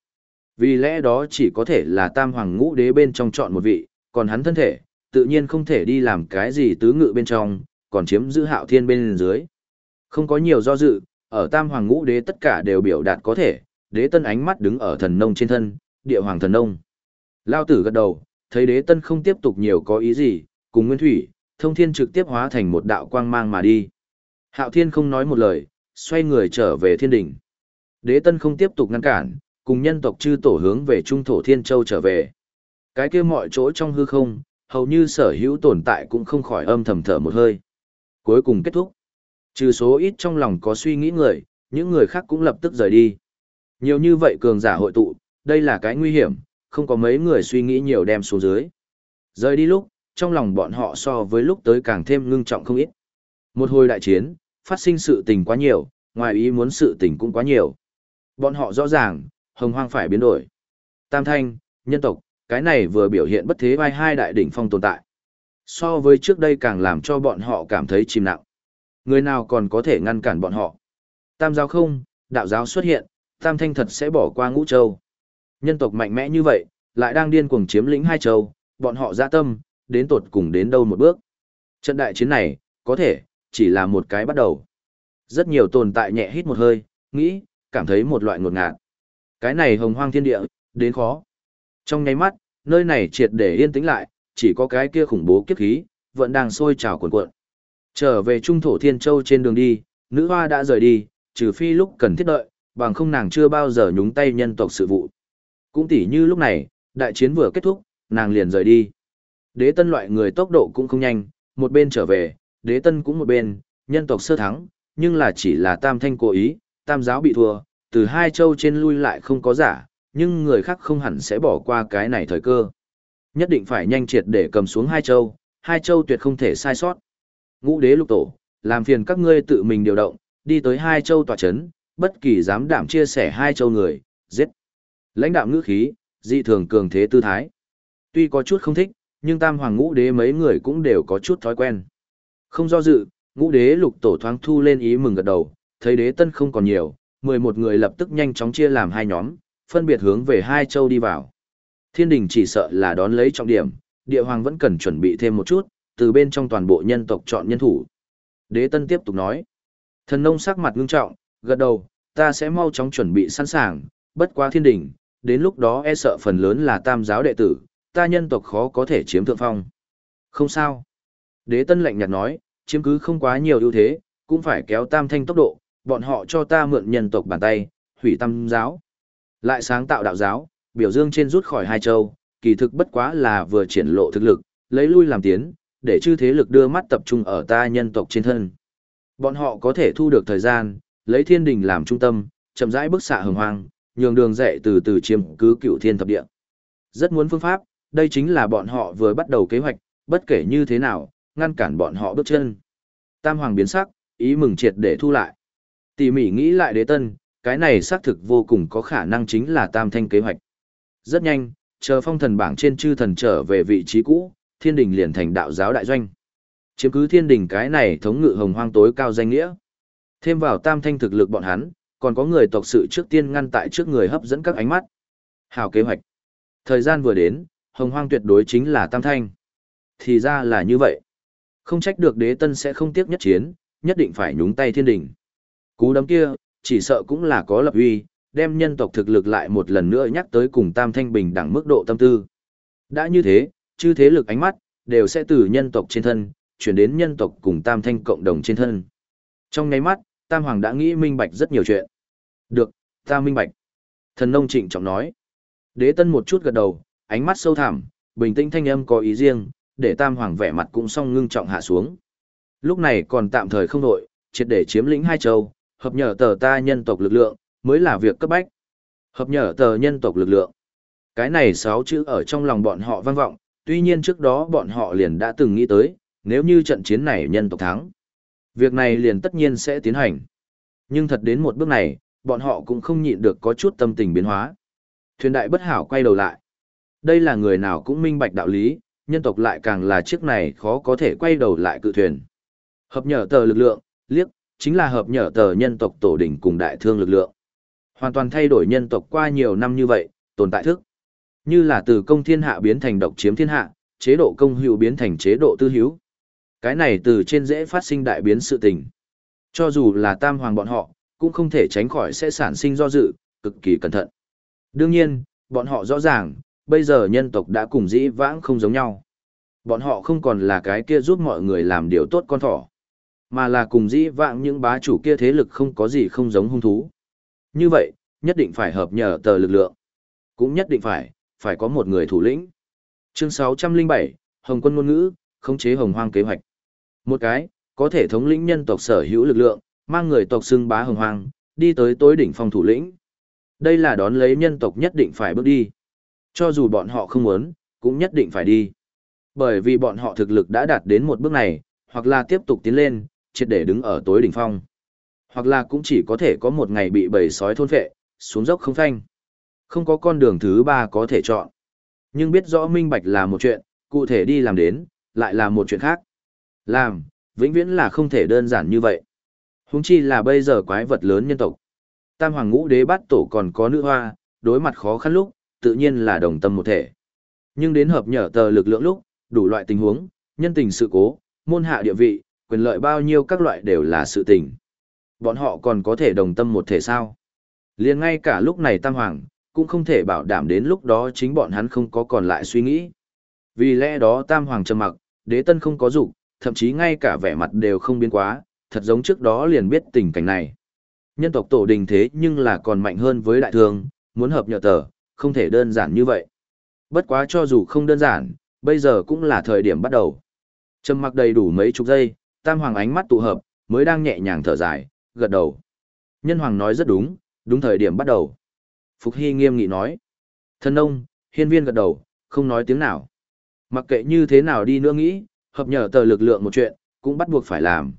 Vì lẽ đó chỉ có thể là tam hoàng ngũ đế bên trong chọn một vị, còn hắn thân thể, tự nhiên không thể đi làm cái gì tứ ngự bên trong, còn chiếm giữ hạo thiên bên dưới. Không có nhiều do dự, ở tam hoàng ngũ đế tất cả đều biểu đạt có thể, đế tân ánh mắt đứng ở thần nông trên thân, địa hoàng thần nông. Lao tử gật đầu, thấy đế tân không tiếp tục nhiều có ý gì, cùng nguyên thủy, thông thiên trực tiếp hóa thành một đạo quang mang mà đi. Hạo thiên không nói một lời, xoay người trở về thiên đỉnh. Đế tân không tiếp tục ngăn cản, cùng nhân tộc chư tổ hướng về trung thổ thiên châu trở về. Cái kia mọi chỗ trong hư không, hầu như sở hữu tồn tại cũng không khỏi âm thầm thở một hơi. Cuối cùng kết thúc. Trừ số ít trong lòng có suy nghĩ người, những người khác cũng lập tức rời đi. Nhiều như vậy cường giả hội tụ, đây là cái nguy hiểm, không có mấy người suy nghĩ nhiều đem xuống dưới. Rời đi lúc, trong lòng bọn họ so với lúc tới càng thêm ngưng trọng không ít. Một hồi đại chiến, phát sinh sự tình quá nhiều, ngoài ý muốn sự tình cũng quá nhiều. Bọn họ rõ ràng, hồng hoang phải biến đổi. Tam thanh, nhân tộc, cái này vừa biểu hiện bất thế vai hai đại đỉnh phong tồn tại. So với trước đây càng làm cho bọn họ cảm thấy chìm nặng. Người nào còn có thể ngăn cản bọn họ? Tam giáo không, đạo giáo xuất hiện, tam thanh thật sẽ bỏ qua ngũ châu. Nhân tộc mạnh mẽ như vậy, lại đang điên cuồng chiếm lĩnh hai châu, bọn họ ra tâm, đến tột cùng đến đâu một bước. Trận đại chiến này, có thể, chỉ là một cái bắt đầu. Rất nhiều tồn tại nhẹ hít một hơi, nghĩ, cảm thấy một loại ngột ngạt. Cái này hồng hoang thiên địa, đến khó. Trong nháy mắt, nơi này triệt để yên tĩnh lại, chỉ có cái kia khủng bố kiếp khí, vẫn đang sôi trào cuồn cuộn. Trở về trung thổ thiên châu trên đường đi, nữ hoa đã rời đi, trừ phi lúc cần thiết đợi, bằng không nàng chưa bao giờ nhúng tay nhân tộc sự vụ. Cũng tỉ như lúc này, đại chiến vừa kết thúc, nàng liền rời đi. Đế tân loại người tốc độ cũng không nhanh, một bên trở về, đế tân cũng một bên, nhân tộc sơ thắng, nhưng là chỉ là tam thanh cố ý, tam giáo bị thua, từ hai châu trên lui lại không có giả, nhưng người khác không hẳn sẽ bỏ qua cái này thời cơ. Nhất định phải nhanh triệt để cầm xuống hai châu, hai châu tuyệt không thể sai sót. Ngũ đế lục tổ, làm phiền các ngươi tự mình điều động, đi tới hai châu tòa chấn, bất kỳ dám đảm chia sẻ hai châu người, giết. Lãnh đạo ngữ khí, dị thường cường thế tư thái. Tuy có chút không thích, nhưng tam hoàng ngũ đế mấy người cũng đều có chút thói quen. Không do dự, ngũ đế lục tổ thoáng thu lên ý mừng gật đầu, thấy đế tân không còn nhiều, 11 người lập tức nhanh chóng chia làm hai nhóm, phân biệt hướng về hai châu đi vào. Thiên đình chỉ sợ là đón lấy trọng điểm, địa hoàng vẫn cần chuẩn bị thêm một chút, từ bên trong toàn bộ nhân tộc chọn nhân thủ. Đế tân tiếp tục nói. Thần nông sắc mặt ngưng trọng, gật đầu, ta sẽ mau chóng chuẩn bị sẵn sàng, bất quá thiên đình, đến lúc đó e sợ phần lớn là tam giáo đệ tử, ta nhân tộc khó có thể chiếm thượng phong. Không sao. Đế tân lạnh nhạt nói, chiếm cứ không quá nhiều ưu thế, cũng phải kéo tam thanh tốc độ, bọn họ cho ta mượn nhân tộc bàn tay, hủy tâm giáo. Lại sáng tạo đạo giáo, biểu dương trên rút khỏi hai châu, kỳ thực bất quá là vừa triển lộ thực lực, lấy lui làm tiến, để chư thế lực đưa mắt tập trung ở ta nhân tộc trên thân. Bọn họ có thể thu được thời gian, lấy thiên đình làm trung tâm, chậm rãi bức xạ hồng hoang, nhường đường dạy từ từ chiếm cứ cựu thiên thập địa. Rất muốn phương pháp, đây chính là bọn họ vừa bắt đầu kế hoạch, bất kể như thế nào, ngăn cản bọn họ bước chân. Tam hoàng biến sắc, ý mừng triệt để thu lại. Tỉ mỉ nghĩ lại đế tân, cái này xác thực vô cùng có khả năng chính là tam thanh kế hoạch. Rất nhanh, chờ phong thần bảng trên chư thần trở về vị trí cũ, thiên đình liền thành đạo giáo đại doanh. Chiếm cứ thiên đình cái này thống ngự hồng hoang tối cao danh nghĩa. Thêm vào tam thanh thực lực bọn hắn, còn có người tộc sự trước tiên ngăn tại trước người hấp dẫn các ánh mắt. Hào kế hoạch. Thời gian vừa đến, hồng hoang tuyệt đối chính là tam thanh. Thì ra là như vậy. Không trách được đế tân sẽ không tiếc nhất chiến, nhất định phải nhúng tay thiên đình. Cú đấm kia, chỉ sợ cũng là có lập uy, đem nhân tộc thực lực lại một lần nữa nhắc tới cùng tam thanh bình đẳng mức độ tâm tư. Đã như thế, chư thế lực ánh mắt, đều sẽ từ nhân tộc trên thân, chuyển đến nhân tộc cùng tam thanh cộng đồng trên thân. Trong ngay mắt, tam hoàng đã nghĩ minh bạch rất nhiều chuyện. Được, ta minh bạch. Thần nông trịnh trọng nói. Đế tân một chút gật đầu, ánh mắt sâu thẳm, bình tĩnh thanh âm có ý riêng, để tam hoàng vẻ mặt cũng song ngưng trọng hạ xuống. Lúc này còn tạm thời không đội, triệt để chiếm lĩnh hai châu, hợp nhở tờ ta nhân tộc lực lượng, mới là việc cấp bách. Hợp nhở tờ nhân tộc lực lượng. Cái này sáu chữ ở trong lòng bọn họ vang vọng, tuy nhiên trước đó bọn họ liền đã từng nghĩ tới, nếu như trận chiến này nhân tộc thắng. Việc này liền tất nhiên sẽ tiến hành. Nhưng thật đến một bước này, bọn họ cũng không nhịn được có chút tâm tình biến hóa. Thuyền đại bất hảo quay đầu lại. Đây là người nào cũng minh bạch đạo lý, nhân tộc lại càng là chiếc này khó có thể quay đầu lại cự thuyền. Hợp nhở tờ lực lượng, liếc, chính là hợp nhở tờ nhân tộc tổ đỉnh cùng đại thương lực lượng. Hoàn toàn thay đổi nhân tộc qua nhiều năm như vậy, tồn tại thức. Như là từ công thiên hạ biến thành độc chiếm thiên hạ, chế độ công hữu biến thành chế độ tư hữu. Cái này từ trên dễ phát sinh đại biến sự tình. Cho dù là tam hoàng bọn họ, cũng không thể tránh khỏi sẽ sản sinh do dự, cực kỳ cẩn thận. Đương nhiên, bọn họ rõ ràng, bây giờ nhân tộc đã cùng dĩ vãng không giống nhau. Bọn họ không còn là cái kia giúp mọi người làm điều tốt con thỏ, mà là cùng dĩ vãng những bá chủ kia thế lực không có gì không giống hung thú. Như vậy, nhất định phải hợp nhờ tờ lực lượng. Cũng nhất định phải, phải có một người thủ lĩnh. Chương 607, Hồng quân ngôn ngữ, khống chế hồng hoang kế hoạch. Một cái, có thể thống lĩnh nhân tộc sở hữu lực lượng, mang người tộc xưng bá hồng hoang, đi tới tối đỉnh phong thủ lĩnh. Đây là đón lấy nhân tộc nhất định phải bước đi. Cho dù bọn họ không muốn, cũng nhất định phải đi. Bởi vì bọn họ thực lực đã đạt đến một bước này, hoặc là tiếp tục tiến lên, triệt để đứng ở tối đỉnh phong. Hoặc là cũng chỉ có thể có một ngày bị bầy sói thôn phệ, xuống dốc không phanh. Không có con đường thứ ba có thể chọn. Nhưng biết rõ minh bạch là một chuyện, cụ thể đi làm đến, lại là một chuyện khác. Làm, vĩnh viễn là không thể đơn giản như vậy. Húng chi là bây giờ quái vật lớn nhân tộc. Tam hoàng ngũ đế bát tổ còn có nữ hoa, đối mặt khó khăn lúc, tự nhiên là đồng tâm một thể. Nhưng đến hợp nhở tờ lực lượng lúc, đủ loại tình huống, nhân tình sự cố, môn hạ địa vị, quyền lợi bao nhiêu các loại đều là sự tình. Bọn họ còn có thể đồng tâm một thể sao? liền ngay cả lúc này Tam Hoàng, cũng không thể bảo đảm đến lúc đó chính bọn hắn không có còn lại suy nghĩ. Vì lẽ đó Tam Hoàng trầm mặc, đế tân không có dục thậm chí ngay cả vẻ mặt đều không biến quá, thật giống trước đó liền biết tình cảnh này. Nhân tộc tổ đình thế nhưng là còn mạnh hơn với đại thương, muốn hợp nhờ tờ, không thể đơn giản như vậy. Bất quá cho dù không đơn giản, bây giờ cũng là thời điểm bắt đầu. Trầm mặc đầy đủ mấy chục giây, tam hoàng ánh mắt tụ hợp, mới đang nhẹ nhàng thở dài, gật đầu. Nhân hoàng nói rất đúng, đúng thời điểm bắt đầu. Phục Hy nghiêm nghị nói. Thân ông, hiên viên gật đầu, không nói tiếng nào. Mặc kệ như thế nào đi nữa nghĩ, hợp nhờ tờ lực lượng một chuyện, cũng bắt buộc phải làm.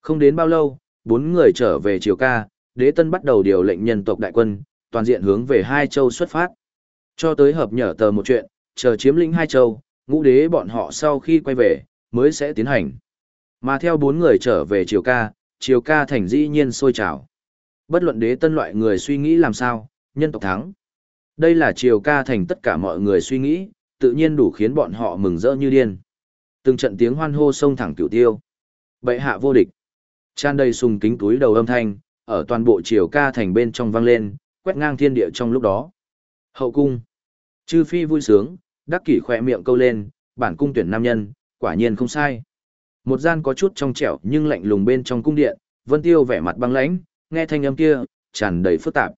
Không đến bao lâu, bốn người trở về triều ca, đế tân bắt đầu điều lệnh nhân tộc đại quân, toàn diện hướng về hai châu xuất phát. Cho tới hợp nhở tờ một chuyện, chờ chiếm lĩnh hai châu, ngũ đế bọn họ sau khi quay về, mới sẽ tiến hành. Mà theo bốn người trở về triều ca, triều ca thành dĩ nhiên sôi trào. Bất luận đế tân loại người suy nghĩ làm sao, nhân tộc thắng. Đây là triều ca thành tất cả mọi người suy nghĩ, tự nhiên đủ khiến bọn họ mừng rỡ như điên. Từng trận tiếng hoan hô sông thẳng cửu tiêu. Bệ hạ vô địch. Tràn đầy sùng kính túi đầu âm thanh, ở toàn bộ triều ca thành bên trong vang lên, quét ngang thiên địa trong lúc đó. Hậu cung. Chư phi vui sướng, đắc kỷ khỏe miệng câu lên, bản cung tuyển nam nhân, quả nhiên không sai. Một gian có chút trong trẻo nhưng lạnh lùng bên trong cung điện, Vân Tiêu vẻ mặt băng lãnh, nghe thanh âm kia, tràn đầy phức tạp.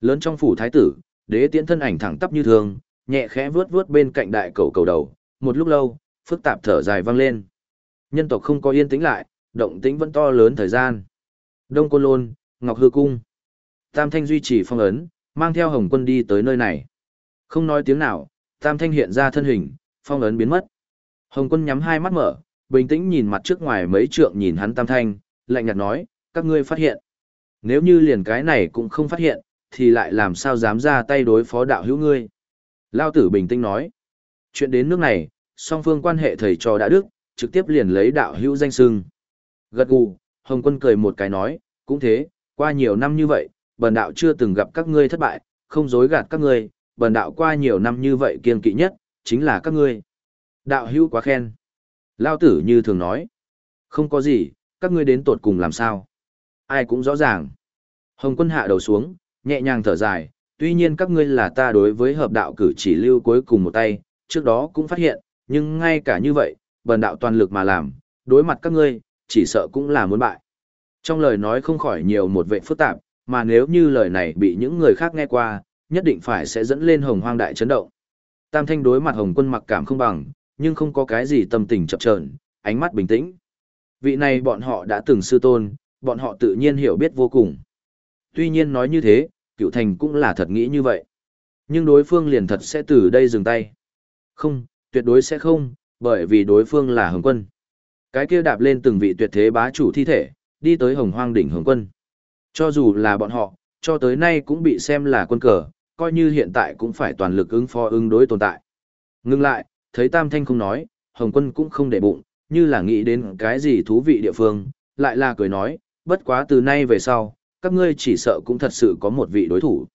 Lớn trong phủ thái tử, đế tiễn thân ảnh thẳng tắp như thường, nhẹ khẽ vuốt vuốt bên cạnh đại cầu cầu đầu, một lúc lâu, phức tạp thở dài vang lên. Nhân tộc không có yên tĩnh lại, động tĩnh vẫn to lớn thời gian. Đông Côn Lôn, Ngọc Hư Cung. Tam Thanh duy trì phong ấn, mang theo Hồng Quân đi tới nơi này. Không nói tiếng nào, Tam Thanh hiện ra thân hình, phong ấn biến mất. Hồng Quân nhắm hai mắt mở, bình tĩnh nhìn mặt trước ngoài mấy trượng nhìn hắn Tam Thanh, lạnh nhạt nói, các ngươi phát hiện. Nếu như liền cái này cũng không phát hiện, thì lại làm sao dám ra tay đối phó đạo hữu ngươi. Lao tử bình tĩnh nói. Chuyện đến nước này, song phương quan hệ thầy trò đã đức, trực tiếp liền lấy đạo hữu danh sưng. Gật gù, Hồng Quân cười một cái nói, cũng thế, qua nhiều năm như vậy, bần đạo chưa từng gặp các ngươi thất bại, không dối gạt các ngươi, bần đạo qua nhiều năm như vậy kiên kỵ nhất, chính là các ngươi. Đạo hữu quá khen. Lao tử như thường nói. Không có gì, các ngươi đến tột cùng làm sao. Ai cũng rõ ràng. Hồng quân hạ đầu xuống, nhẹ nhàng thở dài, tuy nhiên các ngươi là ta đối với hợp đạo cử chỉ lưu cuối cùng một tay, trước đó cũng phát hiện, nhưng ngay cả như vậy, bần đạo toàn lực mà làm, đối mặt các ngươi, chỉ sợ cũng là muốn bại. Trong lời nói không khỏi nhiều một vệ phức tạp, mà nếu như lời này bị những người khác nghe qua, nhất định phải sẽ dẫn lên hồng hoang đại chấn động. Tam thanh đối mặt hồng quân mặc cảm không bằng, nhưng không có cái gì tâm tình chậm chờn, ánh mắt bình tĩnh. Vị này bọn họ đã từng sư tôn, bọn họ tự nhiên hiểu biết vô cùng. Tuy nhiên nói như thế, cựu thành cũng là thật nghĩ như vậy. Nhưng đối phương liền thật sẽ từ đây dừng tay. Không, tuyệt đối sẽ không, bởi vì đối phương là hồng quân. Cái kia đạp lên từng vị tuyệt thế bá chủ thi thể, đi tới hồng hoang đỉnh hồng quân. Cho dù là bọn họ, cho tới nay cũng bị xem là quân cờ, coi như hiện tại cũng phải toàn lực ứng phó ứng đối tồn tại. Ngưng lại, thấy Tam Thanh không nói, Hồng Quân cũng không để bụng, như là nghĩ đến cái gì thú vị địa phương, lại là cười nói, bất quá từ nay về sau, các ngươi chỉ sợ cũng thật sự có một vị đối thủ.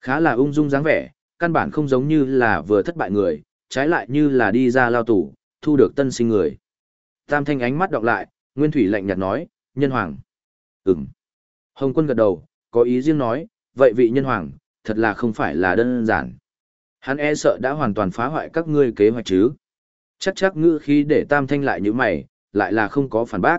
Khá là ung dung dáng vẻ, căn bản không giống như là vừa thất bại người, trái lại như là đi ra lao tủ, thu được tân sinh người. Tam Thanh ánh mắt đọc lại, Nguyên Thủy lạnh nhạt nói, nhân hoàng. Ừm. Hồng Quân gật đầu, có ý riêng nói, vậy vị nhân hoàng, thật là không phải là đơn giản. Hắn e sợ đã hoàn toàn phá hoại các ngươi kế hoạch chứ. Chắc chắc ngữ khí để tam thanh lại như mày, lại là không có phản bác.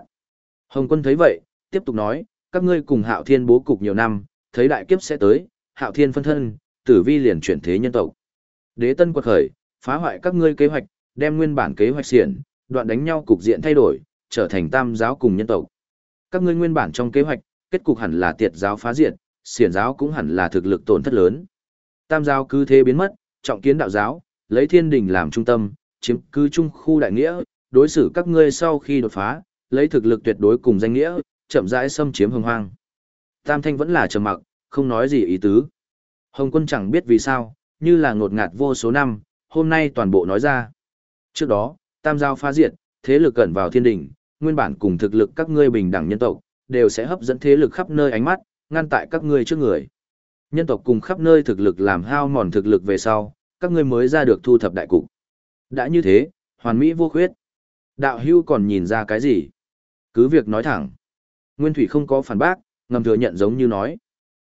Hồng quân thấy vậy, tiếp tục nói, các ngươi cùng hạo thiên bố cục nhiều năm, thấy đại kiếp sẽ tới, hạo thiên phân thân, tử vi liền chuyển thế nhân tộc. Đế tân quật khởi, phá hoại các ngươi kế hoạch, đem nguyên bản kế hoạch xiển, đoạn đánh nhau cục diện thay đổi, trở thành tam giáo cùng nhân tộc. Các ngươi nguyên bản trong kế hoạch, kết cục hẳn là tiệt giáo phá diệt, xiển giáo cũng hẳn là thực lực tổn thất lớn. Tam giáo cứ thế biến mất, trọng kiến đạo giáo, lấy thiên đình làm trung tâm, chiếm cứ trung khu đại nghĩa, đối xử các ngươi sau khi đột phá, lấy thực lực tuyệt đối cùng danh nghĩa, chậm rãi xâm chiếm hồng hoang. Tam thanh vẫn là trầm mặc, không nói gì ý tứ. Hồng quân chẳng biết vì sao, như là ngột ngạt vô số năm, hôm nay toàn bộ nói ra. Trước đó, tam giao phá diệt, thế lực cẩn vào thiên đỉnh, nguyên bản cùng thực lực các ngươi bình đẳng nhân tộc, đều sẽ hấp dẫn thế lực khắp nơi ánh mắt, ngăn tại các ngươi trước người. Nhân tộc cùng khắp nơi thực lực làm hao mòn thực lực về sau, các ngươi mới ra được thu thập đại cục. Đã như thế, hoàn mỹ vô khuyết. Đạo hưu còn nhìn ra cái gì? Cứ việc nói thẳng. Nguyên Thủy không có phản bác, ngầm thừa nhận giống như nói.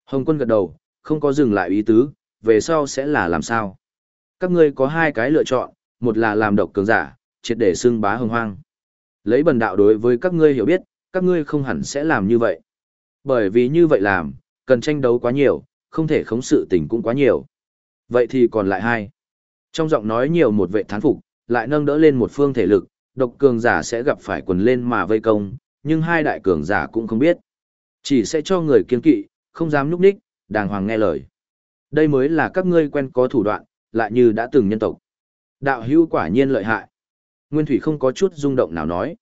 Hồng quân gật đầu, không có dừng lại ý tứ, về sau sẽ là làm sao? Các ngươi có hai cái lựa chọn, một là làm độc cường giả, triệt để xưng bá hồng hoang. Lấy bần đạo đối với các ngươi hiểu biết, các ngươi không hẳn sẽ làm như vậy. Bởi vì như vậy làm, cần tranh đấu quá nhiều, không thể khống sự tình cũng quá nhiều. Vậy thì còn lại hai. Trong giọng nói nhiều một vệ thán phục, lại nâng đỡ lên một phương thể lực, độc cường giả sẽ gặp phải quần lên mà vây công, nhưng hai đại cường giả cũng không biết. Chỉ sẽ cho người kiên kỵ, không dám núp ních, đàng hoàng nghe lời. Đây mới là các ngươi quen có thủ đoạn, lại như đã từng nhân tộc. Đạo hữu quả nhiên lợi hại. Nguyên Thủy không có chút rung động nào nói.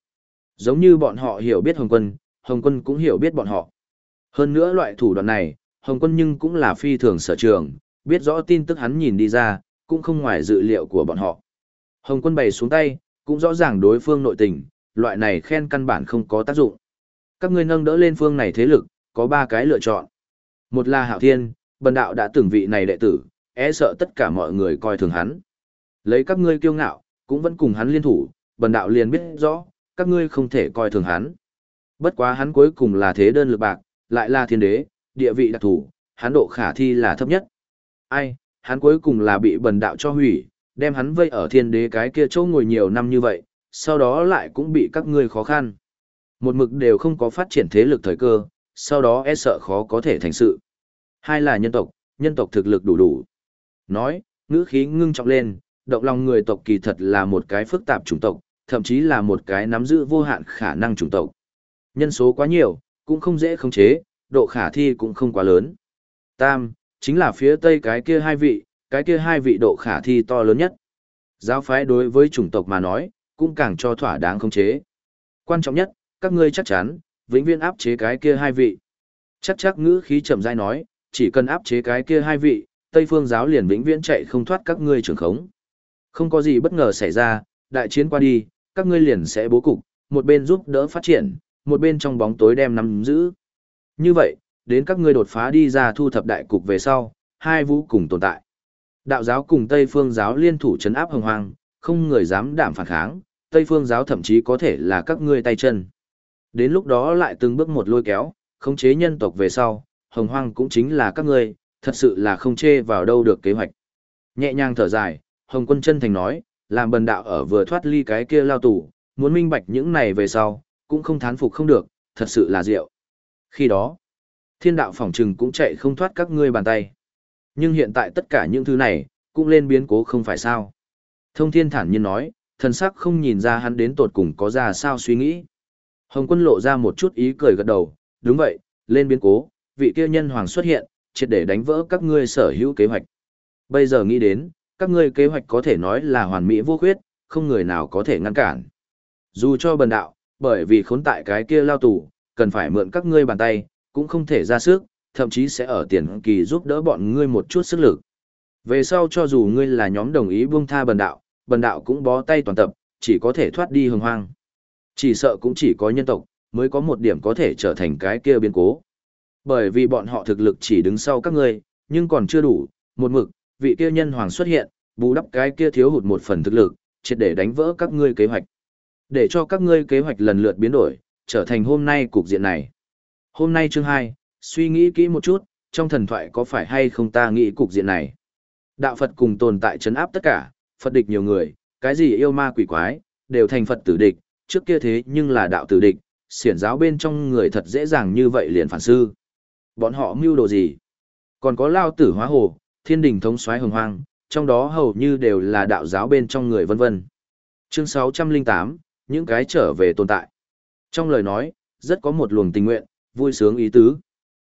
Giống như bọn họ hiểu biết Hồng Quân, Hồng Quân cũng hiểu biết bọn họ. Hơn nữa loại thủ đoạn này, Hồng Quân nhưng cũng là phi thường sở trường, biết rõ tin tức hắn nhìn đi ra, cũng không ngoài dự liệu của bọn họ. Hồng Quân bày xuống tay, cũng rõ ràng đối phương nội tình, loại này khen căn bản không có tác dụng. Các ngươi nâng đỡ lên phương này thế lực, có ba cái lựa chọn. Một là Hạo Thiên, bần đạo đã từng vị này đệ tử, e sợ tất cả mọi người coi thường hắn. Lấy các ngươi kiêu ngạo, cũng vẫn cùng hắn liên thủ, bần đạo liền biết rõ, các ngươi không thể coi thường hắn. Bất quá hắn cuối cùng là thế đơn lực bạc, lại là thiên đế, địa vị đặc thủ, hắn độ khả thi là thấp nhất. Ai, hắn cuối cùng là bị bần đạo cho hủy, đem hắn vây ở thiên đế cái kia chỗ ngồi nhiều năm như vậy, sau đó lại cũng bị các ngươi khó khăn. Một mực đều không có phát triển thế lực thời cơ, sau đó e sợ khó có thể thành sự. Hai là nhân tộc, nhân tộc thực lực đủ đủ. Nói, ngữ khí ngưng trọng lên, động lòng người tộc kỳ thật là một cái phức tạp chủng tộc, thậm chí là một cái nắm giữ vô hạn khả năng chủng tộc. Nhân số quá nhiều, cũng không dễ khống chế, độ khả thi cũng không quá lớn. Tam, chính là phía tây cái kia hai vị, cái kia hai vị độ khả thi to lớn nhất. Giáo phái đối với chủng tộc mà nói, cũng càng cho thỏa đáng không chế. Quan trọng nhất, các ngươi chắc chắn, vĩnh viễn áp chế cái kia hai vị. Chắc chắc ngữ khí chậm rãi nói, chỉ cần áp chế cái kia hai vị, Tây Phương giáo liền vĩnh viễn chạy không thoát các ngươi trưởng khống. Không có gì bất ngờ xảy ra, đại chiến qua đi, các ngươi liền sẽ bố cục, một bên giúp đỡ phát triển, một bên trong bóng tối đem nắm giữ. Như vậy, đến các ngươi đột phá đi ra thu thập đại cục về sau, hai vũ cùng tồn tại. Đạo giáo cùng Tây Phương giáo liên thủ chấn áp hồng hoang, không người dám đảm phản kháng, Tây Phương giáo thậm chí có thể là các ngươi tay chân. Đến lúc đó lại từng bước một lôi kéo, khống chế nhân tộc về sau, hồng hoang cũng chính là các ngươi, thật sự là không chê vào đâu được kế hoạch. Nhẹ nhàng thở dài, Hồng quân chân thành nói, làm bần đạo ở vừa thoát ly cái kia lao tù, muốn minh bạch những này về sau, cũng không thán phục không được, thật sự là diệu. Khi đó, thiên đạo phỏng trừng cũng chạy không thoát các ngươi bàn tay. Nhưng hiện tại tất cả những thứ này, cũng lên biến cố không phải sao. Thông thiên thản nhiên nói, thần sắc không nhìn ra hắn đến tột cùng có ra sao suy nghĩ. Hồng quân lộ ra một chút ý cười gật đầu, đúng vậy, lên biến cố, vị kia nhân hoàng xuất hiện, triệt để đánh vỡ các ngươi sở hữu kế hoạch. Bây giờ nghĩ đến, các ngươi kế hoạch có thể nói là hoàn mỹ vô khuyết, không người nào có thể ngăn cản. Dù cho bần đạo, bởi vì khốn tại cái kia lao tù, cần phải mượn các ngươi bàn tay, cũng không thể ra sức, thậm chí sẽ ở tiền kỳ giúp đỡ bọn ngươi một chút sức lực. Về sau cho dù ngươi là nhóm đồng ý buông tha bần đạo, bần đạo cũng bó tay toàn tập, chỉ có thể thoát đi hồng hoang. Chỉ sợ cũng chỉ có nhân tộc, mới có một điểm có thể trở thành cái kia biến cố. Bởi vì bọn họ thực lực chỉ đứng sau các ngươi, nhưng còn chưa đủ, một mực, vị kia nhân hoàng xuất hiện, bù đắp cái kia thiếu hụt một phần thực lực, triệt để đánh vỡ các ngươi kế hoạch. Để cho các ngươi kế hoạch lần lượt biến đổi, trở thành hôm nay cục diện này. Hôm nay chương 2, suy nghĩ kỹ một chút, trong thần thoại có phải hay không ta nghĩ cục diện này. Đạo Phật cùng tồn tại chấn áp tất cả, Phật địch nhiều người, cái gì yêu ma quỷ quái, đều thành Phật tử địch, trước kia thế nhưng là đạo tử địch, xiển giáo bên trong người thật dễ dàng như vậy liền phản sư. Bọn họ mưu đồ gì? Còn có lao tử hóa hồ, thiên đình thống soái hồng hoang, trong đó hầu như đều là đạo giáo bên trong người vân vân. Chương 608, những cái trở về tồn tại. Trong lời nói, rất có một luồng tình nguyện, vui sướng ý tứ.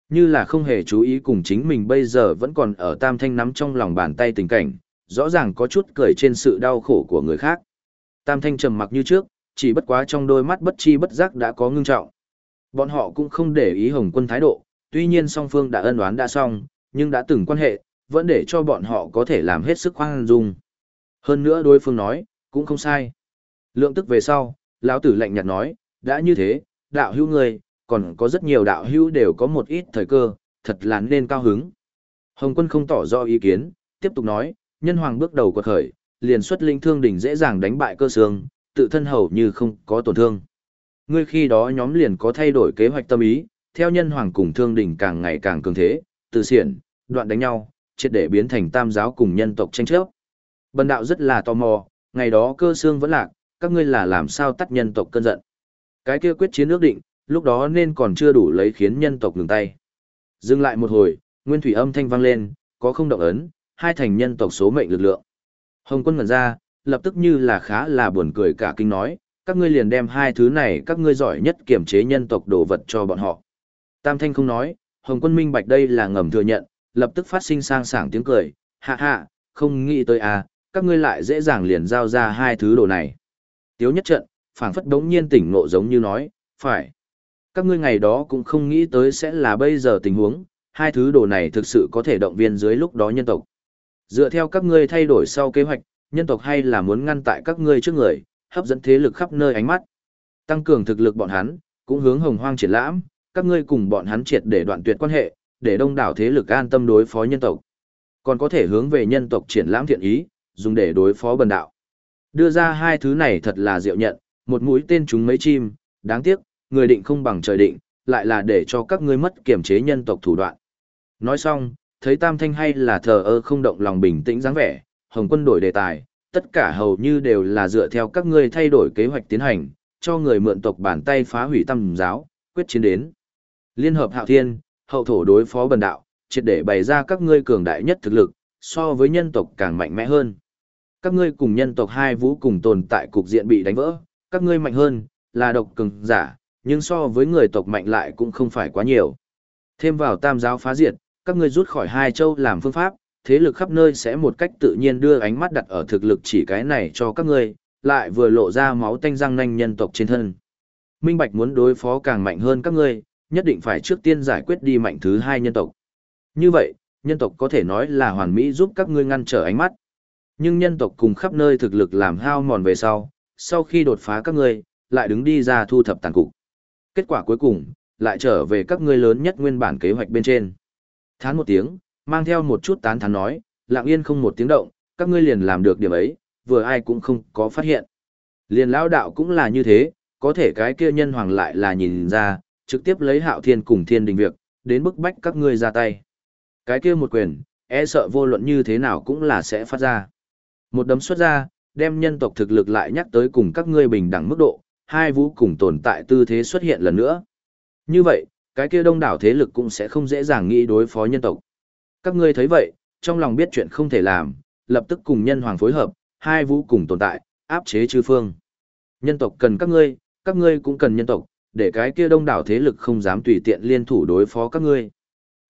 Như là không hề chú ý cùng chính mình bây giờ vẫn còn ở tam thanh nắm trong lòng bàn tay tình cảnh, rõ ràng có chút cười trên sự đau khổ của người khác. Tam thanh trầm mặc như trước, chỉ bất quá trong đôi mắt bất chi bất giác đã có ngưng trọng. Bọn họ cũng không để ý Hồng quân thái độ, tuy nhiên song phương đã ân oán đã xong, nhưng đã từng quan hệ, vẫn để cho bọn họ có thể làm hết sức khoan dung. Hơn nữa đối phương nói, cũng không sai. Lượng tức về sau, lão tử lạnh nhạt nói, đã như thế, đạo hữu người, còn có rất nhiều đạo hữu đều có một ít thời cơ, thật là nên cao hứng. Hồng quân không tỏ rõ ý kiến, tiếp tục nói, nhân hoàng bước đầu quật khởi, liền xuất linh thương đỉnh dễ dàng đánh bại cơ xương, tự thân hầu như không có tổn thương. Ngươi khi đó nhóm liền có thay đổi kế hoạch tâm ý, theo nhân hoàng cùng thương đỉnh càng ngày càng cường thế, từ xiển, đoạn đánh nhau, triệt để biến thành tam giáo cùng nhân tộc tranh chấp. Bần đạo rất là tò mò, ngày đó cơ xương vẫn lạc, các ngươi là làm sao tắt nhân tộc cơn giận. Cái kia quyết chiến ước định, lúc đó nên còn chưa đủ lấy khiến nhân tộc ngừng tay. Dừng lại một hồi, nguyên thủy âm thanh vang lên, có không động ấn, hai thành nhân tộc số mệnh lực lượng. Hồng quân ngẩn ra, lập tức như là khá là buồn cười cả kinh nói, các ngươi liền đem hai thứ này các ngươi giỏi nhất kiểm chế nhân tộc đồ vật cho bọn họ. Tam thanh không nói, Hồng quân minh bạch đây là ngầm thừa nhận, lập tức phát sinh sang sảng tiếng cười, hạ hạ, không nghĩ tới à, các ngươi lại dễ dàng liền giao ra hai thứ đồ này. Tiếu nhất trận, phảng phất đống nhiên tỉnh ngộ giống như nói, phải. Các ngươi ngày đó cũng không nghĩ tới sẽ là bây giờ tình huống, hai thứ đồ này thực sự có thể động viên dưới lúc đó nhân tộc. Dựa theo các ngươi thay đổi sau kế hoạch, nhân tộc hay là muốn ngăn tại các ngươi trước người, hấp dẫn thế lực khắp nơi ánh mắt. Tăng cường thực lực bọn hắn, cũng hướng hồng hoang triển lãm, các ngươi cùng bọn hắn triệt để đoạn tuyệt quan hệ, để đông đảo thế lực an tâm đối phó nhân tộc. Còn có thể hướng về nhân tộc triển lãm thiện ý, dùng để đối phó bần đạo. Đưa ra hai thứ này thật là diệu nhận, một mũi tên chúng mấy chim, đáng tiếc, người định không bằng trời định, lại là để cho các ngươi mất kiểm chế nhân tộc thủ đoạn. Nói xong, thấy Tam Thanh hay là thờ ơ không động lòng bình tĩnh dáng vẻ, Hồng Quân đổi đề tài, tất cả hầu như đều là dựa theo các ngươi thay đổi kế hoạch tiến hành, cho người mượn tộc bản tay phá hủy tam giáo, quyết chiến đến. Liên hợp Hạo Thiên, hậu thổ đối phó bần đạo, triệt để bày ra các ngươi cường đại nhất thực lực, so với nhân tộc càng mạnh mẽ hơn. Các ngươi cùng nhân tộc hai vũ cùng tồn tại cục diện bị đánh vỡ, các ngươi mạnh hơn, là độc cường giả, nhưng so với người tộc mạnh lại cũng không phải quá nhiều. Thêm vào tam giáo phá diệt, các ngươi rút khỏi hai châu làm phương pháp, thế lực khắp nơi sẽ một cách tự nhiên đưa ánh mắt đặt ở thực lực chỉ cái này cho các ngươi, lại vừa lộ ra máu tanh răng nanh nhân tộc trên thân. Minh Bạch muốn đối phó càng mạnh hơn các ngươi, nhất định phải trước tiên giải quyết đi mạnh thứ hai nhân tộc. Như vậy, nhân tộc có thể nói là hoàn mỹ giúp các ngươi ngăn trở ánh mắt. Nhưng nhân tộc cùng khắp nơi thực lực làm hao mòn về sau, sau khi đột phá các ngươi, lại đứng đi ra thu thập tàn cục. Kết quả cuối cùng, lại trở về các ngươi lớn nhất nguyên bản kế hoạch bên trên. Thán một tiếng, mang theo một chút tán thán nói, lặng yên không một tiếng động, các ngươi liền làm được điểm ấy, vừa ai cũng không có phát hiện. Liền lão đạo cũng là như thế, có thể cái kia nhân hoàng lại là nhìn ra, trực tiếp lấy hạo thiên cùng thiên đình việc, đến bức bách các ngươi ra tay. Cái kia một quyền, e sợ vô luận như thế nào cũng là sẽ phát ra. Một đấm xuất ra, đem nhân tộc thực lực lại nhắc tới cùng các ngươi bình đẳng mức độ, hai vũ cùng tồn tại tư thế xuất hiện lần nữa. Như vậy, cái kia đông đảo thế lực cũng sẽ không dễ dàng nghĩ đối phó nhân tộc. Các ngươi thấy vậy, trong lòng biết chuyện không thể làm, lập tức cùng nhân hoàng phối hợp, hai vũ cùng tồn tại, áp chế chư phương. Nhân tộc cần các ngươi, các ngươi cũng cần nhân tộc, để cái kia đông đảo thế lực không dám tùy tiện liên thủ đối phó các ngươi.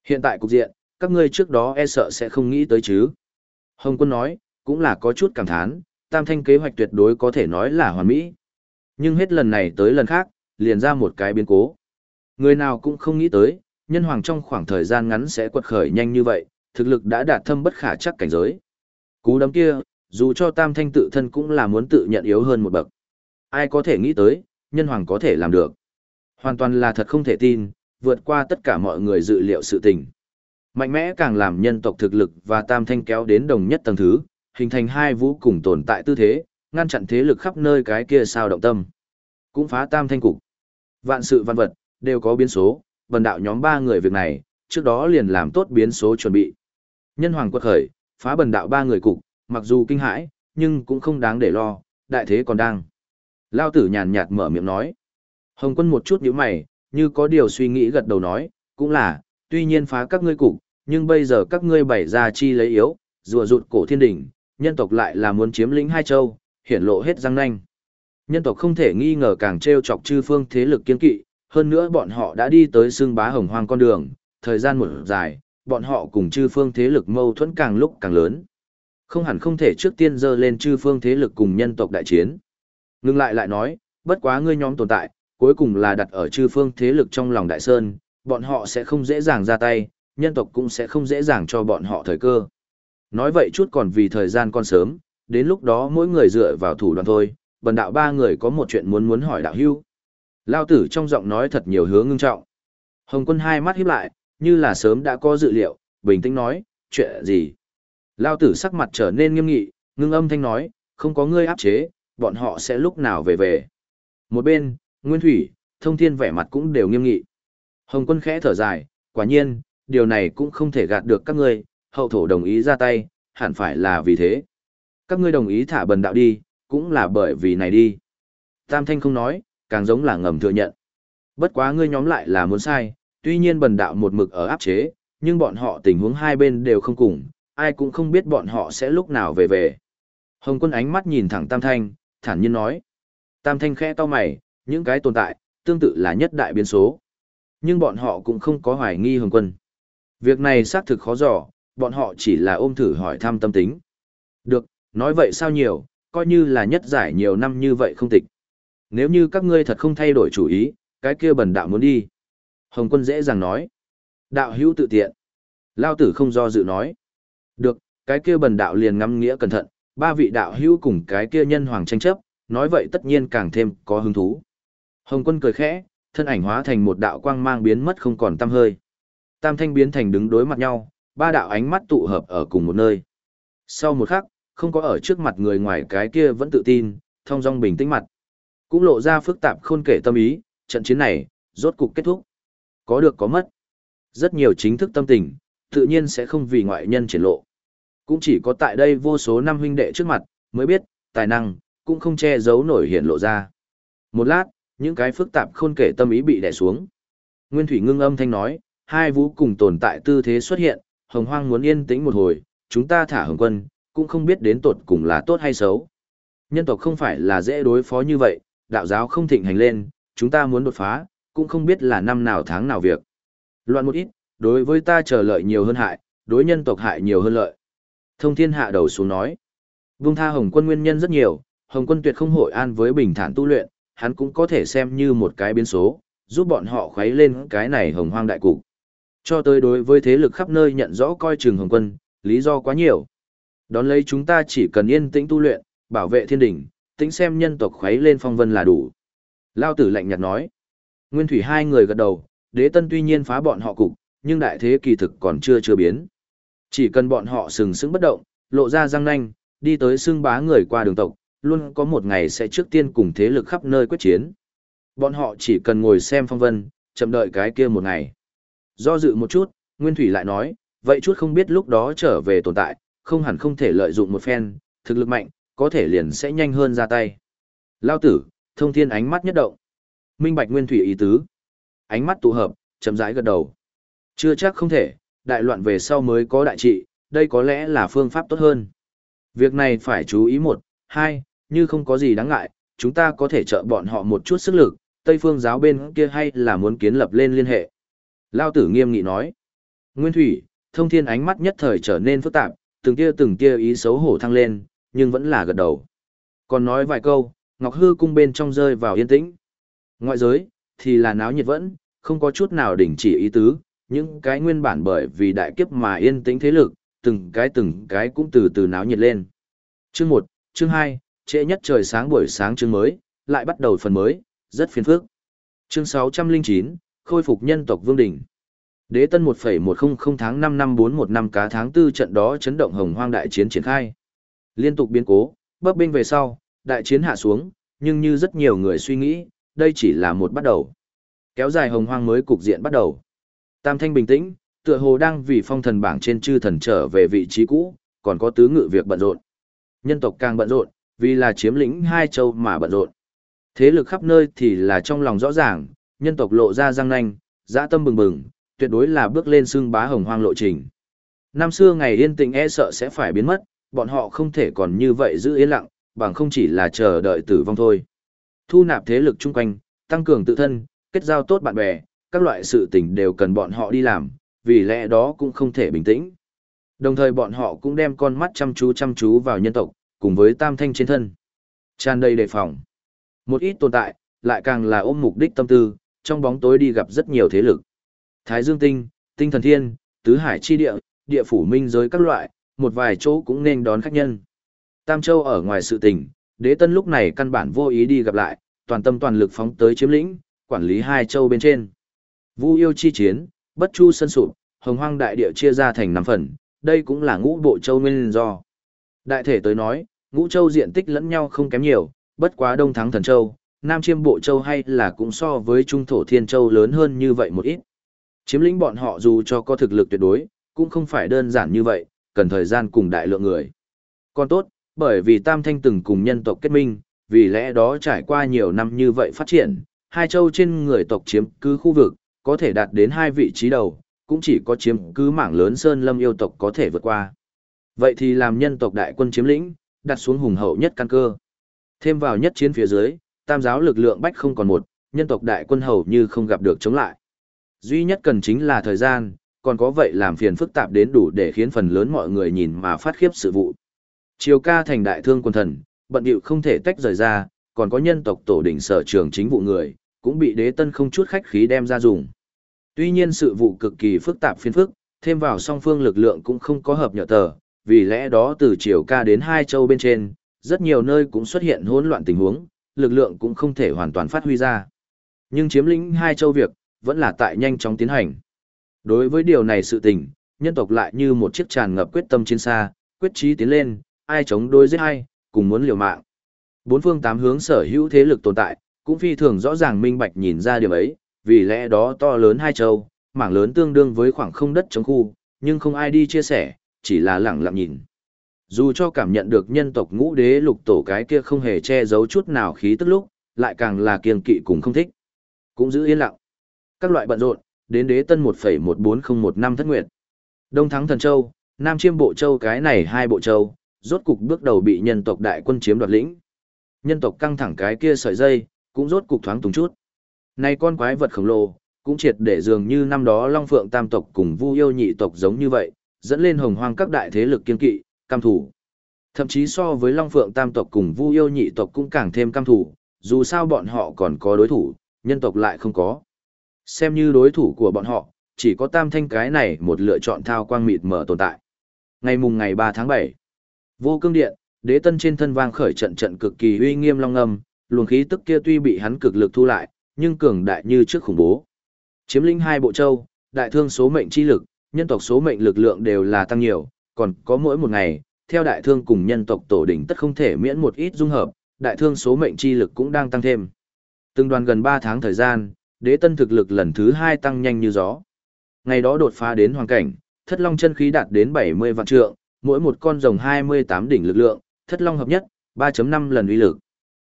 Hiện tại cục diện, các ngươi trước đó e sợ sẽ không nghĩ tới chứ. Hồng quân nói, cũng là có chút cảm thán, tam thanh kế hoạch tuyệt đối có thể nói là hoàn mỹ. Nhưng hết lần này tới lần khác, liền ra một cái biến cố. Người nào cũng không nghĩ tới, nhân hoàng trong khoảng thời gian ngắn sẽ quật khởi nhanh như vậy, thực lực đã đạt thâm bất khả chắc cảnh giới. Cú đấm kia, dù cho tam thanh tự thân cũng là muốn tự nhận yếu hơn một bậc. Ai có thể nghĩ tới, nhân hoàng có thể làm được. Hoàn toàn là thật không thể tin, vượt qua tất cả mọi người dự liệu sự tình. Mạnh mẽ càng làm nhân tộc thực lực và tam thanh kéo đến đồng nhất tầng thứ, hình thành hai vũ cùng tồn tại tư thế, ngăn chặn thế lực khắp nơi cái kia sao động tâm. Cũng phá tam thanh cục. Vạn sự văn vật, đều có biến số, vần đạo nhóm ba người việc này, trước đó liền làm tốt biến số chuẩn bị. Nhân hoàng quật khởi, phá bần đạo ba người cục, mặc dù kinh hãi, nhưng cũng không đáng để lo, đại thế còn đang. Lao tử nhàn nhạt mở miệng nói. Hồng quân một chút nhíu mày, như có điều suy nghĩ gật đầu nói, cũng là, tuy nhiên phá các ngươi cục, nhưng bây giờ các ngươi bày ra chi lấy yếu, rùa rụt cổ thiên đỉnh, nhân tộc lại là muốn chiếm lĩnh hai châu, hiển lộ hết răng nanh. Nhân tộc không thể nghi ngờ càng treo chọc chư phương thế lực kiên kỵ, hơn nữa bọn họ đã đi tới xương bá hồng hoang con đường, thời gian một dài, bọn họ cùng chư phương thế lực mâu thuẫn càng lúc càng lớn. Không hẳn không thể trước tiên dơ lên chư phương thế lực cùng nhân tộc đại chiến. Ngưng lại lại nói, bất quá ngươi nhóm tồn tại, cuối cùng là đặt ở chư phương thế lực trong lòng đại sơn, bọn họ sẽ không dễ dàng ra tay, nhân tộc cũng sẽ không dễ dàng cho bọn họ thời cơ. Nói vậy chút còn vì thời gian còn sớm, đến lúc đó mỗi người dựa vào thủ đoạn thôi, bần đạo ba người có một chuyện muốn muốn hỏi đạo hưu. Lao tử trong giọng nói thật nhiều hướng ngưng trọng. Hồng quân hai mắt híp lại, như là sớm đã có dự liệu, bình tĩnh nói, chuyện gì? Lao tử sắc mặt trở nên nghiêm nghị, ngưng âm thanh nói, không có ngươi áp chế, bọn họ sẽ lúc nào về về. Một bên, Nguyên Thủy, Thông Thiên vẻ mặt cũng đều nghiêm nghị. Hồng quân khẽ thở dài, quả nhiên, điều này cũng không thể gạt được các ngươi, hậu thổ đồng ý ra tay, hẳn phải là vì thế. Các ngươi đồng ý thả bần đạo đi, cũng là bởi vì này đi. Tam Thanh không nói, càng giống là ngầm thừa nhận. Bất quá ngươi nhóm lại là muốn sai, tuy nhiên bần đạo một mực ở áp chế, nhưng bọn họ tình huống hai bên đều không cùng, ai cũng không biết bọn họ sẽ lúc nào về về. Hồng quân ánh mắt nhìn thẳng Tam Thanh, thản nhiên nói. Tam Thanh khẽ to mày, những cái tồn tại, tương tự là nhất đại biến số. Nhưng bọn họ cũng không có hoài nghi Hồng quân. Việc này xác thực khó dò, bọn họ chỉ là ôm thử hỏi thăm tâm tính. Được, nói vậy sao nhiều, coi như là nhất giải nhiều năm như vậy không tịch. Nếu như các ngươi thật không thay đổi chủ ý, cái kia bần đạo muốn đi. Hồng quân dễ dàng nói. Đạo hữu tự tiện. Lao tử không do dự nói. Được, cái kia bần đạo liền ngắm nghĩa cẩn thận, ba vị đạo hữu cùng cái kia nhân hoàng tranh chấp, nói vậy tất nhiên càng thêm có hứng thú. Hồng quân cười khẽ, thân ảnh hóa thành một đạo quang mang biến mất không còn tăm hơi. Tam thanh biến thành đứng đối mặt nhau, ba đạo ánh mắt tụ hợp ở cùng một nơi. Sau một khắc, không có ở trước mặt người ngoài cái kia vẫn tự tin, thong dong bình tĩnh mặt. Cũng lộ ra phức tạp khôn kể tâm ý, trận chiến này, rốt cục kết thúc. Có được có mất. Rất nhiều chính thức tâm tình, tự nhiên sẽ không vì ngoại nhân triển lộ. Cũng chỉ có tại đây vô số năm huynh đệ trước mặt, mới biết, tài năng, cũng không che giấu nổi hiện lộ ra. Một lát, những cái phức tạp khôn kể tâm ý bị đè xuống. Nguyên Thủy ngưng âm thanh nói, hai vũ cùng tồn tại tư thế xuất hiện, hồng hoang muốn yên tĩnh một hồi, chúng ta thả hồng quân, cũng không biết đến tột cùng là tốt hay xấu. Nhân tộc không phải là dễ đối phó như vậy, đạo giáo không thịnh hành lên, chúng ta muốn đột phá, cũng không biết là năm nào tháng nào việc. Loạn một ít, đối với ta chờ lợi nhiều hơn hại, đối nhân tộc hại nhiều hơn lợi. Thông thiên hạ đầu xuống nói, vung tha hồng quân nguyên nhân rất nhiều, hồng quân tuyệt không hội an với bình thản tu luyện, hắn cũng có thể xem như một cái biến số, giúp bọn họ khuấy lên cái này hồng hoang đại cục. Cho tới đối với thế lực khắp nơi nhận rõ coi trường hồng quân, lý do quá nhiều. Đón lấy chúng ta chỉ cần yên tĩnh tu luyện, bảo vệ thiên đỉnh, tính xem nhân tộc khuấy lên phong vân là đủ. Lao tử lạnh nhạt nói. Nguyên thủy hai người gật đầu, đế tân tuy nhiên phá bọn họ cục, nhưng đại thế kỳ thực còn chưa chưa biến. Chỉ cần bọn họ sừng sững bất động, lộ ra răng nanh, đi tới xưng bá người qua đường tộc, luôn có một ngày sẽ trước tiên cùng thế lực khắp nơi quyết chiến. Bọn họ chỉ cần ngồi xem phong vân, chậm đợi cái kia một ngày. Do dự một chút, Nguyên Thủy lại nói, vậy chút không biết lúc đó trở về tồn tại, không hẳn không thể lợi dụng một phen, thực lực mạnh, có thể liền sẽ nhanh hơn ra tay. Lao tử, thông thiên ánh mắt nhất động. Minh bạch Nguyên Thủy ý tứ. Ánh mắt tụ hợp, chấm rãi gật đầu. Chưa chắc không thể, đại loạn về sau mới có đại trị, đây có lẽ là phương pháp tốt hơn. Việc này phải chú ý một, hai, như không có gì đáng ngại, chúng ta có thể trợ bọn họ một chút sức lực, Tây phương giáo bên kia hay là muốn kiến lập lên liên hệ. Lao tử nghiêm nghị nói. Nguyên thủy, thông thiên ánh mắt nhất thời trở nên phức tạp, từng tia từng tia ý xấu hổ thăng lên, nhưng vẫn là gật đầu. Còn nói vài câu, Ngọc Hư cung bên trong rơi vào yên tĩnh. Ngoại giới, thì là náo nhiệt vẫn, không có chút nào đỉnh chỉ ý tứ, những cái nguyên bản bởi vì đại kiếp mà yên tĩnh thế lực, từng cái từng cái cũng từ từ náo nhiệt lên. Chương 1, chương 2, trễ nhất trời sáng buổi sáng chương mới, lại bắt đầu phần mới, rất phiền phức. Chương 609, khôi phục nhân tộc vương đỉnh. Đế tân 1,100 tháng 5 năm 41 năm cá tháng 4 trận đó chấn động hồng hoang đại chiến triển khai. Liên tục biến cố, bấp bênh về sau, đại chiến hạ xuống, nhưng như rất nhiều người suy nghĩ, đây chỉ là một bắt đầu. Kéo dài hồng hoang mới cục diện bắt đầu. Tam thanh bình tĩnh, tựa hồ đang vì phong thần bảng trên chư thần trở về vị trí cũ, còn có tứ ngự việc bận rộn. Nhân tộc càng bận rộn, vì là chiếm lĩnh hai châu mà bận rộn. Thế lực khắp nơi thì là trong lòng rõ ràng, nhân tộc lộ ra răng nanh, dã tâm bừng bừng, tuyệt đối là bước lên xương bá hồng hoang lộ trình. Năm xưa ngày yên tĩnh e sợ sẽ phải biến mất, bọn họ không thể còn như vậy giữ yên lặng, bằng không chỉ là chờ đợi tử vong thôi. Thu nạp thế lực chung quanh, tăng cường tự thân, kết giao tốt bạn bè, các loại sự tình đều cần bọn họ đi làm, vì lẽ đó cũng không thể bình tĩnh. Đồng thời bọn họ cũng đem con mắt chăm chú chăm chú vào nhân tộc, cùng với tam thanh trên thân. Tràn đầy đề phòng. Một ít tồn tại, lại càng là ôm mục đích tâm tư, trong bóng tối đi gặp rất nhiều thế lực. Thái Dương Tinh, Tinh Thần Thiên, Tứ Hải Chi Địa, Địa Phủ Minh giới các loại, một vài chỗ cũng nên đón khách nhân. Tam Châu ở ngoài sự tình, đế tân lúc này căn bản vô ý đi gặp lại, toàn tâm toàn lực phóng tới chiếm lĩnh, quản lý hai châu bên trên. Vu yêu chi chiến, bất chu sân sụp, hồng hoang đại địa chia ra thành năm phần, đây cũng là ngũ bộ châu nguyên do. Đại thể tới nói, ngũ châu diện tích lẫn nhau không kém nhiều, bất quá đông thắng thần châu, nam chiêm bộ châu hay là cũng so với trung thổ thiên châu lớn hơn như vậy một ít. Chiếm lĩnh bọn họ dù cho có thực lực tuyệt đối, cũng không phải đơn giản như vậy, cần thời gian cùng đại lượng người. Còn tốt, bởi vì Tam Thanh từng cùng nhân tộc kết minh, vì lẽ đó trải qua nhiều năm như vậy phát triển, hai châu trên người tộc chiếm cứ khu vực, có thể đạt đến hai vị trí đầu, cũng chỉ có chiếm cứ mảng lớn sơn lâm yêu tộc có thể vượt qua. Vậy thì làm nhân tộc đại quân chiếm lĩnh, đặt xuống hùng hậu nhất căn cơ. Thêm vào nhất chiến phía dưới, tam giáo lực lượng bách không còn một, nhân tộc đại quân hầu như không gặp được chống lại. Duy nhất cần chính là thời gian, còn có vậy làm phiền phức tạp đến đủ để khiến phần lớn mọi người nhìn mà phát khiếp sự vụ. Triều ca thành đại thương quân thần, bận điệu không thể tách rời ra, còn có nhân tộc tổ đỉnh sở trường chính vụ người, cũng bị đế tân không chút khách khí đem ra dùng. Tuy nhiên sự vụ cực kỳ phức tạp phiên phức, thêm vào song phương lực lượng cũng không có hợp nhỏ tờ, vì lẽ đó từ triều ca đến hai châu bên trên, rất nhiều nơi cũng xuất hiện hỗn loạn tình huống, lực lượng cũng không thể hoàn toàn phát huy ra. Nhưng chiếm lĩnh hai châu việc, vẫn là tại nhanh chóng tiến hành. Đối với điều này sự tình, nhân tộc lại như một chiếc tràn ngập quyết tâm chiến xa, quyết chí tiến lên, ai chống đối giết ai, cùng muốn liều mạng. Bốn phương tám hướng sở hữu thế lực tồn tại, cũng phi thường rõ ràng minh bạch nhìn ra điểm ấy, vì lẽ đó to lớn hai châu, mảng lớn tương đương với khoảng không đất chống khu, nhưng không ai đi chia sẻ, chỉ là lặng lặng nhìn. Dù cho cảm nhận được nhân tộc ngũ đế lục tổ cái kia không hề che giấu chút nào khí tức lúc, lại càng là kiêng kỵ cùng không thích. Cũng giữ yên lặng. Các loại bận rộn, đến đế tân 1,14015 thất nguyệt. Đông thắng thần châu, Nam chiêm bộ châu cái này hai bộ châu, rốt cục bước đầu bị nhân tộc đại quân chiếm đoạt lĩnh. Nhân tộc căng thẳng cái kia sợi dây, cũng rốt cục thoáng tùng chút. Này con quái vật khổng lồ, cũng triệt để dường như năm đó Long Phượng tam tộc cùng Vu yêu nhị tộc giống như vậy, dẫn lên hồng hoang các đại thế lực kiên kỵ, cam thủ. Thậm chí so với Long Phượng tam tộc cùng Vu yêu nhị tộc cũng càng thêm cam thủ, dù sao bọn họ còn có đối thủ, nhân tộc lại không có. Xem như đối thủ của bọn họ, chỉ có tam thanh cái này một lựa chọn thao quang mịt mở tồn tại. Ngày mùng ngày 3 tháng 7, vô cương điện, đế tân trên thân vang khởi trận trận cực kỳ uy nghiêm long âm, luồng khí tức kia tuy bị hắn cực lực thu lại, nhưng cường đại như trước khủng bố. Chiếm lĩnh hai bộ châu, đại thương số mệnh chi lực, nhân tộc số mệnh lực lượng đều là tăng nhiều, còn có mỗi một ngày, theo đại thương cùng nhân tộc tổ đỉnh tất không thể miễn một ít dung hợp, đại thương số mệnh chi lực cũng đang tăng thêm. Từng đoàn gần 3 tháng thời gian, đế tân thực lực lần thứ 2 tăng nhanh như gió. Ngày đó đột phá đến hoàng cảnh, thất long chân khí đạt đến 70 vạn trượng, mỗi một con rồng 28 đỉnh lực lượng, thất long hợp nhất, 3.5 lần uy lực.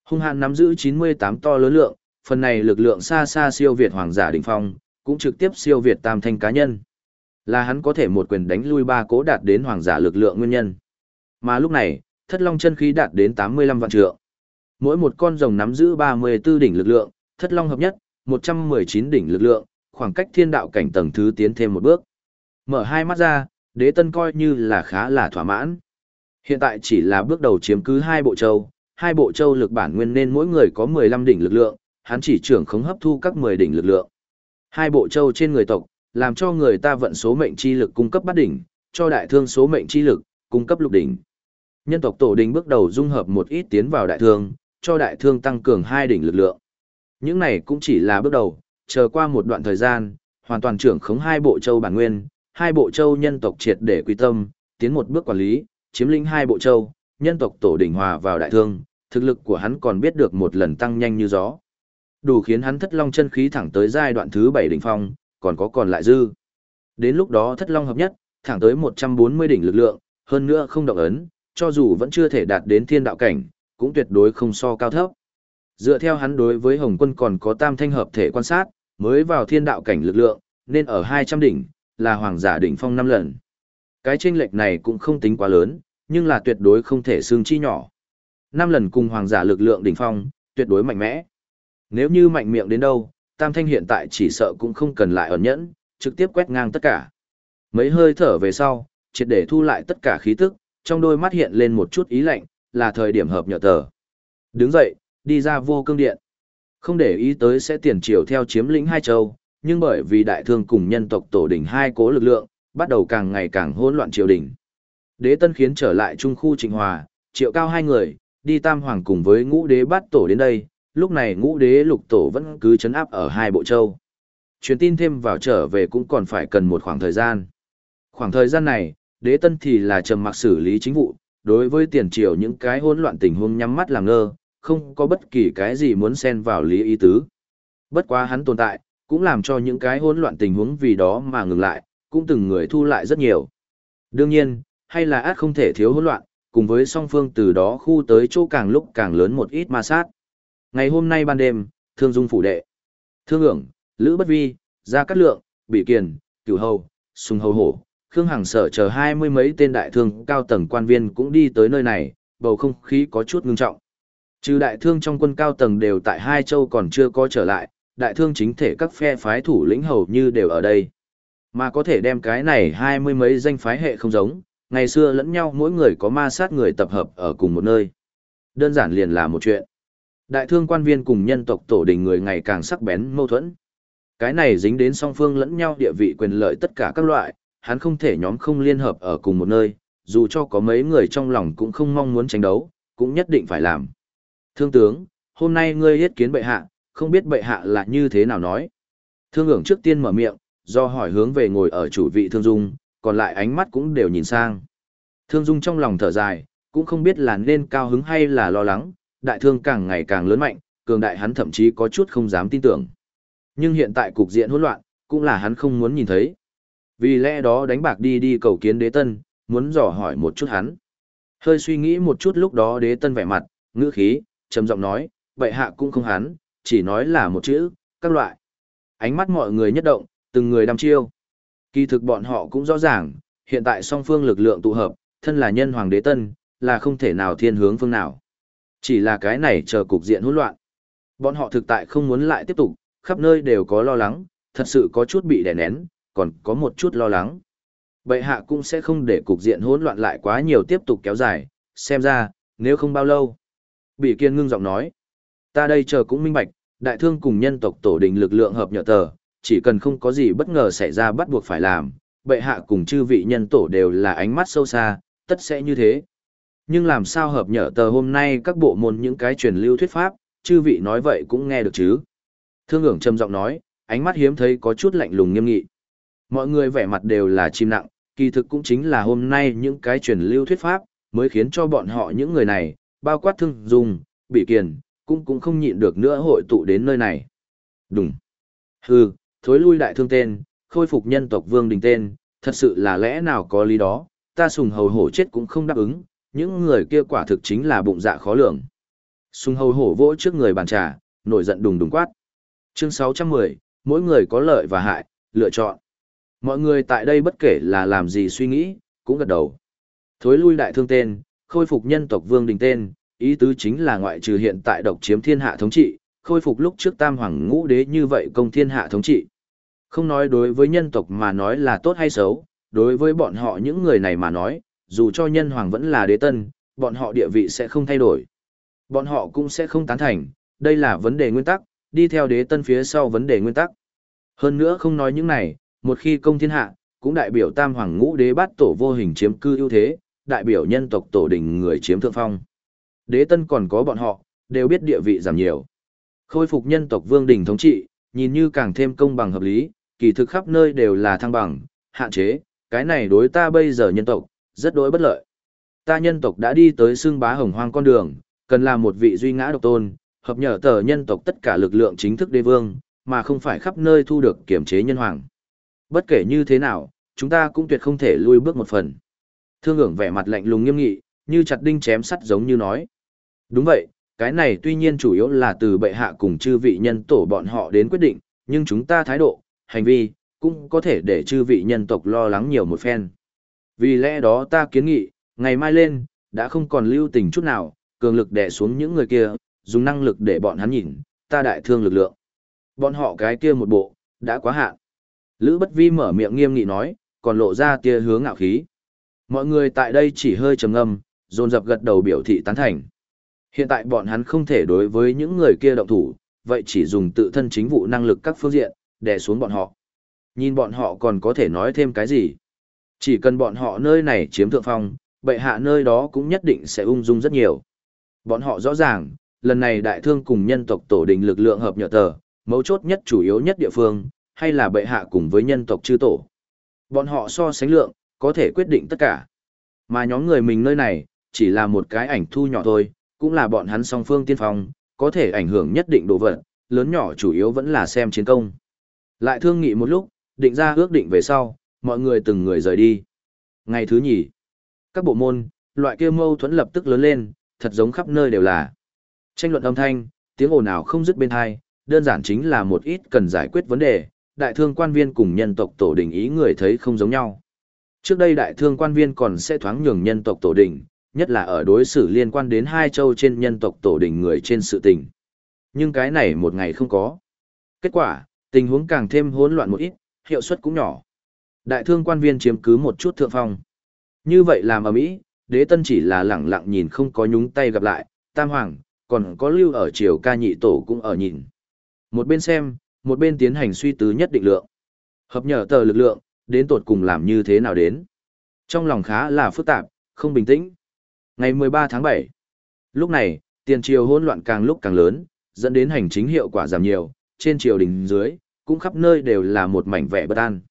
Hung hãn nắm giữ 98 to lớn lượng, phần này lực lượng xa xa siêu việt hoàng giả đỉnh phong, cũng trực tiếp siêu việt tam thanh cá nhân. Là hắn có thể một quyền đánh lui ba cố đạt đến hoàng giả lực lượng nguyên nhân. Mà lúc này, thất long chân khí đạt đến 85 vạn trượng. Mỗi một con rồng nắm giữ 34 đỉnh lực lượng, Thất long hợp nhất, 119 đỉnh lực lượng, khoảng cách thiên đạo cảnh tầng thứ tiến thêm một bước. Mở hai mắt ra, đế tân coi như là khá là thỏa mãn. Hiện tại chỉ là bước đầu chiếm cứ hai bộ châu, hai bộ châu lực bản nguyên nên mỗi người có 15 đỉnh lực lượng, hắn chỉ trưởng khống hấp thu các 10 đỉnh lực lượng. Hai bộ châu trên người tộc, làm cho người ta vận số mệnh chi lực cung cấp bát đỉnh, cho đại thương số mệnh chi lực, cung cấp lục đỉnh. Nhân tộc tổ đình bước đầu dung hợp một ít tiến vào đại thương, cho đại thương tăng cường hai đỉnh lực lượng. Những này cũng chỉ là bước đầu, chờ qua một đoạn thời gian, hoàn toàn trưởng khống hai bộ châu bản nguyên, hai bộ châu nhân tộc triệt để quy tâm, tiến một bước quản lý, chiếm lĩnh hai bộ châu, nhân tộc tổ đỉnh hòa vào đại thương, thực lực của hắn còn biết được một lần tăng nhanh như gió. Đủ khiến hắn thất long chân khí thẳng tới giai đoạn thứ bảy đỉnh phong, còn có còn lại dư. Đến lúc đó thất long hợp nhất, thẳng tới 140 đỉnh lực lượng, hơn nữa không động ấn, cho dù vẫn chưa thể đạt đến thiên đạo cảnh, cũng tuyệt đối không so cao thấp. Dựa theo hắn đối với Hồng Quân còn có tam thanh hợp thể quan sát, mới vào thiên đạo cảnh lực lượng, nên ở 200 đỉnh, là hoàng giả đỉnh phong 5 lần. Cái chênh lệch này cũng không tính quá lớn, nhưng là tuyệt đối không thể xương chi nhỏ. 5 lần cùng hoàng giả lực lượng đỉnh phong, tuyệt đối mạnh mẽ. Nếu như mạnh miệng đến đâu, Tam Thanh hiện tại chỉ sợ cũng không cần lại ẩn nhẫn, trực tiếp quét ngang tất cả. Mấy hơi thở về sau, triệt để thu lại tất cả khí tức, trong đôi mắt hiện lên một chút ý lạnh, là thời điểm hợp nhợ tờ. Đứng dậy, đi ra vô cương điện. Không để ý tới sẽ tiền triều theo chiếm lĩnh hai châu, nhưng bởi vì đại thương cùng nhân tộc tổ đỉnh hai cố lực lượng, bắt đầu càng ngày càng hỗn loạn triều đình. Đế tân khiến trở lại trung khu trịnh hòa, triệu cao hai người, đi tam hoàng cùng với ngũ đế bắt tổ đến đây, lúc này ngũ đế lục tổ vẫn cứ chấn áp ở hai bộ châu. Truyền tin thêm vào trở về cũng còn phải cần một khoảng thời gian. Khoảng thời gian này, đế tân thì là trầm mặc xử lý chính vụ, đối với tiền triều những cái hỗn loạn tình huống nhắm mắt làm ngơ, không có bất kỳ cái gì muốn xen vào lý ý tứ. Bất quá hắn tồn tại, cũng làm cho những cái hỗn loạn tình huống vì đó mà ngừng lại, cũng từng người thu lại rất nhiều. Đương nhiên, hay là át không thể thiếu hỗn loạn, cùng với song phương từ đó khu tới chỗ càng lúc càng lớn một ít ma sát. Ngày hôm nay ban đêm, Thương Dung phủ đệ. Thương ưởng, Lữ Bất Vi, Gia Cát Lượng, bỉ Kiền, Cửu Hầu, Sùng Hầu Hổ, Khương Hằng sở chờ hai mươi mấy tên đại thương cao tầng quan viên cũng đi tới nơi này, bầu không khí có chút ngưng trọng. Trừ đại thương trong quân cao tầng đều tại hai châu còn chưa có trở lại, đại thương chính thể các phe phái thủ lĩnh hầu như đều ở đây. Mà có thể đem cái này hai mươi mấy danh phái hệ không giống, ngày xưa lẫn nhau mỗi người có ma sát người tập hợp ở cùng một nơi. Đơn giản liền là một chuyện. Đại thương quan viên cùng nhân tộc tổ đình người ngày càng sắc bén mâu thuẫn. Cái này dính đến song phương lẫn nhau địa vị quyền lợi tất cả các loại, hắn không thể nhóm không liên hợp ở cùng một nơi, dù cho có mấy người trong lòng cũng không mong muốn tranh đấu, cũng nhất định phải làm. Thương tướng, hôm nay ngươi yết kiến bệ hạ, không biết bệ hạ là như thế nào nói. Thương ưởng trước tiên mở miệng, do hỏi hướng về ngồi ở chủ vị thương dung, còn lại ánh mắt cũng đều nhìn sang. Thương dung trong lòng thở dài, cũng không biết là nên cao hứng hay là lo lắng, đại thương càng ngày càng lớn mạnh, cường đại hắn thậm chí có chút không dám tin tưởng. Nhưng hiện tại cục diện hỗn loạn, cũng là hắn không muốn nhìn thấy. Vì lẽ đó đánh bạc đi đi cầu kiến đế tân, muốn dò hỏi một chút hắn. Hơi suy nghĩ một chút lúc đó đế tân vẻ mặt, ngữ khí, trầm giọng nói, vậy hạ cũng không hắn, chỉ nói là một chữ, các loại. Ánh mắt mọi người nhất động, từng người đăm chiêu. Kỳ thực bọn họ cũng rõ ràng, hiện tại song phương lực lượng tụ hợp, thân là nhân hoàng đế tân, là không thể nào thiên hướng phương nào. Chỉ là cái này chờ cục diện hỗn loạn. Bọn họ thực tại không muốn lại tiếp tục, khắp nơi đều có lo lắng, thật sự có chút bị đè nén, còn có một chút lo lắng. Bệ hạ cũng sẽ không để cục diện hỗn loạn lại quá nhiều tiếp tục kéo dài, xem ra, nếu không bao lâu. Bị kiên ngưng giọng nói, ta đây chờ cũng minh bạch, đại thương cùng nhân tộc tổ đình lực lượng hợp nhợ tờ, chỉ cần không có gì bất ngờ xảy ra bắt buộc phải làm, bệ hạ cùng chư vị nhân tổ đều là ánh mắt sâu xa, tất sẽ như thế. Nhưng làm sao hợp nhở tờ hôm nay các bộ môn những cái truyền lưu thuyết pháp, chư vị nói vậy cũng nghe được chứ. Thương ưởng trầm giọng nói, ánh mắt hiếm thấy có chút lạnh lùng nghiêm nghị. Mọi người vẻ mặt đều là chim nặng, kỳ thực cũng chính là hôm nay những cái truyền lưu thuyết pháp, mới khiến cho bọn họ những người này, bao quát thương dùng, bị kiền, cũng cũng không nhịn được nữa hội tụ đến nơi này. Đúng. Hừ, thối lui đại thương tên, khôi phục nhân tộc vương đình tên, thật sự là lẽ nào có lý đó, ta sùng hầu hổ chết cũng không đáp ứng, những người kia quả thực chính là bụng dạ khó lường. Sung hầu hổ vỗ trước người bàn trà, nổi giận đùng đùng quát. Chương 610, mỗi người có lợi và hại, lựa chọn. Mọi người tại đây bất kể là làm gì suy nghĩ, cũng gật đầu. Thối lui đại thương tên, khôi phục nhân tộc vương đình tên, ý tứ chính là ngoại trừ hiện tại độc chiếm thiên hạ thống trị, khôi phục lúc trước tam hoàng ngũ đế như vậy công thiên hạ thống trị. Không nói đối với nhân tộc mà nói là tốt hay xấu, đối với bọn họ những người này mà nói, dù cho nhân hoàng vẫn là đế tân, bọn họ địa vị sẽ không thay đổi. Bọn họ cũng sẽ không tán thành, đây là vấn đề nguyên tắc, đi theo đế tân phía sau vấn đề nguyên tắc. Hơn nữa không nói những này, một khi công thiên hạ, cũng đại biểu tam hoàng ngũ đế bát tổ vô hình chiếm cư ưu thế, đại biểu nhân tộc tổ đình người chiếm thượng phong. Đế tân còn có bọn họ, đều biết địa vị giảm nhiều. Khôi phục nhân tộc vương đình thống trị, nhìn như càng thêm công bằng hợp lý, kỳ thực khắp nơi đều là thăng bằng, hạn chế, cái này đối ta bây giờ nhân tộc, rất đối bất lợi. Ta nhân tộc đã đi tới xương bá hồng hoang con đường, cần là một vị duy ngã độc tôn, hợp nhở tờ nhân tộc tất cả lực lượng chính thức đế vương, mà không phải khắp nơi thu được kiểm chế nhân hoàng. Bất kể như thế nào, chúng ta cũng tuyệt không thể lui bước một phần. Thương ưởng vẻ mặt lạnh lùng nghiêm nghị, như chặt đinh chém sắt giống như nói. Đúng vậy, cái này tuy nhiên chủ yếu là từ bệ hạ cùng chư vị nhân tổ bọn họ đến quyết định, nhưng chúng ta thái độ, hành vi, cũng có thể để chư vị nhân tộc lo lắng nhiều một phen. Vì lẽ đó ta kiến nghị, ngày mai lên, đã không còn lưu tình chút nào, cường lực đè xuống những người kia, dùng năng lực để bọn hắn nhìn, ta đại thương lực lượng. Bọn họ cái kia một bộ, đã quá hạn. Lữ Bất Vi mở miệng nghiêm nghị nói, còn lộ ra tia hướng ngạo khí. Mọi người tại đây chỉ hơi trầm ngâm, dồn dập gật đầu biểu thị tán thành. Hiện tại bọn hắn không thể đối với những người kia động thủ, vậy chỉ dùng tự thân chính vụ năng lực các phương diện, đè xuống bọn họ. Nhìn bọn họ còn có thể nói thêm cái gì? Chỉ cần bọn họ nơi này chiếm thượng phong, bệ hạ nơi đó cũng nhất định sẽ ung dung rất nhiều. Bọn họ rõ ràng, lần này đại thương cùng nhân tộc tổ đình lực lượng hợp nhờ tờ, mấu chốt nhất chủ yếu nhất địa phương, hay là bệ hạ cùng với nhân tộc chư tổ. Bọn họ so sánh lượng, có thể quyết định tất cả. Mà nhóm người mình nơi này, chỉ là một cái ảnh thu nhỏ thôi, cũng là bọn hắn song phương tiên phong, có thể ảnh hưởng nhất định đồ vật, lớn nhỏ chủ yếu vẫn là xem chiến công. Lại thương nghị một lúc, định ra ước định về sau, mọi người từng người rời đi. Ngày thứ nhì, các bộ môn, loại kia mâu thuẫn lập tức lớn lên, thật giống khắp nơi đều là. Tranh luận âm thanh, tiếng ồn ào không dứt bên hai, đơn giản chính là một ít cần giải quyết vấn đề, đại thương quan viên cùng nhân tộc tổ đình ý người thấy không giống nhau. Trước đây đại thương quan viên còn sẽ thoáng nhường nhân tộc tổ đình, nhất là ở đối xử liên quan đến hai châu trên nhân tộc tổ đình người trên sự tình. Nhưng cái này một ngày không có. Kết quả, tình huống càng thêm hỗn loạn một ít, hiệu suất cũng nhỏ. Đại thương quan viên chiếm cứ một chút thượng phong. Như vậy làm ở Mỹ, đế tân chỉ là lẳng lặng nhìn không có nhúng tay gặp lại, tam hoàng, còn có lưu ở triều ca nhị tổ cũng ở nhìn. Một bên xem, một bên tiến hành suy tứ nhất định lượng. Hợp nhờ tờ lực lượng, đến tột cùng làm như thế nào đến. Trong lòng khá là phức tạp, không bình tĩnh. Ngày 13 tháng 7. Lúc này, tiền triều hỗn loạn càng lúc càng lớn, dẫn đến hành chính hiệu quả giảm nhiều, trên triều đình dưới, cũng khắp nơi đều là một mảnh vẻ bất an.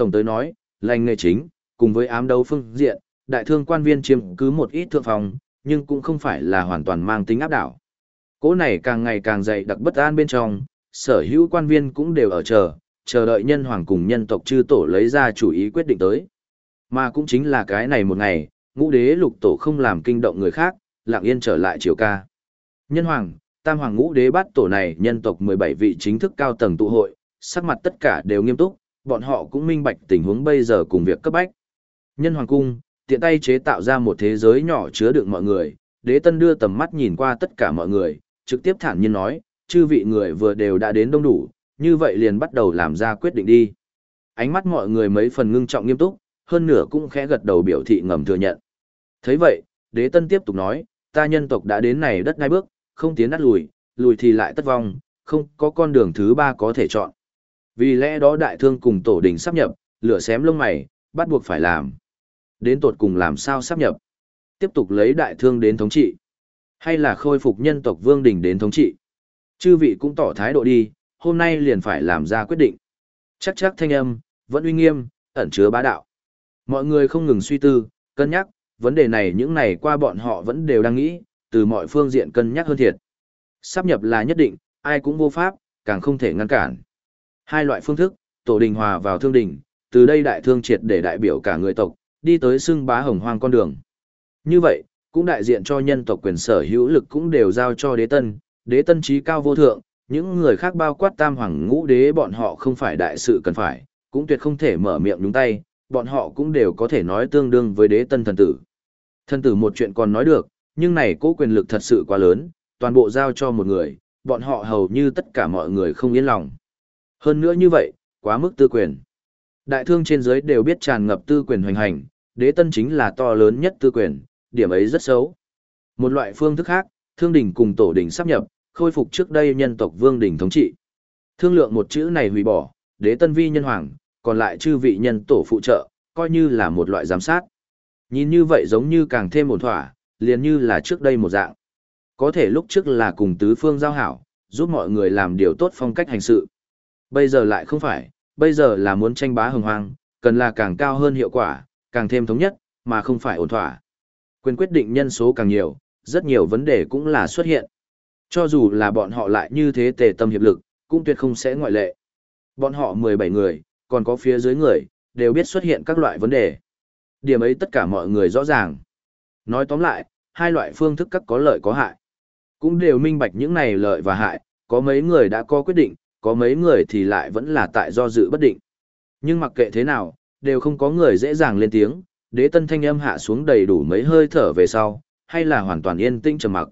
Tổng tới nói, lành nghề chính, cùng với ám đấu phương diện, đại thương quan viên chiếm cứ một ít thượng phòng, nhưng cũng không phải là hoàn toàn mang tính áp đảo. Cố này càng ngày càng dày đặc bất an bên trong, sở hữu quan viên cũng đều ở chờ, chờ đợi nhân hoàng cùng nhân tộc chư tổ lấy ra chủ ý quyết định tới. Mà cũng chính là cái này một ngày, ngũ đế lục tổ không làm kinh động người khác, lặng yên trở lại triều ca. Nhân hoàng, tam hoàng ngũ đế bắt tổ này nhân tộc 17 vị chính thức cao tầng tụ hội, sắc mặt tất cả đều nghiêm túc, bọn họ cũng minh bạch tình huống bây giờ cùng việc cấp bách. Nhân hoàng cung, tiện tay chế tạo ra một thế giới nhỏ chứa đựng mọi người, đế tân đưa tầm mắt nhìn qua tất cả mọi người, trực tiếp thản nhiên nói, chư vị người vừa đều đã đến đông đủ, như vậy liền bắt đầu làm ra quyết định đi. Ánh mắt mọi người mấy phần ngưng trọng nghiêm túc, hơn nửa cũng khẽ gật đầu biểu thị ngầm thừa nhận. thấy vậy, đế tân tiếp tục nói, ta nhân tộc đã đến này đất ngay bước, không tiến nát lùi, lùi thì lại tất vong, không có con đường thứ ba có thể chọn. Vì lẽ đó đại thương cùng tổ đình sắp nhập, lửa xém lông mày, bắt buộc phải làm. Đến tột cùng làm sao sắp nhập? Tiếp tục lấy đại thương đến thống trị. Hay là khôi phục nhân tộc vương đình đến thống trị? Chư vị cũng tỏ thái độ đi, hôm nay liền phải làm ra quyết định. Chắc chắc thanh âm, vẫn uy nghiêm, ẩn chứa bá đạo. Mọi người không ngừng suy tư, cân nhắc, vấn đề này những này qua bọn họ vẫn đều đang nghĩ, từ mọi phương diện cân nhắc hơn thiệt. Sắp nhập là nhất định, ai cũng vô pháp, càng không thể ngăn cản. Hai loại phương thức, tổ đình hòa vào thương đình, từ đây đại thương triệt để đại biểu cả người tộc, đi tới xưng bá hồng hoang con đường. Như vậy, cũng đại diện cho nhân tộc quyền sở hữu lực cũng đều giao cho đế tân, đế tân trí cao vô thượng, những người khác bao quát tam hoàng ngũ đế bọn họ không phải đại sự cần phải, cũng tuyệt không thể mở miệng nhúng tay, bọn họ cũng đều có thể nói tương đương với đế tân thần tử. Thần tử một chuyện còn nói được, nhưng này cố quyền lực thật sự quá lớn, toàn bộ giao cho một người, bọn họ hầu như tất cả mọi người không yên lòng. Hơn nữa như vậy, quá mức tư quyền. Đại thương trên giới đều biết tràn ngập tư quyền hoành hành, đế tân chính là to lớn nhất tư quyền, điểm ấy rất xấu. Một loại phương thức khác, thương đỉnh cùng tổ đỉnh sắp nhập, khôi phục trước đây nhân tộc vương đỉnh thống trị. Thương lượng một chữ này hủy bỏ, đế tân vi nhân hoàng, còn lại chư vị nhân tổ phụ trợ, coi như là một loại giám sát. Nhìn như vậy giống như càng thêm một thỏa, liền như là trước đây một dạng. Có thể lúc trước là cùng tứ phương giao hảo, giúp mọi người làm điều tốt phong cách hành sự. Bây giờ lại không phải, bây giờ là muốn tranh bá hồng hoang, cần là càng cao hơn hiệu quả, càng thêm thống nhất, mà không phải ổn thỏa. Quyền quyết định nhân số càng nhiều, rất nhiều vấn đề cũng là xuất hiện. Cho dù là bọn họ lại như thế tề tâm hiệp lực, cũng tuyệt không sẽ ngoại lệ. Bọn họ 17 người, còn có phía dưới người, đều biết xuất hiện các loại vấn đề. Điểm ấy tất cả mọi người rõ ràng. Nói tóm lại, hai loại phương thức các có lợi có hại. Cũng đều minh bạch những này lợi và hại, có mấy người đã có quyết định, có mấy người thì lại vẫn là tại do dự bất định. Nhưng mặc kệ thế nào, đều không có người dễ dàng lên tiếng, đế tân thanh âm hạ xuống đầy đủ mấy hơi thở về sau, hay là hoàn toàn yên tĩnh trầm mặc.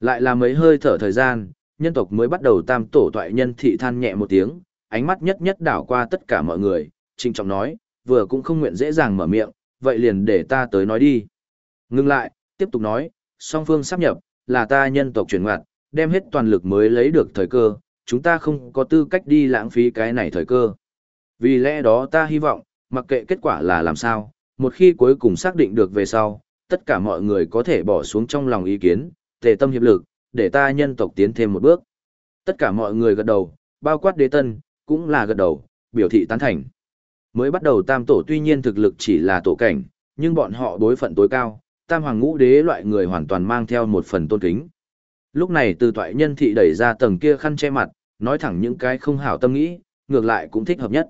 Lại là mấy hơi thở thời gian, nhân tộc mới bắt đầu tam tổ toại nhân thị than nhẹ một tiếng, ánh mắt nhất nhất đảo qua tất cả mọi người, trinh trọng nói, vừa cũng không nguyện dễ dàng mở miệng, vậy liền để ta tới nói đi. Ngưng lại, tiếp tục nói, song phương sắp nhập, là ta nhân tộc chuyển ngoặt, đem hết toàn lực mới lấy được thời cơ, chúng ta không có tư cách đi lãng phí cái này thời cơ. Vì lẽ đó ta hy vọng, mặc kệ kết quả là làm sao, một khi cuối cùng xác định được về sau, tất cả mọi người có thể bỏ xuống trong lòng ý kiến, tề tâm hiệp lực, để ta nhân tộc tiến thêm một bước. Tất cả mọi người gật đầu, bao quát đế tân, cũng là gật đầu, biểu thị tán thành. Mới bắt đầu tam tổ tuy nhiên thực lực chỉ là tổ cảnh, nhưng bọn họ đối phận tối cao, tam hoàng ngũ đế loại người hoàn toàn mang theo một phần tôn kính. Lúc này từ toại nhân thị đẩy ra tầng kia khăn che mặt, nói thẳng những cái không hảo tâm nghĩ, ngược lại cũng thích hợp nhất.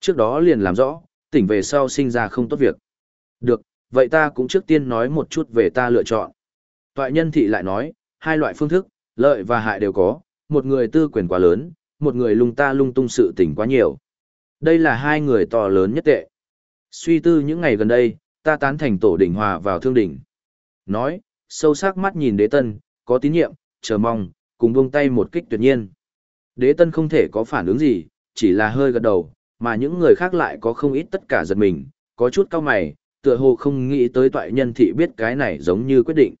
Trước đó liền làm rõ, tỉnh về sau sinh ra không tốt việc. Được, vậy ta cũng trước tiên nói một chút về ta lựa chọn. Toại nhân thị lại nói, hai loại phương thức, lợi và hại đều có, một người tư quyền quá lớn, một người lung ta lung tung sự tỉnh quá nhiều. Đây là hai người to lớn nhất tệ. Suy tư những ngày gần đây, ta tán thành tổ đỉnh hòa vào thương đỉnh. Nói, sâu sắc mắt nhìn đế tân, có tín nhiệm, chờ mong, cùng buông tay một kích tuyệt nhiên. Đế tân không thể có phản ứng gì, chỉ là hơi gật đầu, mà những người khác lại có không ít tất cả giật mình, có chút cao mày, tựa hồ không nghĩ tới toại nhân thị biết cái này giống như quyết định.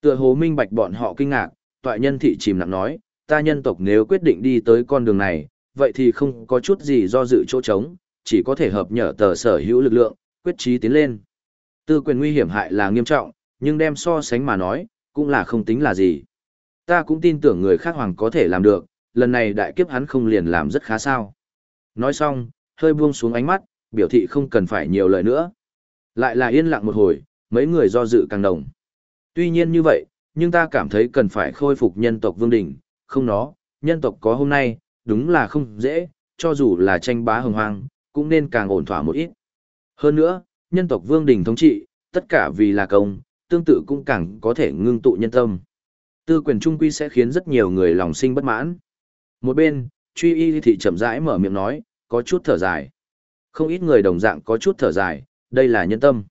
Tựa hồ minh bạch bọn họ kinh ngạc, toại nhân thị chìm nặng nói, ta nhân tộc nếu quyết định đi tới con đường này, vậy thì không có chút gì do dự chỗ trống, chỉ có thể hợp nhở tờ sở hữu lực lượng, quyết trí tiến lên. Tư quyền nguy hiểm hại là nghiêm trọng, nhưng đem so sánh mà nói, cũng là không tính là gì. Ta cũng tin tưởng người khác hoàng có thể làm được, lần này đại kiếp hắn không liền làm rất khá sao. Nói xong, hơi buông xuống ánh mắt, biểu thị không cần phải nhiều lời nữa. Lại là yên lặng một hồi, mấy người do dự càng đồng. Tuy nhiên như vậy, nhưng ta cảm thấy cần phải khôi phục nhân tộc vương đỉnh, không nó, nhân tộc có hôm nay, đúng là không dễ, cho dù là tranh bá hồng hoang, cũng nên càng ổn thỏa một ít. Hơn nữa, nhân tộc vương đỉnh thống trị, tất cả vì là công, tương tự cũng càng có thể ngưng tụ nhân tâm. Tư quyền trung quy sẽ khiến rất nhiều người lòng sinh bất mãn. Một bên, truy y thị chậm rãi mở miệng nói, có chút thở dài. Không ít người đồng dạng có chút thở dài, đây là nhân tâm.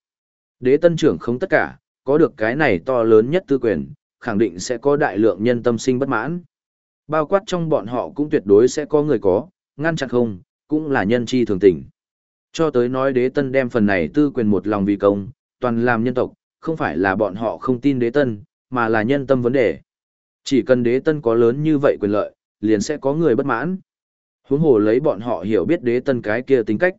Đế tân trưởng không tất cả, có được cái này to lớn nhất tư quyền, khẳng định sẽ có đại lượng nhân tâm sinh bất mãn. Bao quát trong bọn họ cũng tuyệt đối sẽ có người có, ngăn chặn không, cũng là nhân chi thường tình. Cho tới nói đế tân đem phần này tư quyền một lòng vì công, toàn làm nhân tộc, không phải là bọn họ không tin đế tân, mà là nhân tâm vấn đề. Chỉ cần đế tân có lớn như vậy quyền lợi, liền sẽ có người bất mãn. Huống hồ lấy bọn họ hiểu biết đế tân cái kia tính cách.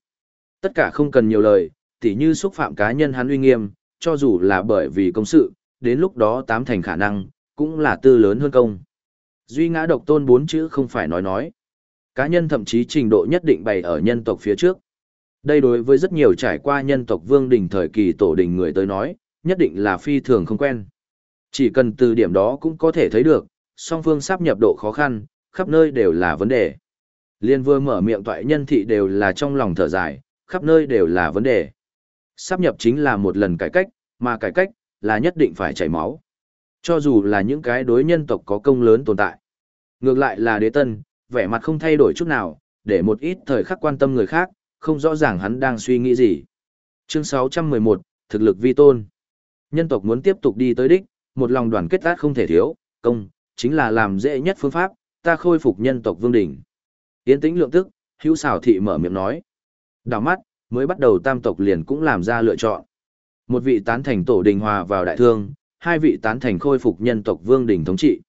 Tất cả không cần nhiều lời, tỉ như xúc phạm cá nhân hắn uy nghiêm, cho dù là bởi vì công sự, đến lúc đó tám thành khả năng, cũng là tư lớn hơn công. Duy ngã độc tôn bốn chữ không phải nói nói. Cá nhân thậm chí trình độ nhất định bày ở nhân tộc phía trước. Đây đối với rất nhiều trải qua nhân tộc vương đình thời kỳ tổ đình người tới nói, nhất định là phi thường không quen. Chỉ cần từ điểm đó cũng có thể thấy được, song phương sắp nhập độ khó khăn, khắp nơi đều là vấn đề. Liên vừa mở miệng toại nhân thị đều là trong lòng thở dài, khắp nơi đều là vấn đề. Sắp nhập chính là một lần cải cách, mà cải cách là nhất định phải chảy máu. Cho dù là những cái đối nhân tộc có công lớn tồn tại. Ngược lại là đế tân, vẻ mặt không thay đổi chút nào, để một ít thời khắc quan tâm người khác, không rõ ràng hắn đang suy nghĩ gì. Chương 611, thực lực vi tôn. Nhân tộc muốn tiếp tục đi tới đích, một lòng đoàn kết át không thể thiếu, công, chính là làm dễ nhất phương pháp, ta khôi phục nhân tộc vương đỉnh. yến tĩnh lượng tức, hữu xảo thị mở miệng nói. Đảo mắt, mới bắt đầu tam tộc liền cũng làm ra lựa chọn. Một vị tán thành tổ đình hòa vào đại thương, hai vị tán thành khôi phục nhân tộc vương đỉnh thống trị.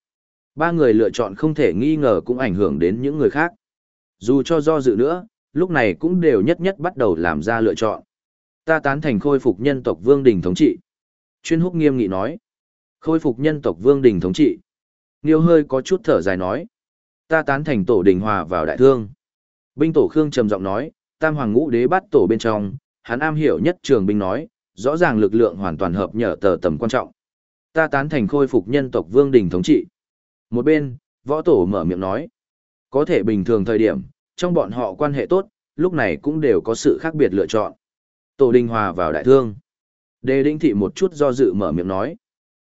Ba người lựa chọn không thể nghi ngờ cũng ảnh hưởng đến những người khác. Dù cho do dự nữa, lúc này cũng đều nhất nhất bắt đầu làm ra lựa chọn. Ta tán thành khôi phục nhân tộc vương đình thống trị. Chuyên húc nghiêm nghị nói. Khôi phục nhân tộc vương đình thống trị. Niêu hơi có chút thở dài nói. Ta tán thành tổ đình hòa vào đại thương. Binh tổ Khương trầm giọng nói, tam hoàng ngũ đế bắt tổ bên trong, hắn am hiểu nhất trường binh nói, rõ ràng lực lượng hoàn toàn hợp nhờ tờ tầm quan trọng. Ta tán thành khôi phục nhân tộc vương đình thống trị. Một bên, võ tổ mở miệng nói. Có thể bình thường thời điểm, trong bọn họ quan hệ tốt, lúc này cũng đều có sự khác biệt lựa chọn. Tổ đình hòa vào đại thương. Đề đinh thị một chút do dự mở miệng nói.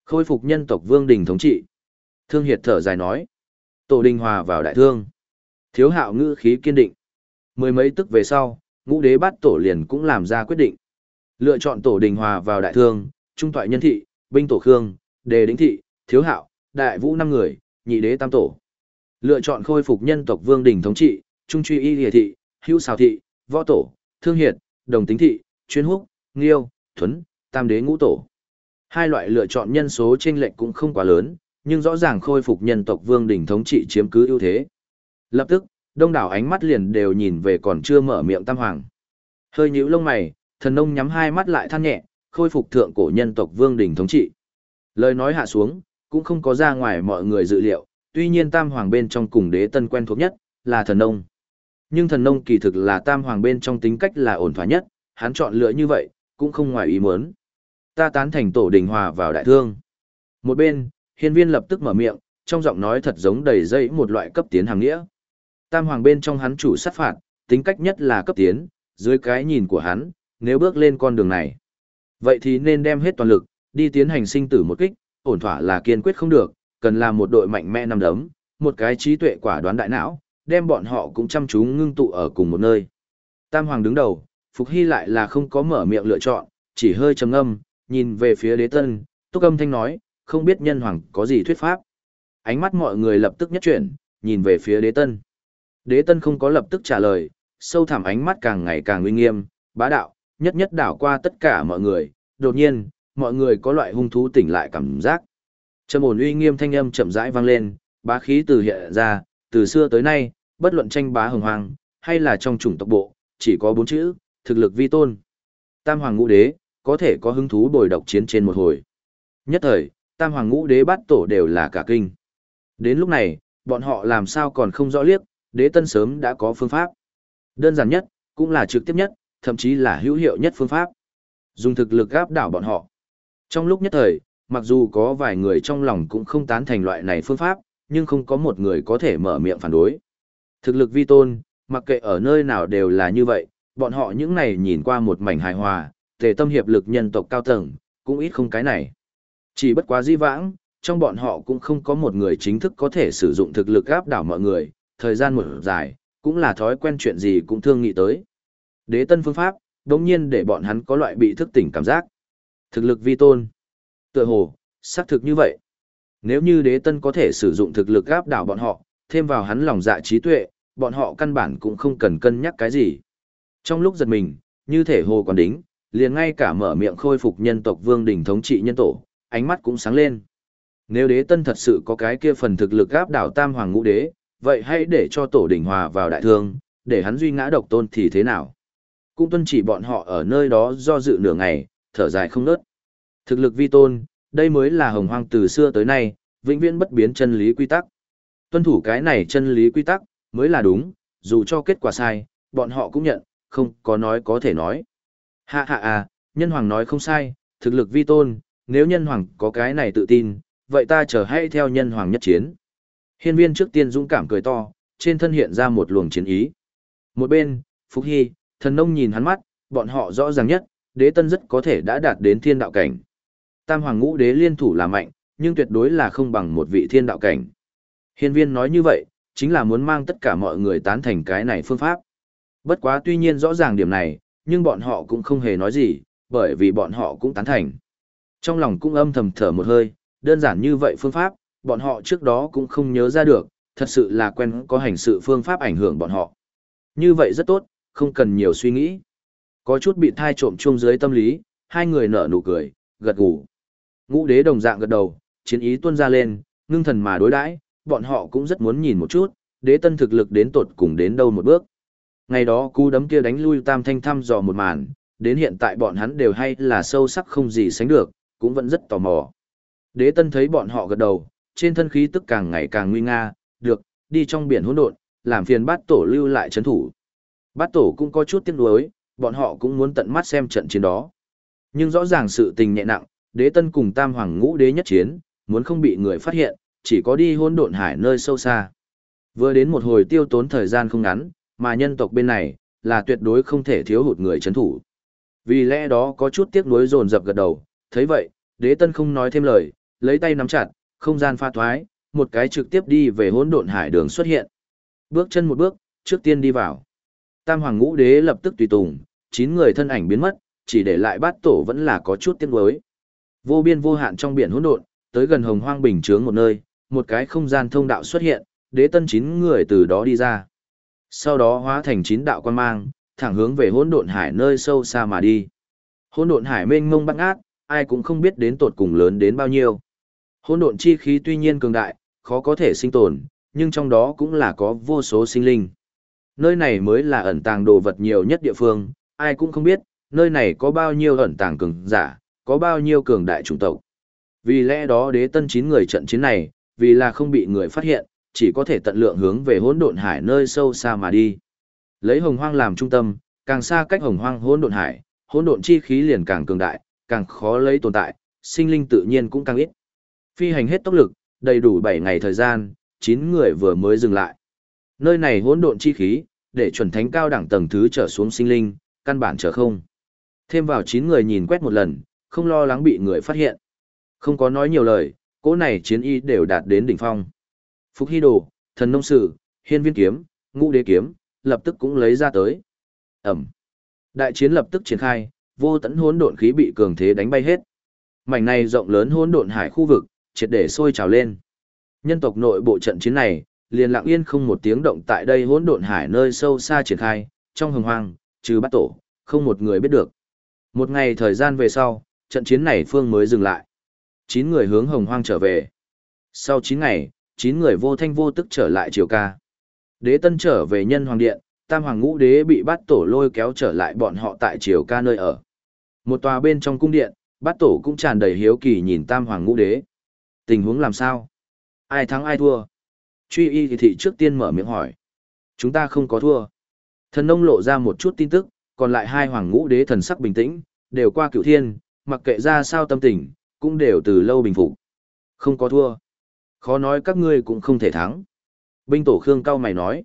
Khôi phục nhân tộc vương đình thống trị. Thương hiệt thở dài nói. Tổ đình hòa vào đại thương. Thiếu hạo ngữ khí kiên định. Mười mấy tức về sau, ngũ đế bắt tổ liền cũng làm ra quyết định. Lựa chọn tổ đình hòa vào đại thương, trung toại nhân thị, binh tổ khương, đề đính thị, thiếu hạo, đại vũ năm người, nhị đế tam tổ. Lựa chọn khôi phục nhân tộc vương đình thống trị, trung truy y địa thị, hữu xào thị, võ tổ, thương hiệt, đồng tính thị, chuyên húc, nghiêu, thuấn, tam đế ngũ tổ. Hai loại lựa chọn nhân số chênh lệch cũng không quá lớn, nhưng rõ ràng khôi phục nhân tộc vương đỉnh thống trị chiếm cứ ưu thế. Lập tức, đông đảo ánh mắt liền đều nhìn về còn chưa mở miệng tam hoàng. Hơi nhíu lông mày, thần nông nhắm hai mắt lại than nhẹ, khôi phục thượng cổ nhân tộc vương đỉnh thống trị. Lời nói hạ xuống, cũng không có ra ngoài mọi người dự liệu, tuy nhiên tam hoàng bên trong cùng đế tân quen thuộc nhất, là thần nông. Nhưng thần nông kỳ thực là tam hoàng bên trong tính cách là ổn thỏa nhất, hắn chọn lựa như vậy, cũng không ngoài ý muốn. Ta tán thành tổ đình hòa vào đại thương. Một bên, hiên viên lập tức mở miệng, trong giọng nói thật giống đầy dây một loại cấp tiến hàng nghĩa. Tam hoàng bên trong hắn chủ sát phạt, tính cách nhất là cấp tiến, dưới cái nhìn của hắn, nếu bước lên con đường này. Vậy thì nên đem hết toàn lực, đi tiến hành sinh tử một kích, ổn thỏa là kiên quyết không được, cần làm một đội mạnh mẽ nằm đấm, một cái trí tuệ quả đoán đại não, đem bọn họ cũng chăm chú ngưng tụ ở cùng một nơi. Tam hoàng đứng đầu, Phục Hy lại là không có mở miệng lựa chọn, chỉ hơi trầm ngâm, nhìn về phía đế tân, túc âm thanh nói, không biết nhân hoàng có gì thuyết pháp. Ánh mắt mọi người lập tức nhất chuyển, nhìn về phía đế tân. Đế tân không có lập tức trả lời, sâu thẳm ánh mắt càng ngày càng uy nghiêm, bá đạo, nhất nhất đảo qua tất cả mọi người, đột nhiên, mọi người có loại hung thú tỉnh lại cảm giác. Trầm ổn uy nghiêm thanh âm chậm rãi vang lên, bá khí từ hiện ra, từ xưa tới nay, bất luận tranh bá hồng hoàng, hay là trong chủng tộc bộ, chỉ có bốn chữ, thực lực vi tôn. Tam hoàng ngũ đế, có thể có hứng thú bồi độc chiến trên một hồi. Nhất thời, tam hoàng ngũ đế bắt tổ đều là cả kinh. Đến lúc này, bọn họ làm sao còn không rõ liếc, đế tân sớm đã có phương pháp. Đơn giản nhất, cũng là trực tiếp nhất, thậm chí là hữu hiệu nhất phương pháp. Dùng thực lực gáp đảo bọn họ. Trong lúc nhất thời, mặc dù có vài người trong lòng cũng không tán thành loại này phương pháp, nhưng không có một người có thể mở miệng phản đối. Thực lực vi tôn, mặc kệ ở nơi nào đều là như vậy, bọn họ những này nhìn qua một mảnh hài hòa, tề tâm hiệp lực nhân tộc cao tầng, cũng ít không cái này. Chỉ bất quá di vãng, trong bọn họ cũng không có một người chính thức có thể sử dụng thực lực áp đảo mọi người, thời gian một dài, cũng là thói quen chuyện gì cũng thương nghị tới. Đế tân phương pháp, đồng nhiên để bọn hắn có loại bị thức tỉnh cảm giác. Thực lực vi tôn. Tựa hồ, xác thực như vậy. Nếu như đế tân có thể sử dụng thực lực áp đảo bọn họ, thêm vào hắn lòng dạ trí tuệ, bọn họ căn bản cũng không cần cân nhắc cái gì. Trong lúc giật mình, như thể hồ còn đính, liền ngay cả mở miệng khôi phục nhân tộc vương đỉnh thống trị nhân tổ, ánh mắt cũng sáng lên. Nếu đế tân thật sự có cái kia phần thực lực áp đảo tam hoàng ngũ đế, vậy hãy để cho tổ đỉnh hòa vào đại thương, để hắn duy ngã độc tôn thì thế nào? Cũng tuân chỉ bọn họ ở nơi đó do dự nửa ngày, thở dài không nớt. Thực lực vi tôn, đây mới là hồng hoang từ xưa tới nay, vĩnh viễn bất biến chân lý quy tắc. Tuân thủ cái này chân lý quy tắc, mới là đúng, dù cho kết quả sai, bọn họ cũng nhận, không có nói có thể nói. Hạ hạ à, nhân hoàng nói không sai, thực lực vi tôn, nếu nhân hoàng có cái này tự tin, vậy ta chờ hãy theo nhân hoàng nhất chiến. Hiên viên trước tiên dũng cảm cười to, trên thân hiện ra một luồng chiến ý. Một bên, Phúc Hy, thần nông nhìn hắn mắt, bọn họ rõ ràng nhất, đế tân rất có thể đã đạt đến thiên đạo cảnh. Tam hoàng ngũ đế liên thủ là mạnh, nhưng tuyệt đối là không bằng một vị thiên đạo cảnh. Hiên viên nói như vậy, chính là muốn mang tất cả mọi người tán thành cái này phương pháp. Bất quá tuy nhiên rõ ràng điểm này, nhưng bọn họ cũng không hề nói gì, bởi vì bọn họ cũng tán thành. Trong lòng cũng âm thầm thở một hơi, đơn giản như vậy phương pháp, bọn họ trước đó cũng không nhớ ra được, thật sự là quen có hành sự phương pháp ảnh hưởng bọn họ. Như vậy rất tốt, không cần nhiều suy nghĩ. Có chút bị thai trộm chung dưới tâm lý, hai người nở nụ cười, gật gù. Ngũ đế đồng dạng gật đầu, chiến ý tuôn ra lên, ngưng thần mà đối đãi, bọn họ cũng rất muốn nhìn một chút, đế tân thực lực đến tột cùng đến đâu một bước. Ngày đó cú đấm kia đánh lui tam thanh thăm dò một màn, đến hiện tại bọn hắn đều hay là sâu sắc không gì sánh được, cũng vẫn rất tò mò. Đế tân thấy bọn họ gật đầu, trên thân khí tức càng ngày càng nguy nga, được, đi trong biển hỗn độn, làm phiền bát tổ lưu lại chấn thủ. Bát tổ cũng có chút tiếc nuối, bọn họ cũng muốn tận mắt xem trận chiến đó. Nhưng rõ ràng sự tình nhẹ nặng, đế tân cùng tam hoàng ngũ đế nhất chiến, muốn không bị người phát hiện, chỉ có đi hỗn độn hải nơi sâu xa. Vừa đến một hồi tiêu tốn thời gian không ngắn, mà nhân tộc bên này, là tuyệt đối không thể thiếu hụt người chấn thủ. Vì lẽ đó có chút tiếc nuối dồn dập gật đầu, thấy vậy, đế tân không nói thêm lời, lấy tay nắm chặt, không gian pha thoái, một cái trực tiếp đi về hỗn độn hải đường xuất hiện. Bước chân một bước, trước tiên đi vào. Tam hoàng ngũ đế lập tức tùy tùng, chín người thân ảnh biến mất, chỉ để lại bát tổ vẫn là có chút tiếc nuối. Vô biên vô hạn trong biển hỗn độn, tới gần hồng hoang bình chướng một nơi, một cái không gian thông đạo xuất hiện, đế tân chín người từ đó đi ra. Sau đó hóa thành chín đạo quan mang, thẳng hướng về hỗn độn hải nơi sâu xa mà đi. Hỗn độn hải mênh mông băng ác, ai cũng không biết đến tột cùng lớn đến bao nhiêu. Hỗn độn chi khí tuy nhiên cường đại, khó có thể sinh tồn, nhưng trong đó cũng là có vô số sinh linh. Nơi này mới là ẩn tàng đồ vật nhiều nhất địa phương, ai cũng không biết, nơi này có bao nhiêu ẩn tàng cường giả, có bao nhiêu cường đại chủng tộc. Vì lẽ đó đế tân chín người trận chiến này, vì là không bị người phát hiện, chỉ có thể tận lượng hướng về hỗn độn hải nơi sâu xa mà đi. Lấy hồng hoang làm trung tâm, càng xa cách hồng hoang hỗn độn hải, hỗn độn chi khí liền càng cường đại, càng khó lấy tồn tại, sinh linh tự nhiên cũng càng ít. Phi hành hết tốc lực, đầy đủ 7 ngày thời gian, 9 người vừa mới dừng lại. Nơi này hỗn độn chi khí, để chuẩn thánh cao đẳng tầng thứ trở xuống sinh linh, căn bản trở không. Thêm vào 9 người nhìn quét một lần, không lo lắng bị người phát hiện. Không có nói nhiều lời, cỗ này chiến y đều đạt đến đỉnh phong. phúc Hy Đồ, Thần Nông Sử, Hiên Viên Kiếm, Ngũ Đế Kiếm, lập tức cũng lấy ra tới. Ẩm. Đại chiến lập tức triển khai, vô tận hỗn độn khí bị cường thế đánh bay hết. Mảnh này rộng lớn hỗn độn hải khu vực, triệt để sôi trào lên. Nhân tộc nội bộ trận chiến này, liền lặng yên không một tiếng động tại đây hỗn độn hải nơi sâu xa triển khai, trong hồng hoang, trừ bắt tổ, không một người biết được. Một ngày thời gian về sau, trận chiến này phương mới dừng lại. Chín người hướng hồng hoang trở về. Sau chín ngày, chín người vô thanh vô tức trở lại triều ca. Đế tân trở về nhân hoàng điện, tam hoàng ngũ đế bị bắt tổ lôi kéo trở lại bọn họ tại triều ca nơi ở. Một tòa bên trong cung điện, bát tổ cũng tràn đầy hiếu kỳ nhìn tam hoàng ngũ đế. Tình huống làm sao? Ai thắng ai thua? Truy y thì thị trước tiên mở miệng hỏi. Chúng ta không có thua. Thần nông lộ ra một chút tin tức, còn lại hai hoàng ngũ đế thần sắc bình tĩnh, đều qua cửu thiên, mặc kệ ra sao tâm tình, cũng đều từ lâu bình phục. Không có thua. Khó nói các ngươi cũng không thể thắng. Binh tổ Khương cao mày nói.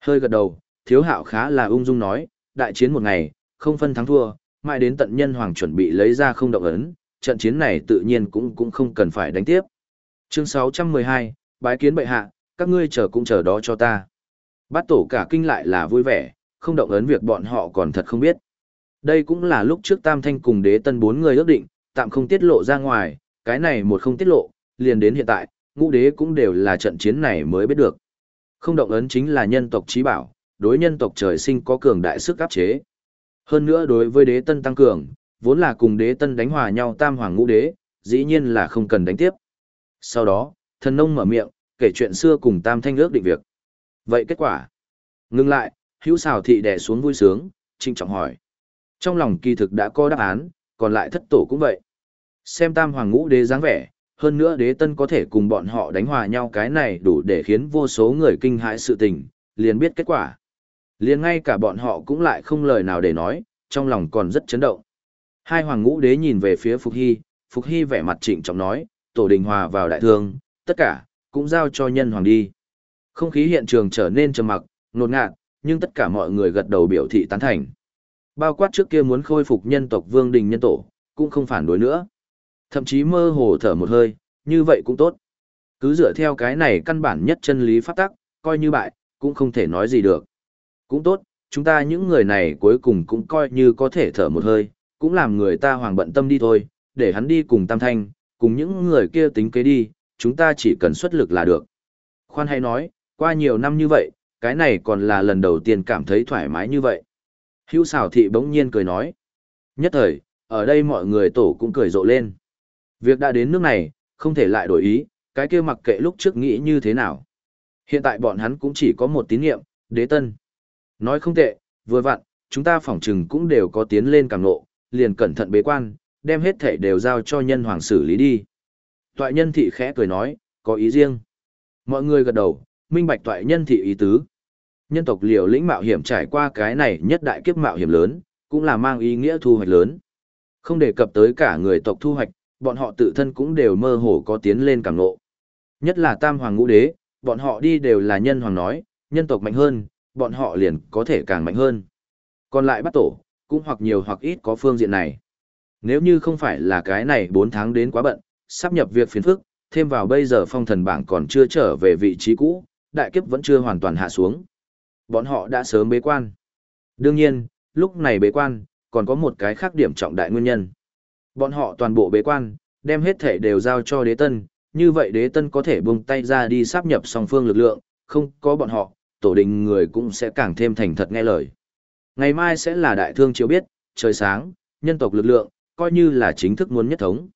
Hơi gật đầu, thiếu hạo khá là ung dung nói, đại chiến một ngày, không phân thắng thua, mãi đến tận nhân hoàng chuẩn bị lấy ra không động ấn, trận chiến này tự nhiên cũng cũng không cần phải đánh tiếp. Chương 612, bái kiến bệ hạ, các ngươi chờ cũng chờ đó cho ta. Bát tổ cả kinh lại là vui vẻ, không động ấn việc bọn họ còn thật không biết. Đây cũng là lúc trước Tam Thanh cùng đế tân bốn người ước định, tạm không tiết lộ ra ngoài, cái này một không tiết lộ, liền đến hiện tại, ngũ đế cũng đều là trận chiến này mới biết được. Không động ấn chính là nhân tộc trí bảo, đối nhân tộc trời sinh có cường đại sức áp chế. Hơn nữa đối với đế tân tăng cường, vốn là cùng đế tân đánh hòa nhau tam hoàng ngũ đế, dĩ nhiên là không cần đánh tiếp. Sau đó, thần nông mở miệng, kể chuyện xưa cùng tam thanh ước định việc. Vậy kết quả? Ngưng lại, hữu xào thị đè xuống vui sướng, trinh trọng hỏi. Trong lòng kỳ thực đã có đáp án, còn lại thất tổ cũng vậy. Xem tam hoàng ngũ đế dáng vẻ, hơn nữa đế tân có thể cùng bọn họ đánh hòa nhau cái này đủ để khiến vô số người kinh hãi sự tình, liền biết kết quả. Liền ngay cả bọn họ cũng lại không lời nào để nói, trong lòng còn rất chấn động. Hai hoàng ngũ đế nhìn về phía Phục Hy, Phục Hy vẻ mặt trịnh trọng nói, tổ đình hòa vào đại thương, tất cả, cũng giao cho nhân hoàng đi. Không khí hiện trường trở nên trầm mặc, nột ngạt, nhưng tất cả mọi người gật đầu biểu thị tán thành. Bao quát trước kia muốn khôi phục nhân tộc vương đình nhân tổ, cũng không phản đối nữa. Thậm chí mơ hồ thở một hơi, như vậy cũng tốt. Cứ dựa theo cái này căn bản nhất chân lý pháp tắc, coi như bại, cũng không thể nói gì được. Cũng tốt, chúng ta những người này cuối cùng cũng coi như có thể thở một hơi, cũng làm người ta hoàng bận tâm đi thôi, để hắn đi cùng Tam Thanh, cùng những người kia tính kế đi, chúng ta chỉ cần xuất lực là được. Khoan hay nói, qua nhiều năm như vậy, cái này còn là lần đầu tiên cảm thấy thoải mái như vậy. Hữu xảo thị bỗng nhiên cười nói. Nhất thời, ở đây mọi người tổ cũng cười rộ lên. Việc đã đến nước này, không thể lại đổi ý, cái kia mặc kệ lúc trước nghĩ như thế nào. Hiện tại bọn hắn cũng chỉ có một tín nhiệm, đế tân. Nói không tệ, vừa vặn, chúng ta phỏng chừng cũng đều có tiến lên càng nộ, liền cẩn thận bế quan, đem hết thể đều giao cho nhân hoàng xử lý đi. Toại nhân thị khẽ cười nói, có ý riêng. Mọi người gật đầu, minh bạch toại nhân thị ý tứ. Nhân tộc liều lĩnh mạo hiểm trải qua cái này nhất đại kiếp mạo hiểm lớn, cũng là mang ý nghĩa thu hoạch lớn. Không đề cập tới cả người tộc thu hoạch, bọn họ tự thân cũng đều mơ hồ có tiến lên càng nộ. Nhất là tam hoàng ngũ đế, bọn họ đi đều là nhân hoàng nói, nhân tộc mạnh hơn, bọn họ liền có thể càng mạnh hơn. Còn lại bắt tổ, cũng hoặc nhiều hoặc ít có phương diện này. Nếu như không phải là cái này 4 tháng đến quá bận, sắp nhập việc phiền phức, thêm vào bây giờ phong thần bảng còn chưa trở về vị trí cũ, đại kiếp vẫn chưa hoàn toàn hạ xuống. Bọn họ đã sớm bế quan. Đương nhiên, lúc này bế quan, còn có một cái khác điểm trọng đại nguyên nhân. Bọn họ toàn bộ bế quan, đem hết thể đều giao cho đế tân, như vậy đế tân có thể buông tay ra đi sắp nhập song phương lực lượng, không có bọn họ, tổ đình người cũng sẽ càng thêm thành thật nghe lời. Ngày mai sẽ là đại thương chiếu biết, trời sáng, nhân tộc lực lượng, coi như là chính thức muốn nhất thống.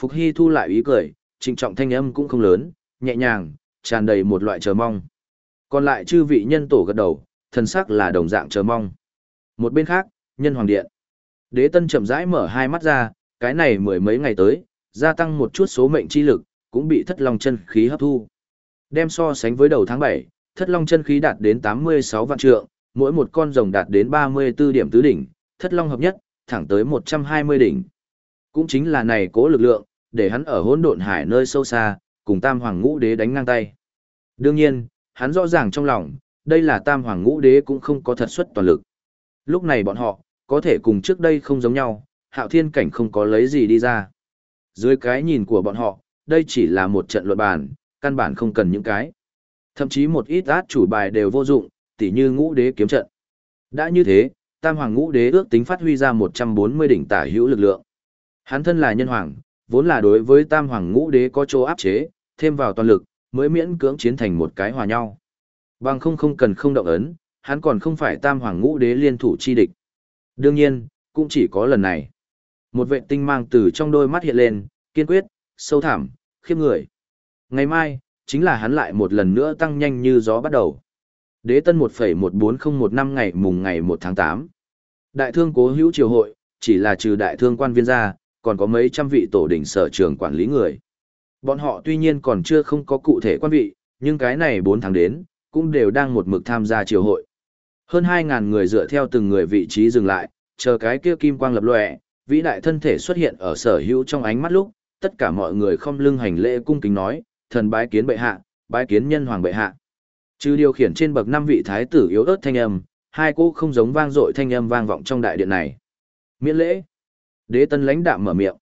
Phục Hy thu lại ý cười, trịnh trọng thanh âm cũng không lớn, nhẹ nhàng, tràn đầy một loại chờ mong. Còn lại chư vị nhân tổ gật đầu, thần sắc là đồng dạng chờ mong. Một bên khác, nhân hoàng điện. Đế tân chậm rãi mở hai mắt ra, cái này mười mấy ngày tới, gia tăng một chút số mệnh chi lực, cũng bị thất long chân khí hấp thu. Đem so sánh với đầu tháng 7, thất long chân khí đạt đến 86 vạn trượng, mỗi một con rồng đạt đến 34 điểm tứ đỉnh, thất long hợp nhất, thẳng tới 120 đỉnh. Cũng chính là này cố lực lượng, để hắn ở hỗn độn hải nơi sâu xa, cùng tam hoàng ngũ đế đánh ngang tay. Đương nhiên, hắn rõ ràng trong lòng, đây là tam hoàng ngũ đế cũng không có thật xuất toàn lực. Lúc này bọn họ, có thể cùng trước đây không giống nhau, hạo thiên cảnh không có lấy gì đi ra. Dưới cái nhìn của bọn họ, đây chỉ là một trận luận bàn, căn bản không cần những cái. Thậm chí một ít át chủ bài đều vô dụng, tỉ như ngũ đế kiếm trận. Đã như thế, tam hoàng ngũ đế ước tính phát huy ra 140 đỉnh tả hữu lực lượng. Hắn thân là nhân hoàng, vốn là đối với tam hoàng ngũ đế có chỗ áp chế, thêm vào toàn lực, mới miễn cưỡng chiến thành một cái hòa nhau. Bằng không không cần không động ấn, hắn còn không phải tam hoàng ngũ đế liên thủ chi địch. Đương nhiên, cũng chỉ có lần này. Một vệ tinh mang từ trong đôi mắt hiện lên, kiên quyết, sâu thẳm, khiếp người. Ngày mai, chính là hắn lại một lần nữa tăng nhanh như gió bắt đầu. Đế tân 1,14015 ngày mùng ngày 1 tháng 8. Đại thương cố hữu triều hội, chỉ là trừ đại thương quan viên ra, còn có mấy trăm vị tổ đỉnh sở trường quản lý người. Bọn họ tuy nhiên còn chưa không có cụ thể quan vị, nhưng cái này 4 tháng đến, cũng đều đang một mực tham gia triều hội. Hơn 2.000 người dựa theo từng người vị trí dừng lại, chờ cái kia kim quang lập lòe, vĩ đại thân thể xuất hiện ở sở hữu trong ánh mắt lúc, tất cả mọi người không lưng hành lễ cung kính nói, thần bái kiến bệ hạ, bái kiến nhân hoàng bệ hạ. Trừ điều khiển trên bậc năm vị thái tử yếu ớt thanh âm, hai cô không giống vang dội thanh âm vang vọng trong đại điện này. Miễn lễ. Đế tân lãnh đạm mở miệng.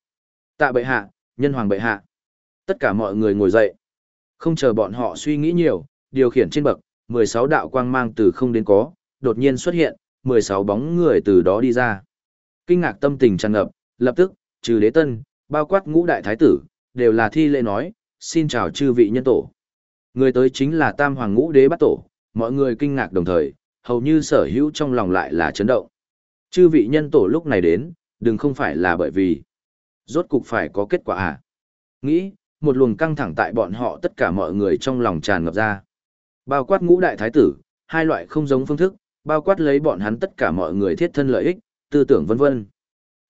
Tạ bệ hạ, nhân hoàng bệ hạ. Tất cả mọi người ngồi dậy. Không chờ bọn họ suy nghĩ nhiều, điều khiển trên bậc, 16 đạo quang mang từ không đến có, đột nhiên xuất hiện, 16 bóng người từ đó đi ra. Kinh ngạc tâm tình tràn ngập, lập tức, trừ đế tân, bao quát ngũ đại thái tử, đều là thi lễ nói, xin chào chư vị nhân tổ. Người tới chính là tam hoàng ngũ đế bát tổ, mọi người kinh ngạc đồng thời, hầu như sở hữu trong lòng lại là chấn động. Chư vị nhân tổ lúc này đến, đừng không phải là bởi vì rốt cục phải có kết quả à. Nghĩ, một luồng căng thẳng tại bọn họ tất cả mọi người trong lòng tràn ngập ra. Bao quát ngũ đại thái tử, hai loại không giống phương thức, bao quát lấy bọn hắn tất cả mọi người thiết thân lợi ích, tư tưởng vân vân.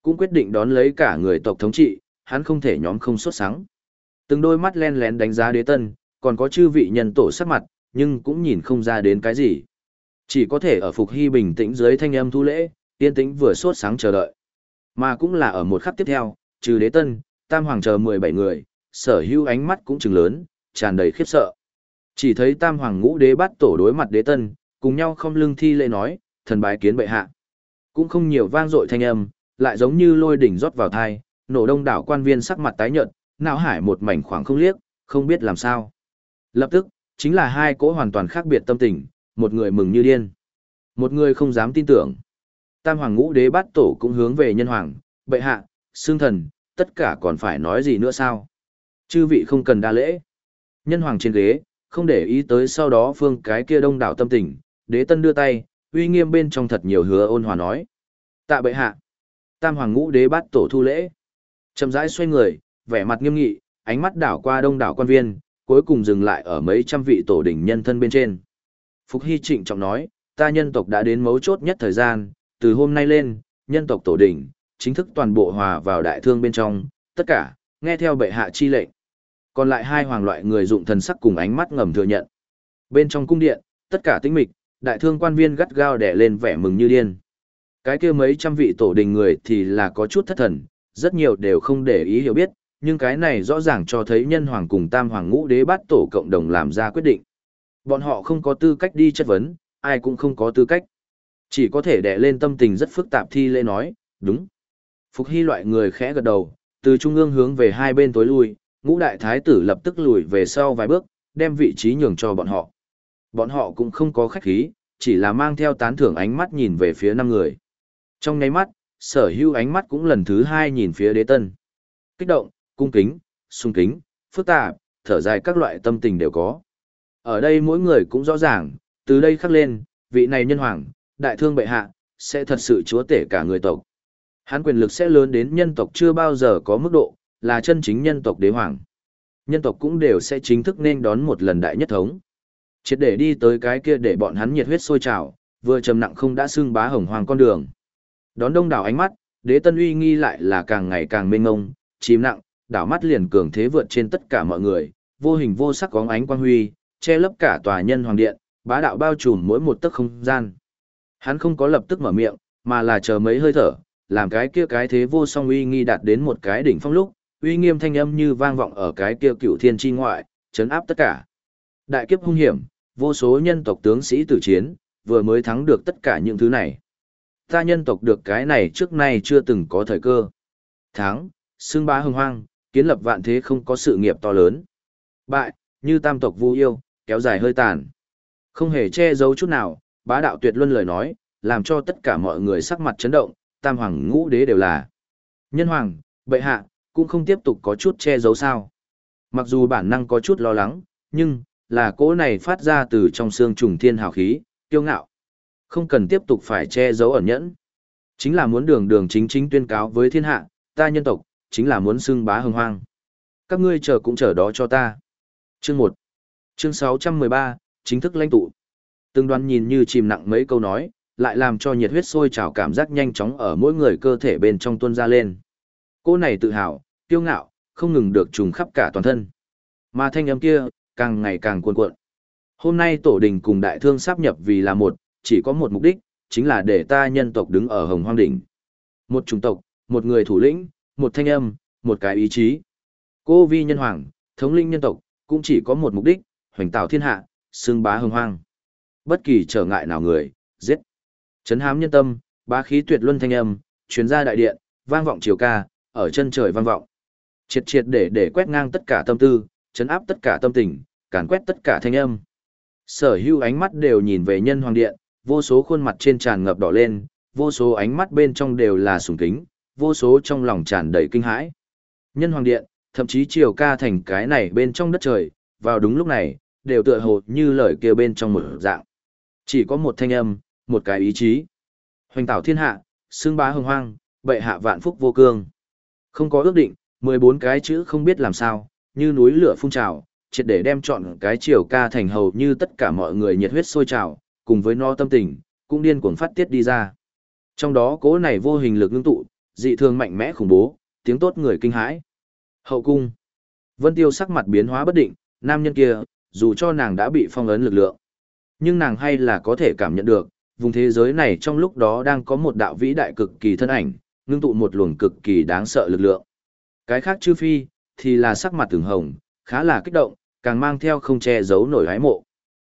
Cũng quyết định đón lấy cả người tộc thống trị, hắn không thể nhóm không xuất sáng. Từng đôi mắt len lén đánh giá đế tân, còn có chư vị nhân tổ sắc mặt, nhưng cũng nhìn không ra đến cái gì. Chỉ có thể ở Phục Hy bình tĩnh dưới thanh âm thu lễ, yên tĩnh vừa sốt sáng chờ đợi. Mà cũng là ở một khắc tiếp theo, trừ đế tân, tam hoàng chờ 17 người, sở hữu ánh mắt cũng trừng lớn, tràn đầy khiếp sợ. Chỉ thấy tam hoàng ngũ đế bắt tổ đối mặt đế tân, cùng nhau không lưng thi lễ nói, thần bái kiến bệ hạ. Cũng không nhiều vang dội thanh âm, lại giống như lôi đỉnh rót vào thai, nổ đông đảo quan viên sắc mặt tái nhợt, não hải một mảnh khoảng không liếc, không biết làm sao. Lập tức, chính là hai cỗ hoàn toàn khác biệt tâm tình, một người mừng như điên, một người không dám tin tưởng. Tam hoàng ngũ đế bát tổ cũng hướng về nhân hoàng, bệ hạ, xương thần, tất cả còn phải nói gì nữa sao? Chư vị không cần đa lễ. Nhân hoàng trên ghế, không để ý tới sau đó phương cái kia đông đảo tâm tình, đế tân đưa tay, uy nghiêm bên trong thật nhiều hứa ôn hòa nói. Tạ bệ hạ. Tam hoàng ngũ đế bát tổ thu lễ. Chậm rãi xoay người, vẻ mặt nghiêm nghị, ánh mắt đảo qua đông đảo quan viên, cuối cùng dừng lại ở mấy trăm vị tổ đỉnh nhân thân bên trên. Phục Hy trịnh trọng nói, ta nhân tộc đã đến mấu chốt nhất thời gian, từ hôm nay lên, nhân tộc tổ đỉnh, chính thức toàn bộ hòa vào đại thương bên trong, tất cả, nghe theo bệ hạ chi lệnh. Còn lại hai hoàng loại người dụng thần sắc cùng ánh mắt ngầm thừa nhận. Bên trong cung điện, tất cả tĩnh mịch, đại thương quan viên gắt gao đẻ lên vẻ mừng như điên. Cái kia mấy trăm vị tổ đình người thì là có chút thất thần, rất nhiều đều không để ý hiểu biết, nhưng cái này rõ ràng cho thấy nhân hoàng cùng tam hoàng ngũ đế bát tổ cộng đồng làm ra quyết định. Bọn họ không có tư cách đi chất vấn, ai cũng không có tư cách. Chỉ có thể đè lên tâm tình rất phức tạp thi lễ nói, đúng. Phục hy loại người khẽ gật đầu, từ trung ương hướng về hai bên tối lui, ngũ đại thái tử lập tức lùi về sau vài bước, đem vị trí nhường cho bọn họ. Bọn họ cũng không có khách khí, chỉ là mang theo tán thưởng ánh mắt nhìn về phía năm người. Trong nháy mắt, sở hữu ánh mắt cũng lần thứ hai nhìn phía đế tân. Kích động, cung kính, sung kính, phức tạp, thở dài các loại tâm tình đều có. Ở đây mỗi người cũng rõ ràng, từ đây khắc lên, vị này nhân hoàng, đại thương bệ hạ, sẽ thật sự chúa tể cả người tộc. Hắn quyền lực sẽ lớn đến nhân tộc chưa bao giờ có mức độ, là chân chính nhân tộc đế hoàng. Nhân tộc cũng đều sẽ chính thức nên đón một lần đại nhất thống. Triệt để đi tới cái kia để bọn hắn nhiệt huyết sôi trào, vừa trầm nặng không đã xưng bá hồng hoàng con đường. Đón đông đảo ánh mắt, đế tân uy nghi lại là càng ngày càng mênh ngông, chìm nặng, đảo mắt liền cường thế vượt trên tất cả mọi người, vô hình vô sắc có ánh quang huy, che lấp cả tòa nhân hoàng điện, bá đạo bao trùm mỗi một tấc không gian. Hắn không có lập tức mở miệng, mà là chờ mấy hơi thở, làm cái kia cái thế vô song uy nghi đạt đến một cái đỉnh phong lúc, uy nghiêm thanh âm như vang vọng ở cái kia cựu thiên chi ngoại, chấn áp tất cả. Đại kiếp hung hiểm, vô số nhân tộc tướng sĩ tử chiến, vừa mới thắng được tất cả những thứ này. Ta nhân tộc được cái này trước nay chưa từng có thời cơ. Thắng, xương bá hưng hoang, kiến lập vạn thế không có sự nghiệp to lớn. Bại, như tam tộc vu yêu, kéo dài hơi tàn. Không hề che giấu chút nào, bá đạo tuyệt luân lời nói, làm cho tất cả mọi người sắc mặt chấn động, tam hoàng ngũ đế đều là. Nhân hoàng, bệ hạ, cũng không tiếp tục có chút che giấu sao. Mặc dù bản năng có chút lo lắng, nhưng, là cỗ này phát ra từ trong xương trùng thiên hào khí, kiêu ngạo. Không cần tiếp tục phải che giấu ẩn nhẫn. Chính là muốn đường đường chính chính tuyên cáo với thiên hạ, ta nhân tộc, chính là muốn xưng bá hưng hoang. Các ngươi chờ cũng chờ đó cho ta. Chương 1 Chương 613, chính thức lãnh tụ. Từng đoàn nhìn như chìm nặng mấy câu nói, lại làm cho nhiệt huyết sôi trào cảm giác nhanh chóng ở mỗi người cơ thể bên trong tuôn ra lên. Cô này tự hào, kiêu ngạo, không ngừng được trùng khắp cả toàn thân. Mà thanh âm kia, càng ngày càng cuồn cuộn. Hôm nay tổ đình cùng đại thương sáp nhập vì là một, chỉ có một mục đích, chính là để ta nhân tộc đứng ở hồng hoang đỉnh. Một chủng tộc, một người thủ lĩnh, một thanh âm, một cái ý chí. Cô vi nhân hoàng, thống linh nhân tộc, cũng chỉ có một mục đích, hoành tạo thiên hạ, xương bá hưng hoang. Bất kỳ trở ngại nào người, giết. Chấn hám nhân tâm, bá khí tuyệt luân thanh âm, chuyến ra đại điện, vang vọng chiều ca, ở chân trời vang vọng. Triệt triệt để để quét ngang tất cả tâm tư, chấn áp tất cả tâm tình, càn quét tất cả thanh âm. Sở hữu ánh mắt đều nhìn về nhân hoàng điện, vô số khuôn mặt trên tràn ngập đỏ lên, vô số ánh mắt bên trong đều là sùng kính, vô số trong lòng tràn đầy kinh hãi. Nhân hoàng điện, thậm chí chiều ca thành cái này bên trong đất trời, vào đúng lúc này, đều tựa hồ như lời kia bên trong một dạng. Chỉ có một thanh âm, một cái ý chí. Hoành tảo thiên hạ, xương bá hồng hoang, bệ hạ vạn phúc vô cương. Không có ước định, 14 cái chữ không biết làm sao, như núi lửa phun trào, triệt để đem chọn cái chiều ca thành hầu như tất cả mọi người nhiệt huyết sôi trào, cùng với no tâm tình, cũng điên cuồng phát tiết đi ra. Trong đó cố này vô hình lực ngưng tụ, dị thường mạnh mẽ khủng bố, tiếng tốt người kinh hãi. Hậu cung. Vân Tiêu sắc mặt biến hóa bất định, nam nhân kia, dù cho nàng đã bị phong ấn lực lượng, nhưng nàng hay là có thể cảm nhận được, vùng thế giới này trong lúc đó đang có một đạo vĩ đại cực kỳ thân ảnh, ngưng tụ một luồng cực kỳ đáng sợ lực lượng. Cái khác chư phi, thì là sắc mặt từng hồng, khá là kích động, càng mang theo không che giấu nổi hái mộ.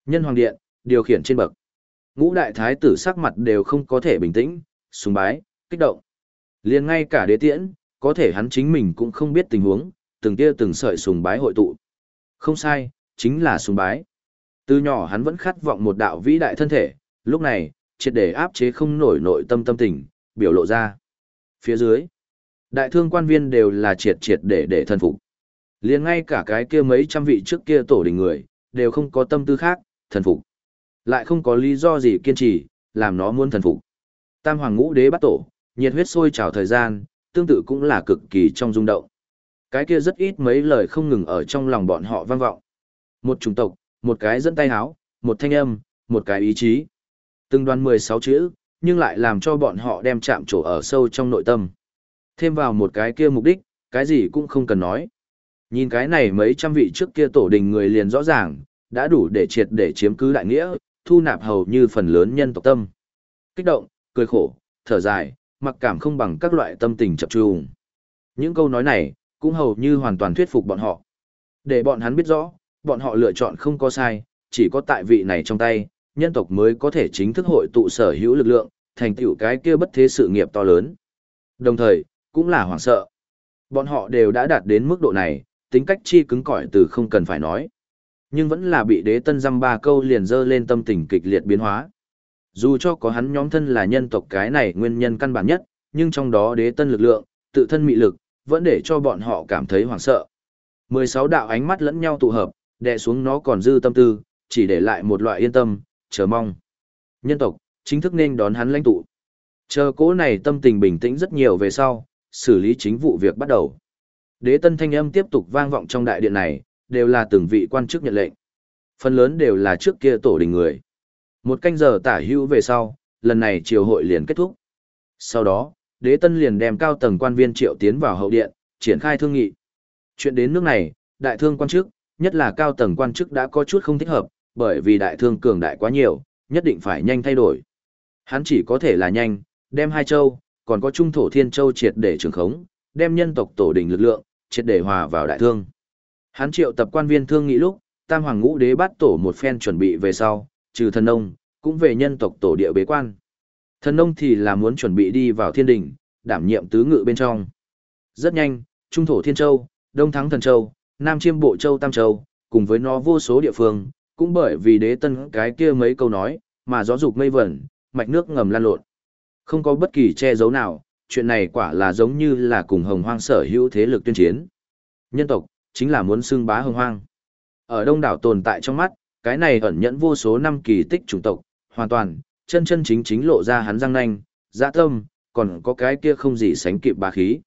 Nhân hoàng điện, điều khiển trên bậc. Ngũ đại thái tử sắc mặt đều không có thể bình tĩnh, sùng bái, kích động liền ngay cả đế tiễn, có thể hắn chính mình cũng không biết tình huống, từng tia từng sợi sùng bái hội tụ. Không sai, chính là sùng bái. Từ nhỏ hắn vẫn khát vọng một đạo vĩ đại thân thể, lúc này, triệt để áp chế không nổi nội tâm tâm tình, biểu lộ ra. Phía dưới, đại thương quan viên đều là triệt triệt để để thân phục. liền ngay cả cái kia mấy trăm vị trước kia tổ đình người, đều không có tâm tư khác, thần phục. Lại không có lý do gì kiên trì, làm nó muốn thần phục. Tam hoàng ngũ đế bắt tổ, nhiệt huyết sôi trào thời gian, tương tự cũng là cực kỳ trong rung động. Cái kia rất ít mấy lời không ngừng ở trong lòng bọn họ vang vọng. Một chủng tộc, một cái dẫn tay háo, một thanh âm, một cái ý chí. Từng đoàn 16 chữ, nhưng lại làm cho bọn họ đem chạm trổ ở sâu trong nội tâm. Thêm vào một cái kia mục đích, cái gì cũng không cần nói. Nhìn cái này mấy trăm vị trước kia tổ đình người liền rõ ràng, đã đủ để triệt để chiếm cứ đại nghĩa, thu nạp hầu như phần lớn nhân tộc tâm. Kích động, cười khổ, thở dài, mặc cảm không bằng các loại tâm tình chập trùng. Những câu nói này, cũng hầu như hoàn toàn thuyết phục bọn họ. Để bọn hắn biết rõ, bọn họ lựa chọn không có sai, chỉ có tại vị này trong tay, nhân tộc mới có thể chính thức hội tụ sở hữu lực lượng, thành tựu cái kia bất thế sự nghiệp to lớn. Đồng thời, cũng là hoảng sợ. Bọn họ đều đã đạt đến mức độ này, tính cách chi cứng cỏi từ không cần phải nói. Nhưng vẫn là bị đế tân dăm ba câu liền dơ lên tâm tình kịch liệt biến hóa. Dù cho có hắn nhóm thân là nhân tộc cái này nguyên nhân căn bản nhất, nhưng trong đó đế tân lực lượng, tự thân mị lực, vẫn để cho bọn họ cảm thấy hoảng sợ. 16 đạo ánh mắt lẫn nhau tụ hợp, đè xuống nó còn dư tâm tư, chỉ để lại một loại yên tâm, chờ mong. Nhân tộc, chính thức nên đón hắn lãnh tụ. Chờ cố này tâm tình bình tĩnh rất nhiều về sau, xử lý chính vụ việc bắt đầu. Đế tân thanh âm tiếp tục vang vọng trong đại điện này, đều là từng vị quan chức nhận lệnh. Phần lớn đều là trước kia tổ đình người. Một canh giờ tả hữu về sau, lần này triều hội liền kết thúc. Sau đó, đế tân liền đem cao tầng quan viên triệu tiến vào hậu điện, triển khai thương nghị. Chuyện đến nước này, đại thương quan chức, nhất là cao tầng quan chức đã có chút không thích hợp, bởi vì đại thương cường đại quá nhiều, nhất định phải nhanh thay đổi. Hắn chỉ có thể là nhanh, đem hai châu, còn có trung thổ thiên châu triệt để trường khống, đem nhân tộc tổ đình lực lượng, triệt để hòa vào đại thương. Hắn triệu tập quan viên thương nghị lúc, tam hoàng ngũ đế bắt tổ một phen chuẩn bị về sau, trừ thần nông, cũng về nhân tộc tổ địa bế quan. Thần nông thì là muốn chuẩn bị đi vào thiên đình, đảm nhiệm tứ ngự bên trong. Rất nhanh, trung thổ thiên châu, đông thắng thần châu, nam chiêm bộ châu tam châu, cùng với nó vô số địa phương, cũng bởi vì đế tân cái kia mấy câu nói, mà gió dục mây vẩn, mạch nước ngầm lan lộn. Không có bất kỳ che giấu nào, chuyện này quả là giống như là cùng hồng hoang sở hữu thế lực tuyên chiến. Nhân tộc, chính là muốn xưng bá hồng hoang. Ở đông đảo tồn tại trong mắt, cái này ẩn nhẫn vô số năm kỳ tích chủng tộc, hoàn toàn, chân chân chính chính lộ ra hắn răng nanh, dạ tâm, còn có cái kia không gì sánh kịp bá khí.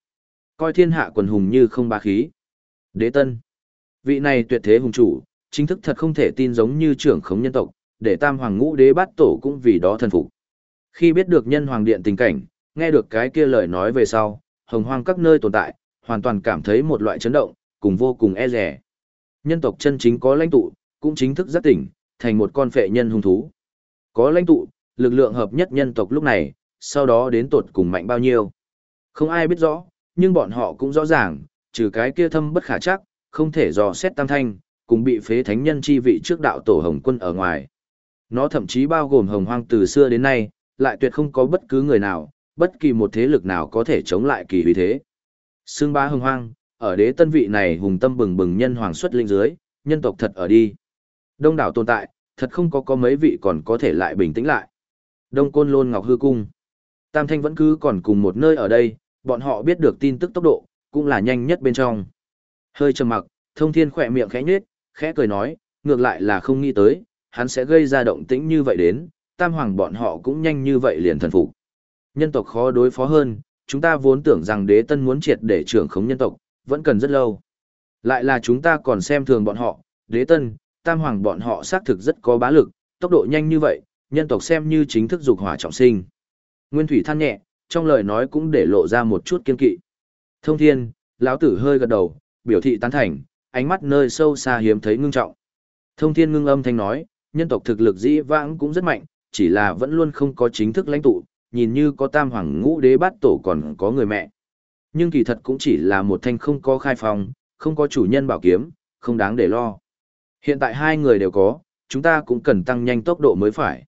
Coi thiên hạ quần hùng như không bá khí. Đế tân. Vị này tuyệt thế hùng chủ, chính thức thật không thể tin giống như trưởng khống nhân tộc, để tam hoàng ngũ đế bát tổ cũng vì đó thần phục. Khi biết được nhân hoàng điện tình cảnh, nghe được cái kia lời nói về sau, hồng hoang các nơi tồn tại, hoàn toàn cảm thấy một loại chấn động, cùng vô cùng e rẻ. Nhân tộc chân chính có lãnh tụ, cũng chính thức giác tỉnh, thành một con phệ nhân hung thú. Có lãnh tụ, lực lượng hợp nhất nhân tộc lúc này, sau đó đến tột cùng mạnh bao nhiêu. Không ai biết rõ, nhưng bọn họ cũng rõ ràng, trừ cái kia thâm bất khả chắc, không thể dò xét tam thanh, cùng bị phế thánh nhân chi vị trước đạo tổ hồng quân ở ngoài. Nó thậm chí bao gồm hồng hoang từ xưa đến nay, lại tuyệt không có bất cứ người nào, bất kỳ một thế lực nào có thể chống lại kỳ uy thế. Sương bá hồng hoang, ở đế tân vị này hùng tâm bừng bừng nhân hoàng xuất linh dưới, nhân tộc thật ở đi. Đông đảo tồn tại, thật không có có mấy vị còn có thể lại bình tĩnh lại. Đông Côn Lôn Ngọc Hư Cung. Tam Thanh vẫn cứ còn cùng một nơi ở đây, bọn họ biết được tin tức tốc độ, cũng là nhanh nhất bên trong. Hơi trầm mặc, thông thiên khỏe miệng khẽ nhếch, khẽ cười nói, ngược lại là không nghĩ tới, hắn sẽ gây ra động tĩnh như vậy đến, tam hoàng bọn họ cũng nhanh như vậy liền thần phục. Nhân tộc khó đối phó hơn, chúng ta vốn tưởng rằng đế tân muốn triệt để trưởng khống nhân tộc, vẫn cần rất lâu. Lại là chúng ta còn xem thường bọn họ, đế tân, tam hoàng bọn họ xác thực rất có bá lực, tốc độ nhanh như vậy, nhân tộc xem như chính thức dục hỏa trọng sinh. Nguyên Thủy than nhẹ, trong lời nói cũng để lộ ra một chút kiên kỵ. Thông thiên, lão tử hơi gật đầu, biểu thị tán thành, ánh mắt nơi sâu xa hiếm thấy ngưng trọng. Thông thiên ngưng âm thanh nói, nhân tộc thực lực dĩ vãng cũng rất mạnh, chỉ là vẫn luôn không có chính thức lãnh tụ, nhìn như có tam hoàng ngũ đế bát tổ còn có người mẹ. Nhưng kỳ thật cũng chỉ là một thanh không có khai phòng, không có chủ nhân bảo kiếm, không đáng để lo. Hiện tại hai người đều có, chúng ta cũng cần tăng nhanh tốc độ mới phải.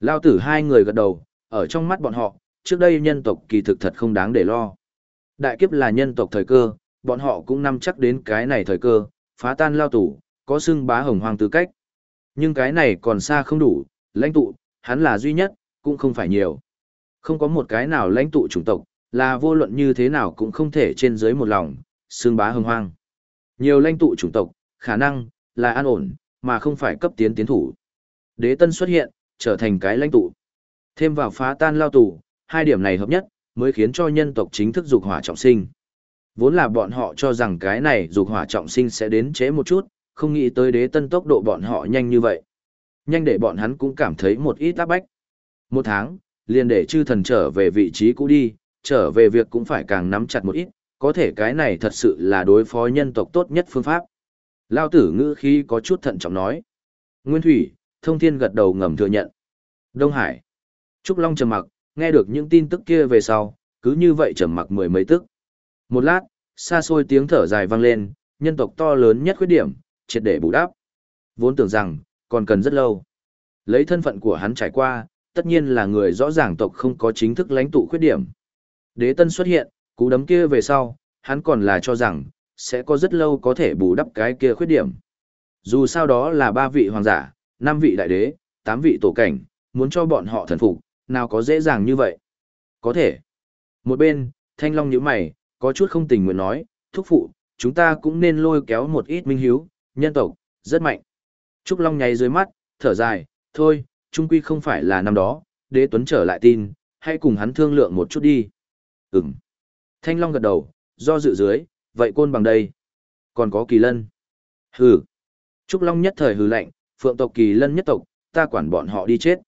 Lao tử hai người gật đầu, ở trong mắt bọn họ, trước đây nhân tộc kỳ thực thật không đáng để lo. Đại kiếp là nhân tộc thời cơ, bọn họ cũng nắm chắc đến cái này thời cơ, phá tan lao tủ, có xưng bá hồng hoàng tư cách. Nhưng cái này còn xa không đủ, lãnh tụ, hắn là duy nhất, cũng không phải nhiều. Không có một cái nào lãnh tụ chủng tộc, là vô luận như thế nào cũng không thể trên dưới một lòng, xưng bá hồng hoang. Nhiều lãnh tụ chủng tộc, khả năng là an ổn, mà không phải cấp tiến tiến thủ. Đế tân xuất hiện, trở thành cái lãnh tụ. Thêm vào phá tan lao tù, hai điểm này hợp nhất, mới khiến cho nhân tộc chính thức dục hỏa trọng sinh. Vốn là bọn họ cho rằng cái này dục hỏa trọng sinh sẽ đến trễ một chút, không nghĩ tới đế tân tốc độ bọn họ nhanh như vậy. Nhanh để bọn hắn cũng cảm thấy một ít áp bách. Một tháng, liền để chư thần trở về vị trí cũ đi, trở về việc cũng phải càng nắm chặt một ít, có thể cái này thật sự là đối phó nhân tộc tốt nhất phương pháp. Lao tử ngữ khí có chút thận trọng nói. Nguyên Thủy, Thông Thiên gật đầu ngầm thừa nhận. Đông Hải. Trúc Long trầm mặc, nghe được những tin tức kia về sau, cứ như vậy trầm mặc mười mấy tức. Một lát, xa xôi tiếng thở dài vang lên, nhân tộc to lớn nhất khuyết điểm, triệt để bù đắp. Vốn tưởng rằng, còn cần rất lâu. Lấy thân phận của hắn trải qua, tất nhiên là người rõ ràng tộc không có chính thức lãnh tụ khuyết điểm. Đế tân xuất hiện, cú đấm kia về sau, hắn còn là cho rằng, sẽ có rất lâu có thể bù đắp cái kia khuyết điểm. Dù sao đó là ba vị hoàng giả, năm vị đại đế, tám vị tổ cảnh, muốn cho bọn họ thần phục, nào có dễ dàng như vậy. Có thể. Một bên, Thanh Long nhíu mày, có chút không tình nguyện nói, thúc phụ, chúng ta cũng nên lôi kéo một ít minh hiếu, nhân tộc, rất mạnh. Trúc Long nháy dưới mắt, thở dài, thôi, trung quy không phải là năm đó, đế tuấn trở lại tin, hãy cùng hắn thương lượng một chút đi. Ừm. Thanh Long gật đầu, do dự dưới, vậy côn bằng đây. Còn có kỳ lân. Hừ. Trúc Long nhất thời hừ lạnh, phượng tộc kỳ lân nhất tộc, ta quản bọn họ đi chết.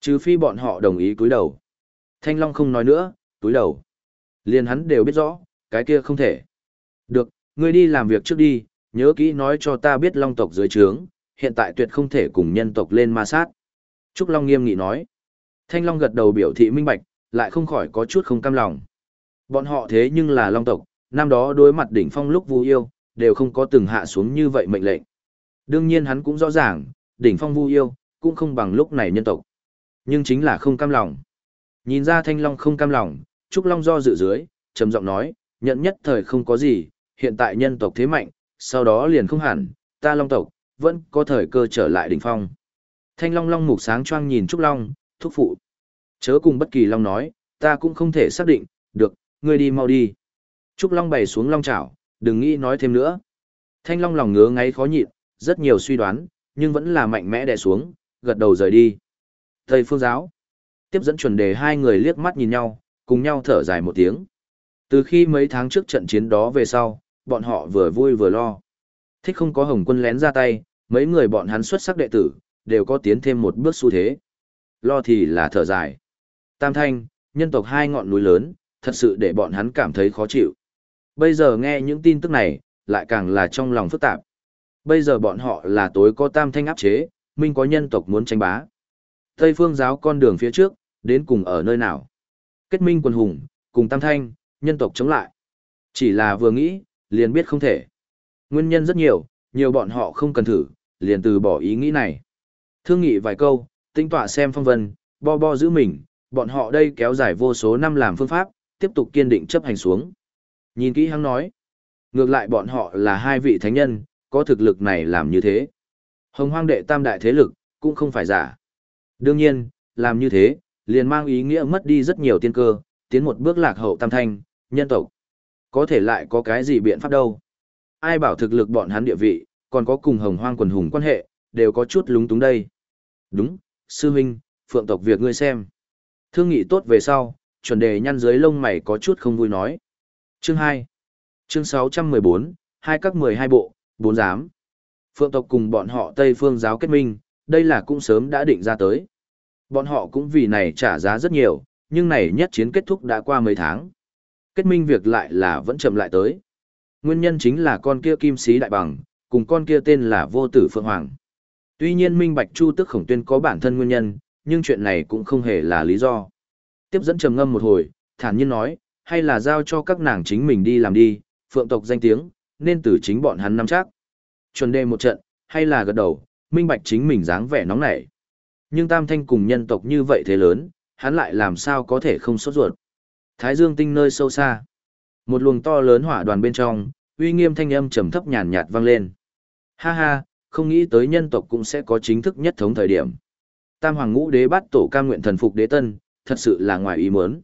Trừ phi bọn họ đồng ý cúi đầu. Thanh Long không nói nữa, cúi đầu. Liền hắn đều biết rõ, cái kia không thể. Được, ngươi đi làm việc trước đi, nhớ kỹ nói cho ta biết Long tộc dưới trướng, hiện tại tuyệt không thể cùng nhân tộc lên ma sát. Trúc Long nghiêm nghị nói. Thanh Long gật đầu biểu thị minh bạch, lại không khỏi có chút không cam lòng. Bọn họ thế nhưng là Long tộc, năm đó đối mặt đỉnh phong lúc vu yêu, đều không có từng hạ xuống như vậy mệnh lệnh. Đương nhiên hắn cũng rõ ràng, đỉnh phong vu yêu, cũng không bằng lúc này nhân tộc. Nhưng chính là không cam lòng. Nhìn ra Thanh Long không cam lòng, Trúc Long do dự dưới, trầm giọng nói, nhận nhất thời không có gì, hiện tại nhân tộc thế mạnh, sau đó liền không hẳn, ta Long tộc, vẫn có thời cơ trở lại đỉnh phong. Thanh Long Long mục sáng choang nhìn Trúc Long, thúc phụ. Chớ cùng bất kỳ Long nói, ta cũng không thể xác định, được, ngươi đi mau đi. Trúc Long bày xuống Long chảo, đừng nghĩ nói thêm nữa. Thanh Long lòng ngứa ngáy khó nhịn, rất nhiều suy đoán, nhưng vẫn là mạnh mẽ đè xuống, gật đầu rời đi. Thầy Phương Giáo. Tiếp dẫn chuẩn đề hai người liếc mắt nhìn nhau, cùng nhau thở dài một tiếng. Từ khi mấy tháng trước trận chiến đó về sau, bọn họ vừa vui vừa lo. Thích không có hồng quân lén ra tay, mấy người bọn hắn xuất sắc đệ tử, đều có tiến thêm một bước xu thế. Lo thì là thở dài. Tam thanh, nhân tộc hai ngọn núi lớn, thật sự để bọn hắn cảm thấy khó chịu. Bây giờ nghe những tin tức này, lại càng là trong lòng phức tạp. Bây giờ bọn họ là tối có tam thanh áp chế, minh có nhân tộc muốn tranh bá. Tây phương giáo con đường phía trước, đến cùng ở nơi nào? Kết minh quần hùng, cùng tam thanh, nhân tộc chống lại. Chỉ là vừa nghĩ, liền biết không thể. Nguyên nhân rất nhiều, nhiều bọn họ không cần thử, liền từ bỏ ý nghĩ này. Thương nghị vài câu, tinh tọa xem phong vân, bo bo giữ mình, bọn họ đây kéo dài vô số năm làm phương pháp, tiếp tục kiên định chấp hành xuống. Nhìn kỹ hắn nói, ngược lại bọn họ là hai vị thánh nhân, có thực lực này làm như thế. Hồng hoang đệ tam đại thế lực, cũng không phải giả. Đương nhiên, làm như thế, liền mang ý nghĩa mất đi rất nhiều tiên cơ, tiến một bước lạc hậu tam thanh, nhân tộc. Có thể lại có cái gì biện pháp đâu. Ai bảo thực lực bọn hắn địa vị, còn có cùng hồng hoang quần hùng quan hệ, đều có chút lúng túng đây. Đúng, sư huynh, phượng tộc việc ngươi xem. Thương nghị tốt về sau, chuẩn đề nhăn dưới lông mày có chút không vui nói. Chương 2 Chương 614, hai các 12 bộ, bốn giám. Phượng tộc cùng bọn họ Tây Phương giáo kết minh, đây là cũng sớm đã định ra tới. Bọn họ cũng vì này trả giá rất nhiều, nhưng này nhất chiến kết thúc đã qua mấy tháng. Kết minh việc lại là vẫn chậm lại tới. Nguyên nhân chính là con kia kim sĩ đại bằng, cùng con kia tên là vô tử Phượng Hoàng. Tuy nhiên Minh Bạch Chu tức khổng tuyên có bản thân nguyên nhân, nhưng chuyện này cũng không hề là lý do. Tiếp dẫn trầm ngâm một hồi, thản nhiên nói, hay là giao cho các nàng chính mình đi làm đi, phượng tộc danh tiếng, nên từ chính bọn hắn nắm chắc. Chuẩn đề một trận, hay là gật đầu, Minh Bạch chính mình dáng vẻ nóng nảy. Nhưng Tam Thanh cùng nhân tộc như vậy thế lớn, hắn lại làm sao có thể không sốt ruột. Thái Dương tinh nơi sâu xa. Một luồng to lớn hỏa đoàn bên trong, uy nghiêm thanh âm trầm thấp nhàn nhạt vang lên. Ha ha, không nghĩ tới nhân tộc cũng sẽ có chính thức nhất thống thời điểm. Tam hoàng ngũ đế bắt tổ cam nguyện thần phục đế tân, thật sự là ngoài ý muốn.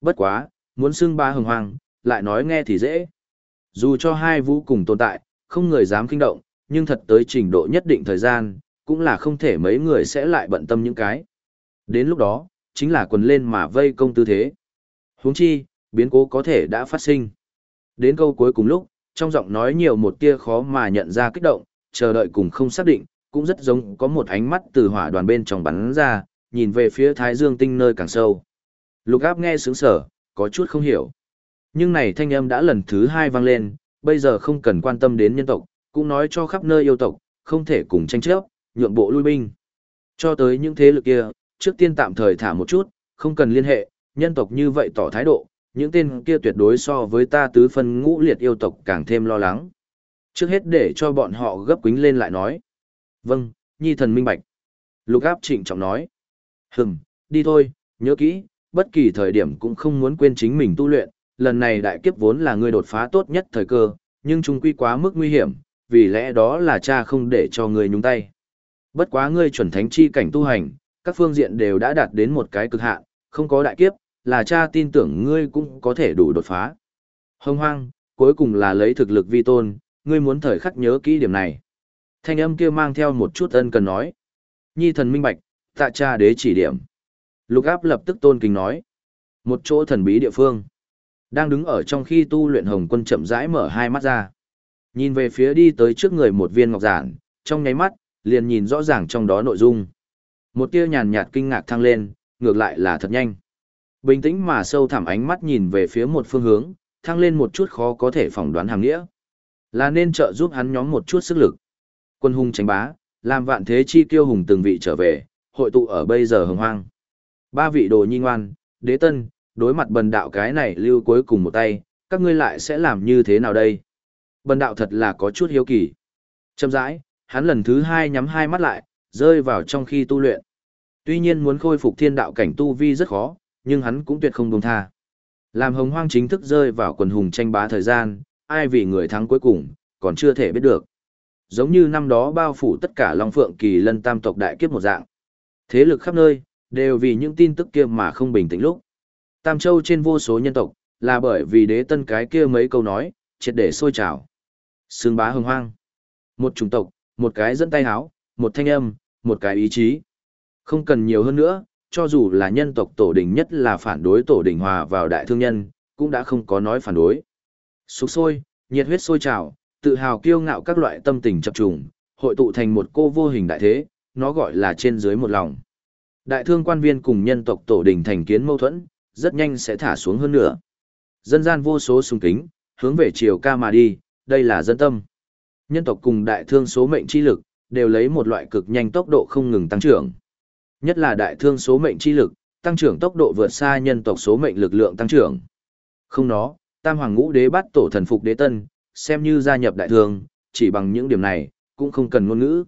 Bất quá, muốn xưng ba hồng hoàng, lại nói nghe thì dễ. Dù cho hai vũ cùng tồn tại, không người dám kinh động, nhưng thật tới trình độ nhất định thời gian, cũng là không thể mấy người sẽ lại bận tâm những cái. Đến lúc đó, chính là quần lên mà vây công tư thế. Huống chi, biến cố có thể đã phát sinh. Đến câu cuối cùng lúc, trong giọng nói nhiều một tia khó mà nhận ra kích động, chờ đợi cùng không xác định, cũng rất giống có một ánh mắt từ hỏa đoàn bên trong bắn ra, nhìn về phía Thái Dương tinh nơi càng sâu. Lục áp nghe sướng sở, có chút không hiểu. Nhưng này thanh âm đã lần thứ hai vang lên, bây giờ không cần quan tâm đến nhân tộc, cũng nói cho khắp nơi yêu tộc, không thể cùng tranh chấp, nhượng bộ lui binh. Cho tới những thế lực kia, trước tiên tạm thời thả một chút, không cần liên hệ, nhân tộc như vậy tỏ thái độ, những tên kia tuyệt đối so với ta tứ phân ngũ liệt yêu tộc càng thêm lo lắng. Trước hết để cho bọn họ gấp quính lên lại nói. Vâng, nhi thần minh bạch. Lục áp trịnh trọng nói. Hừm, đi thôi, nhớ kỹ, bất kỳ thời điểm cũng không muốn quên chính mình tu luyện, lần này đại kiếp vốn là ngươi đột phá tốt nhất thời cơ, nhưng chúng quy quá mức nguy hiểm, vì lẽ đó là cha không để cho ngươi nhúng tay. Bất quá ngươi chuẩn thánh chi cảnh tu hành, các phương diện đều đã đạt đến một cái cực hạn, không có đại kiếp, là cha tin tưởng ngươi cũng có thể đủ đột phá. Hồng hoang, cuối cùng là lấy thực lực vi tôn, ngươi muốn thời khắc nhớ kỹ điểm này. Thanh âm kia mang theo một chút ân cần nói. Nhi thần minh bạch, tạ cha đế chỉ điểm. Lục áp lập tức tôn kính nói. Một chỗ thần bí địa phương. Đang đứng ở trong khi tu luyện hồng quân chậm rãi mở hai mắt ra. Nhìn về phía đi tới trước người một viên ngọc giản, trong nháy mắt, liền nhìn rõ ràng trong đó nội dung. Một tia nhàn nhạt kinh ngạc thăng lên, ngược lại là thật nhanh. Bình tĩnh mà sâu thẳm ánh mắt nhìn về phía một phương hướng, thăng lên một chút khó có thể phỏng đoán hàng nghĩa. Là nên trợ giúp hắn nhóm một chút sức lực. Quân hùng tránh bá, làm vạn thế chi tiêu hùng từng vị trở về, hội tụ ở bây giờ hồng hoang. Ba vị đồ nhi ngoan, đế tân, đối mặt bần đạo cái này lưu cuối cùng một tay, các ngươi lại sẽ làm như thế nào đây? Bần đạo thật là có chút hiếu kỳ. Chậm rãi, hắn lần thứ hai nhắm hai mắt lại, rơi vào trong khi tu luyện. Tuy nhiên muốn khôi phục thiên đạo cảnh tu vi rất khó, nhưng hắn cũng tuyệt không buông tha. Làm hồng hoang chính thức rơi vào quần hùng tranh bá thời gian, ai vì người thắng cuối cùng, còn chưa thể biết được. Giống như năm đó bao phủ tất cả Long Phượng Kỳ lân tam tộc đại kiếp một dạng. Thế lực khắp nơi, đều vì những tin tức kia mà không bình tĩnh lúc. Tam Châu trên vô số nhân tộc, là bởi vì đế tân cái kia mấy câu nói, triệt để sôi trào. Sương bá hồng hoang. Một chủng tộc, một cái dẫn tay háo, một thanh âm, một cái ý chí. Không cần nhiều hơn nữa, cho dù là nhân tộc tổ đình nhất là phản đối tổ đình hòa vào đại thương nhân, cũng đã không có nói phản đối. Sục sôi, nhiệt huyết sôi trào, tự hào kiêu ngạo các loại tâm tình chập trùng, hội tụ thành một cô vô hình đại thế, nó gọi là trên dưới một lòng. Đại thương quan viên cùng nhân tộc tổ đình thành kiến mâu thuẫn, rất nhanh sẽ thả xuống hơn nữa. Dân gian vô số sung kính, hướng về chiều ca mà đi, đây là dân tâm. Nhân tộc cùng đại thương số mệnh chi lực, đều lấy một loại cực nhanh tốc độ không ngừng tăng trưởng. Nhất là đại thương số mệnh chi lực, tăng trưởng tốc độ vượt xa nhân tộc số mệnh lực lượng tăng trưởng. Không nó, Tam Hoàng Ngũ Đế bắt tổ thần phục đế tân, xem như gia nhập đại thương, chỉ bằng những điểm này, cũng không cần ngôn ngữ.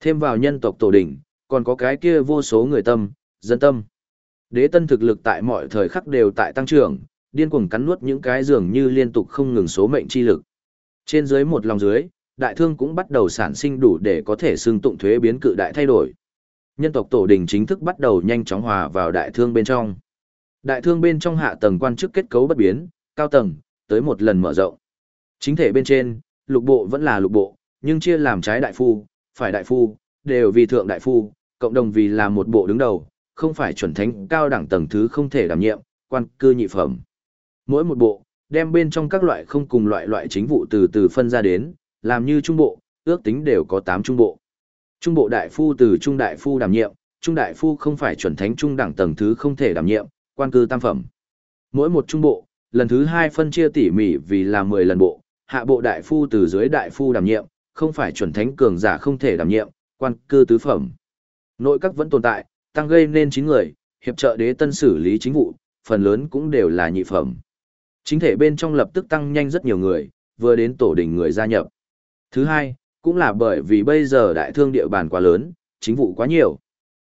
Thêm vào nhân tộc tổ đỉnh, còn có cái kia vô số người tâm, dân tâm. Đế tân thực lực tại mọi thời khắc đều tại tăng trưởng, điên cuồng cắn nuốt những cái dường như liên tục không ngừng số mệnh chi lực. Trên dưới một lòng dưới, đại thương cũng bắt đầu sản sinh đủ để có thể xưng tụng thuế biến cự đại thay đổi. Nhân tộc tổ đình chính thức bắt đầu nhanh chóng hòa vào đại thương bên trong. Đại thương bên trong hạ tầng quan chức kết cấu bất biến, cao tầng, tới một lần mở rộng. Chính thể bên trên, lục bộ vẫn là lục bộ, nhưng chia làm trái đại phu, phải đại phu, đều vì thượng đại phu, cộng đồng vì là một bộ đứng đầu, không phải chuẩn thánh cao đẳng tầng thứ không thể đảm nhiệm, quan cư nhị phẩm. Mỗi một bộ, đem bên trong các loại không cùng loại loại chính vụ từ từ phân ra đến, làm như trung bộ, ước tính đều có 8 trung bộ. Trung bộ đại phu từ trung đại phu đảm nhiệm, trung đại phu không phải chuẩn thánh trung đẳng tầng thứ không thể đảm nhiệm, quan cư tam phẩm. Mỗi một trung bộ, lần thứ hai phân chia tỉ mỉ vì là 10 lần bộ, hạ bộ đại phu từ dưới đại phu đảm nhiệm, không phải chuẩn thánh cường giả không thể đảm nhiệm, quan cư tứ phẩm. Nội các vẫn tồn tại, tăng gây nên 9 người, hiệp trợ đế tân xử lý chính vụ, phần lớn cũng đều là nhị phẩm. Chính thể bên trong lập tức tăng nhanh rất nhiều người, vừa đến tổ đình người gia nhập. Thứ hai, cũng là bởi vì bây giờ đại thương địa bàn quá lớn, chính vụ quá nhiều.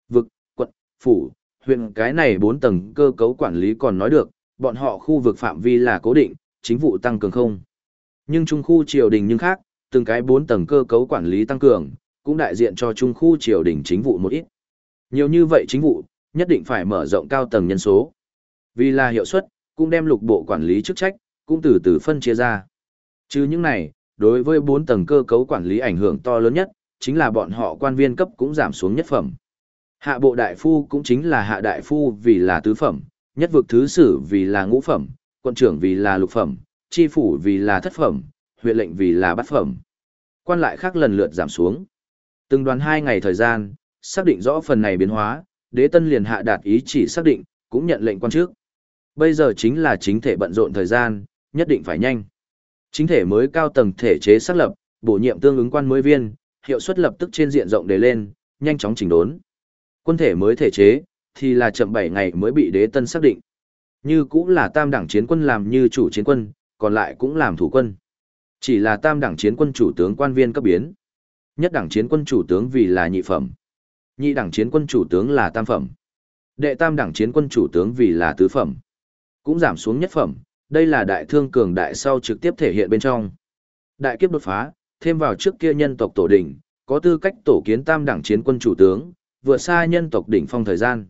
Vực, quận, phủ, huyện cái này bốn tầng cơ cấu quản lý còn nói được, bọn họ khu vực phạm vi là cố định, chính vụ tăng cường không. Nhưng trung khu triều đình nhưng khác, từng cái bốn tầng cơ cấu quản lý tăng cường, cũng đại diện cho trung khu triều đình chính vụ một ít. Nhiều như vậy chính vụ, nhất định phải mở rộng cao tầng nhân số. Vì là hiệu suất, cũng đem lục bộ quản lý chức trách, cũng từ từ phân chia ra. Chứ những này, đối với bốn tầng cơ cấu quản lý ảnh hưởng to lớn nhất, chính là bọn họ quan viên cấp cũng giảm xuống nhất phẩm. Hạ bộ đại phu cũng chính là hạ đại phu vì là tứ phẩm, nhất vực thứ sử vì là ngũ phẩm, quân trưởng vì là lục phẩm, chi phủ vì là thất phẩm, huyện lệnh vì là bát phẩm. Quan lại khác lần lượt giảm xuống. Từng đoàn hai ngày thời gian, xác định rõ phần này biến hóa, đế tân liền hạ đạt ý chỉ xác định, cũng nhận lệnh quan trước. Bây giờ chính là chính thể bận rộn thời gian, nhất định phải nhanh. Chính thể mới cao tầng thể chế xác lập, bổ nhiệm tương ứng quan mới viên, hiệu suất lập tức trên diện rộng đề lên, nhanh chóng chỉnh đốn. Quân thể mới thể chế, thì là chậm 7 ngày mới bị đế tân xác định. Như cũng là tam đẳng chiến quân làm như chủ chiến quân, còn lại cũng làm thủ quân. Chỉ là tam đẳng chiến quân chủ tướng quan viên cấp biến. Nhất đẳng chiến quân chủ tướng vì là nhị phẩm. Nhị đẳng chiến quân chủ tướng là tam phẩm. Đệ tam đẳng chiến quân chủ tướng vì là tứ phẩm. Cũng giảm xuống nhất phẩm, đây là đại thương cường đại sau trực tiếp thể hiện bên trong. Đại kiếp đột phá, thêm vào trước kia nhân tộc tổ đỉnh, có tư cách tổ kiến tam đẳng chiến quân chủ tướng, vừa xa nhân tộc đỉnh phong thời gian.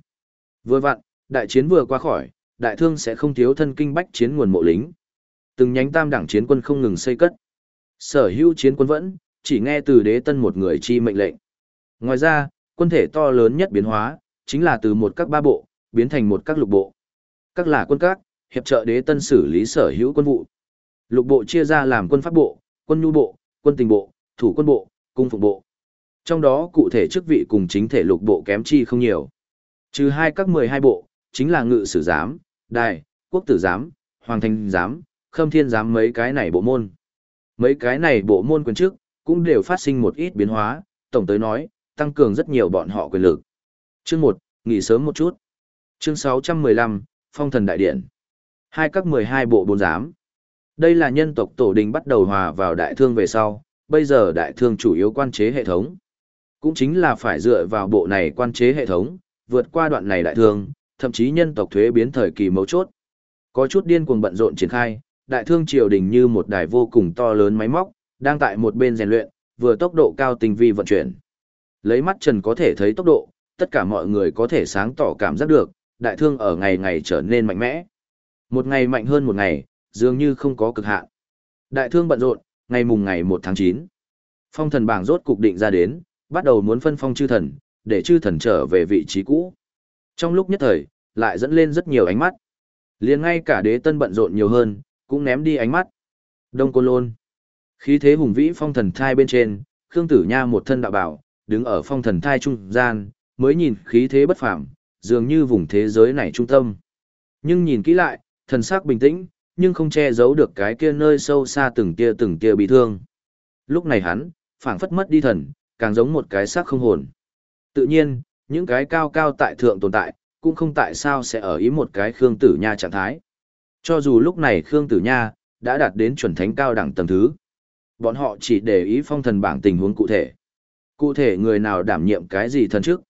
Vừa vặn, đại chiến vừa qua khỏi, đại thương sẽ không thiếu thân kinh bách chiến nguồn mộ lính. Từng nhánh tam đẳng chiến quân không ngừng xây cất. Sở hữu chiến quân vẫn, chỉ nghe từ đế tân một người chi mệnh lệnh. Ngoài ra, quân thể to lớn nhất biến hóa, chính là từ một các ba bộ, biến thành một các lục bộ. Các là quân các, hiệp trợ đế tân xử lý sở hữu quân vụ. Lục bộ chia ra làm quân pháp bộ, quân nhu bộ, quân tình bộ, thủ quân bộ, cung phục bộ. Trong đó cụ thể chức vị cùng chính thể lục bộ kém chi không nhiều. Trừ hai các 12 bộ, chính là ngự sử giám, đài, quốc tử giám, hoàng thành giám, khâm thiên giám mấy cái này bộ môn. Mấy cái này bộ môn quyền chức, cũng đều phát sinh một ít biến hóa, tổng tới nói, tăng cường rất nhiều bọn họ quyền lực. Chương 1, nghỉ sớm một chút. Chương 615, Phong thần đại điện. Hai các 12 bộ bốn giám. Đây là nhân tộc tổ đình bắt đầu hòa vào đại thương về sau, bây giờ đại thương chủ yếu quan chế hệ thống. Cũng chính là phải dựa vào bộ này quan chế hệ thống, vượt qua đoạn này đại thương, thậm chí nhân tộc thuế biến thời kỳ mấu chốt. Có chút điên cuồng bận rộn triển khai, đại thương triều đình như một đài vô cùng to lớn máy móc, đang tại một bên rèn luyện, vừa tốc độ cao tinh vi vận chuyển. Lấy mắt trần có thể thấy tốc độ, tất cả mọi người có thể sáng tỏ cảm giác được, đại thương ở ngày ngày trở nên mạnh mẽ. Một ngày mạnh hơn một ngày, dường như không có cực hạn. Đại thương bận rộn, ngày mùng ngày 1 tháng 9. Phong thần bảng rốt cục định ra đến, bắt đầu muốn phân phong chư thần, để chư thần trở về vị trí cũ. Trong lúc nhất thời, lại dẫn lên rất nhiều ánh mắt. liền ngay cả đế tân bận rộn nhiều hơn, cũng ném đi ánh mắt. Đông Côn Lôn. Khí thế hùng vĩ phong thần thai bên trên, Khương Tử Nha một thân đạo bảo, đứng ở phong thần thai trung gian, mới nhìn khí thế bất phàm, dường như vùng thế giới này trung tâm. Nhưng nhìn kỹ lại, thần sắc bình tĩnh, nhưng không che giấu được cái kia nơi sâu xa từng kia từng kia bị thương. Lúc này hắn, phảng phất mất đi thần, càng giống một cái xác không hồn. Tự nhiên, những cái cao cao tại thượng tồn tại, cũng không tại sao sẽ ở ý một cái Khương Tử Nha trạng thái. Cho dù lúc này Khương Tử Nha đã đạt đến chuẩn thánh cao đẳng tầng thứ, bọn họ chỉ để ý phong thần bảng tình huống cụ thể. Cụ thể người nào đảm nhiệm cái gì thần trước.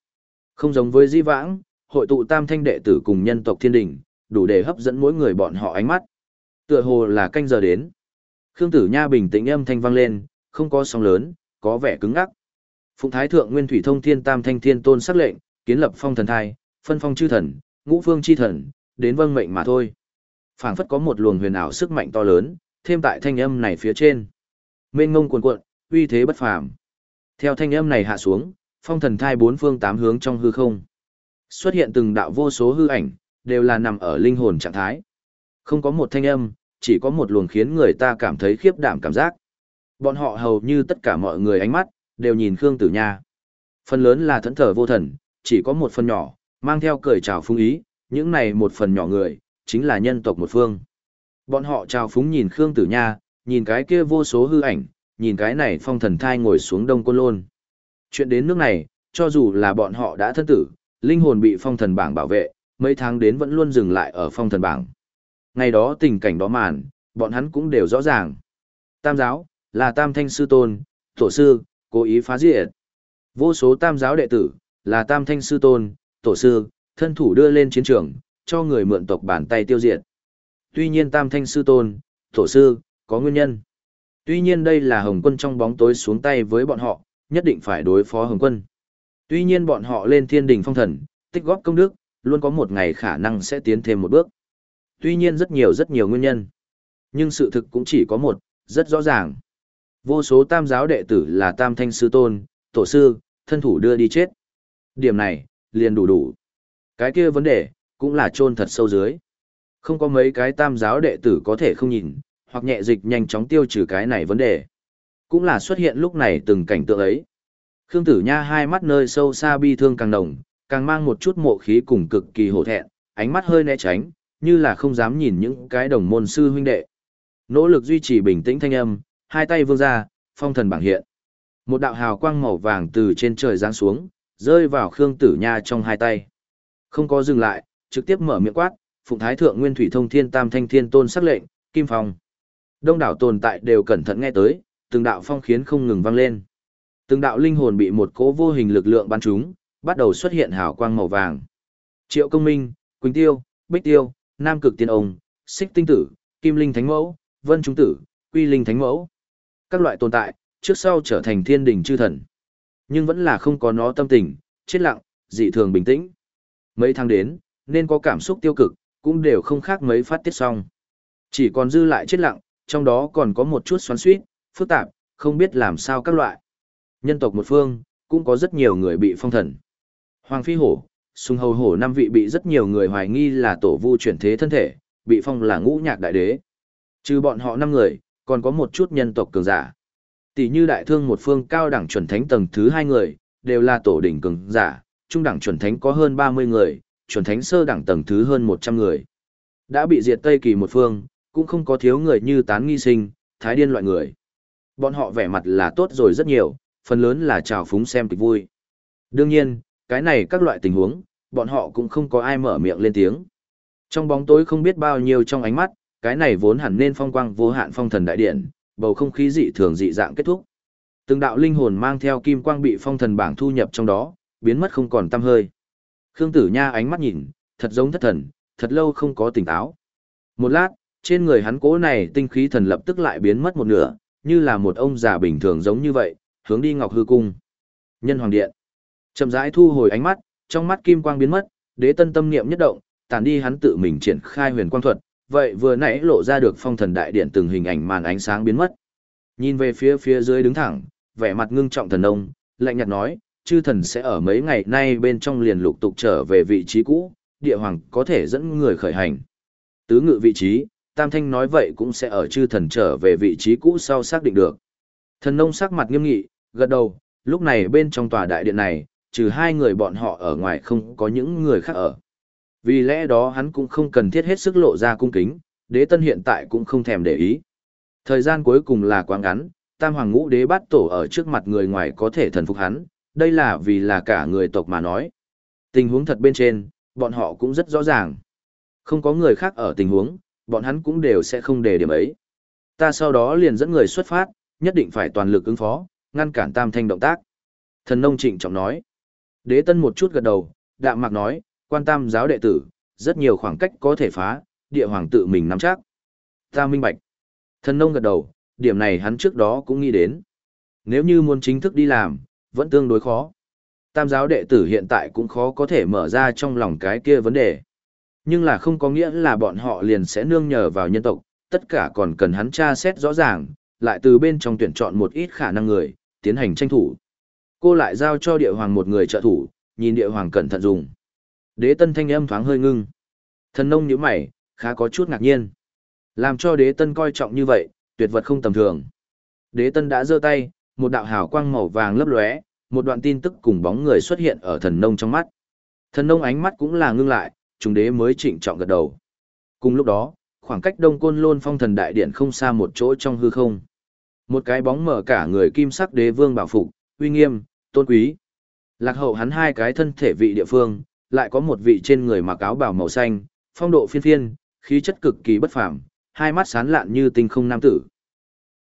Không giống với di vãng, hội tụ tam thanh đệ tử cùng nhân tộc thiên đình, đủ để hấp dẫn mỗi người bọn họ ánh mắt. Tựa hồ là canh giờ đến. Khương Tử Nha bình tĩnh âm thanh vang lên, không có sóng lớn, có vẻ cứng ngắc. Phụng Thái Thượng Nguyên Thủy Thông Thiên Tam Thanh Thiên Tôn sắc lệnh, kiến lập phong thần thai, phân phong chư thần, ngũ phương chi thần, đến vâng mệnh mà thôi. Phảng phất có một luồng huyền ảo sức mạnh to lớn, thêm tại thanh âm này phía trên. Mênh ngông cuồn cuộn, uy thế bất phàm. Theo thanh âm này hạ xuống, phong thần thai bốn phương tám hướng trong hư không. Xuất hiện từng đạo vô số hư ảnh, đều là nằm ở linh hồn trạng thái. Không có một thanh âm, chỉ có một luồng khiến người ta cảm thấy khiếp đảm cảm giác. Bọn họ hầu như tất cả mọi người ánh mắt, đều nhìn Khương Tử Nha. Phần lớn là thẫn thờ vô thần, chỉ có một phần nhỏ, mang theo cười chào phúng ý, những này một phần nhỏ người, chính là nhân tộc một phương. Bọn họ chào phúng nhìn Khương Tử Nha, nhìn cái kia vô số hư ảnh, nhìn cái này phong thần thai ngồi xuống đông côn lôn. Chuyện đến nước này, cho dù là bọn họ đã thân tử, linh hồn bị phong thần bảng bảo vệ, mấy tháng đến vẫn luôn dừng lại ở phong thần bảng. Ngày đó tình cảnh đó màn, bọn hắn cũng đều rõ ràng. Tam giáo, là tam thanh sư tôn, tổ sư, cố ý phá diệt. Vô số tam giáo đệ tử, là tam thanh sư tôn, tổ sư, thân thủ đưa lên chiến trường, cho người mượn tộc bàn tay tiêu diệt. Tuy nhiên tam thanh sư tôn, tổ sư, có nguyên nhân. Tuy nhiên đây là Hồng quân trong bóng tối xuống tay với bọn họ, nhất định phải đối phó Hồng quân. Tuy nhiên bọn họ lên thiên đình phong thần, tích góp công đức, luôn có một ngày khả năng sẽ tiến thêm một bước. Tuy nhiên rất nhiều rất nhiều nguyên nhân. Nhưng sự thực cũng chỉ có một, rất rõ ràng. Vô số tam giáo đệ tử là tam thanh sư tôn, tổ sư, thân thủ đưa đi chết. Điểm này, liền đủ đủ. Cái kia vấn đề, cũng là chôn thật sâu dưới. Không có mấy cái tam giáo đệ tử có thể không nhìn, hoặc nhẹ dịch nhanh chóng tiêu trừ cái này vấn đề. Cũng là xuất hiện lúc này từng cảnh tượng ấy. Khương Tử Nha hai mắt nơi sâu xa bi thương càng nồng, càng mang một chút mộ khí cùng cực kỳ hổ thẹn, ánh mắt hơi né tránh, như là không dám nhìn những cái đồng môn sư huynh đệ. Nỗ lực duy trì bình tĩnh thanh âm, hai tay vươn ra, phong thần bảng hiện. Một đạo hào quang màu vàng từ trên trời giáng xuống, rơi vào Khương Tử Nha trong hai tay. Không có dừng lại, trực tiếp mở miệng quát, Phụng Thái Thượng Nguyên Thủy Thông Thiên Tam Thanh Thiên Tôn sắc lệnh, Kim Phong. Đông đảo tồn tại đều cẩn thận nghe tới, từng đạo phong khiến không ngừng vang lên. Từng đạo linh hồn bị một cỗ vô hình lực lượng bắn trúng, bắt đầu xuất hiện hào quang màu vàng. Triệu Công Minh, Quỳnh Tiêu, Bích Tiêu, Nam Cực Tiên Ông, Xích Tinh Tử, Kim Linh Thánh Mẫu, Vân Trung Tử, Quy Linh Thánh Mẫu. Các loại tồn tại, trước sau trở thành thiên đình chư thần. Nhưng vẫn là không có nó tâm tình, chết lặng, dị thường bình tĩnh. Mấy tháng đến, nên có cảm xúc tiêu cực, cũng đều không khác mấy phát tiết xong. Chỉ còn dư lại chết lặng, trong đó còn có một chút xoắn suýt, phức tạp, không biết làm sao các loại. Nhân tộc một phương, cũng có rất nhiều người bị phong thần. Hoàng Phi Hổ, Sùng Hầu Hổ năm vị bị rất nhiều người hoài nghi là tổ vu chuyển thế thân thể, bị phong là ngũ nhạc đại đế. Trừ bọn họ năm người, còn có một chút nhân tộc cường giả. Tỷ như đại thương một phương cao đẳng chuẩn thánh tầng thứ hai người, đều là tổ đỉnh cường giả, trung đẳng chuẩn thánh có hơn 30 người, chuẩn thánh sơ đẳng tầng thứ hơn 100 người. Đã bị diệt Tây Kỳ một phương, cũng không có thiếu người như tán nghi sinh, thái điên loại người. Bọn họ vẻ mặt là tốt rồi rất nhiều, phần lớn là chào phúng xem kịch vui. Đương nhiên, cái này các loại tình huống, bọn họ cũng không có ai mở miệng lên tiếng. Trong bóng tối không biết bao nhiêu trong ánh mắt, cái này vốn hẳn nên phong quang vô hạn phong thần đại điện, bầu không khí dị thường dị dạng kết thúc. Từng đạo linh hồn mang theo kim quang bị phong thần bảng thu nhập trong đó, biến mất không còn tăm hơi. Khương Tử Nha ánh mắt nhìn, thật giống thất thần, thật lâu không có tỉnh táo. Một lát, trên người hắn cố này tinh khí thần lập tức lại biến mất một nửa, như là một ông già bình thường giống như vậy, hướng đi Ngọc Hư Cung. Nhân Hoàng Điện. Chậm rãi thu hồi ánh mắt, trong mắt kim quang biến mất, đế tân tâm niệm nhất động, tản đi hắn tự mình triển khai huyền quang thuật, vậy vừa nãy lộ ra được phong thần đại điện từng hình ảnh màn ánh sáng biến mất. Nhìn về phía phía dưới đứng thẳng, vẻ mặt ngưng trọng thần ông, lạnh nhạt nói, chư thần sẽ ở mấy ngày nay bên trong liền lục tục trở về vị trí cũ, địa hoàng có thể dẫn người khởi hành. Tứ ngự vị trí, Tam Thanh nói vậy cũng sẽ ở chư thần trở về vị trí cũ sau xác định được. Thần nông sắc mặt nghiêm nghị, gật đầu, lúc này bên trong tòa đại điện này, trừ hai người bọn họ ở ngoài không có những người khác ở. Vì lẽ đó hắn cũng không cần thiết hết sức lộ ra cung kính, đế tân hiện tại cũng không thèm để ý. Thời gian cuối cùng là quá ngắn, tam hoàng ngũ đế bắt tổ ở trước mặt người ngoài có thể thần phục hắn, đây là vì là cả người tộc mà nói. Tình huống thật bên trên, bọn họ cũng rất rõ ràng. Không có người khác ở tình huống, bọn hắn cũng đều sẽ không để điểm ấy. Ta sau đó liền dẫn người xuất phát, nhất định phải toàn lực ứng phó, ngăn cản tam thanh động tác. Thần nông trịnh trọng nói. Đế tân một chút gật đầu, đạm mạc nói, quan tam giáo đệ tử, rất nhiều khoảng cách có thể phá, địa hoàng tự mình nắm chắc. Ta minh bạch. Thần nông gật đầu, điểm này hắn trước đó cũng nghĩ đến. Nếu như muốn chính thức đi làm, vẫn tương đối khó. Tam giáo đệ tử hiện tại cũng khó có thể mở ra trong lòng cái kia vấn đề. Nhưng là không có nghĩa là bọn họ liền sẽ nương nhờ vào nhân tộc, tất cả còn cần hắn tra xét rõ ràng, lại từ bên trong tuyển chọn một ít khả năng người, tiến hành tranh thủ. Cô lại giao cho địa hoàng một người trợ thủ, nhìn địa hoàng cẩn thận dùng. Đế tân thanh âm thoáng hơi ngưng. Thần nông nhíu mày, khá có chút ngạc nhiên. Làm cho đế tân coi trọng như vậy, tuyệt vật không tầm thường. Đế tân đã giơ tay, một đạo hào quang màu vàng lấp lóe, một đoạn tin tức cùng bóng người xuất hiện ở thần nông trong mắt. Thần nông ánh mắt cũng là ngưng lại, chúng đế mới trịnh trọng gật đầu. Cùng lúc đó, khoảng cách đông côn lôn phong thần đại điện không xa một chỗ trong hư không. Một cái bóng mở cả người kim sắc đế vương bảo phục, uy nghiêm, tôn quý. Lạc hậu hắn hai cái thân thể vị địa phương, lại có một vị trên người mặc áo bào màu xanh, phong độ phiên phiên, khí chất cực kỳ bất phàm, hai mắt sáng lạn như tinh không nam tử.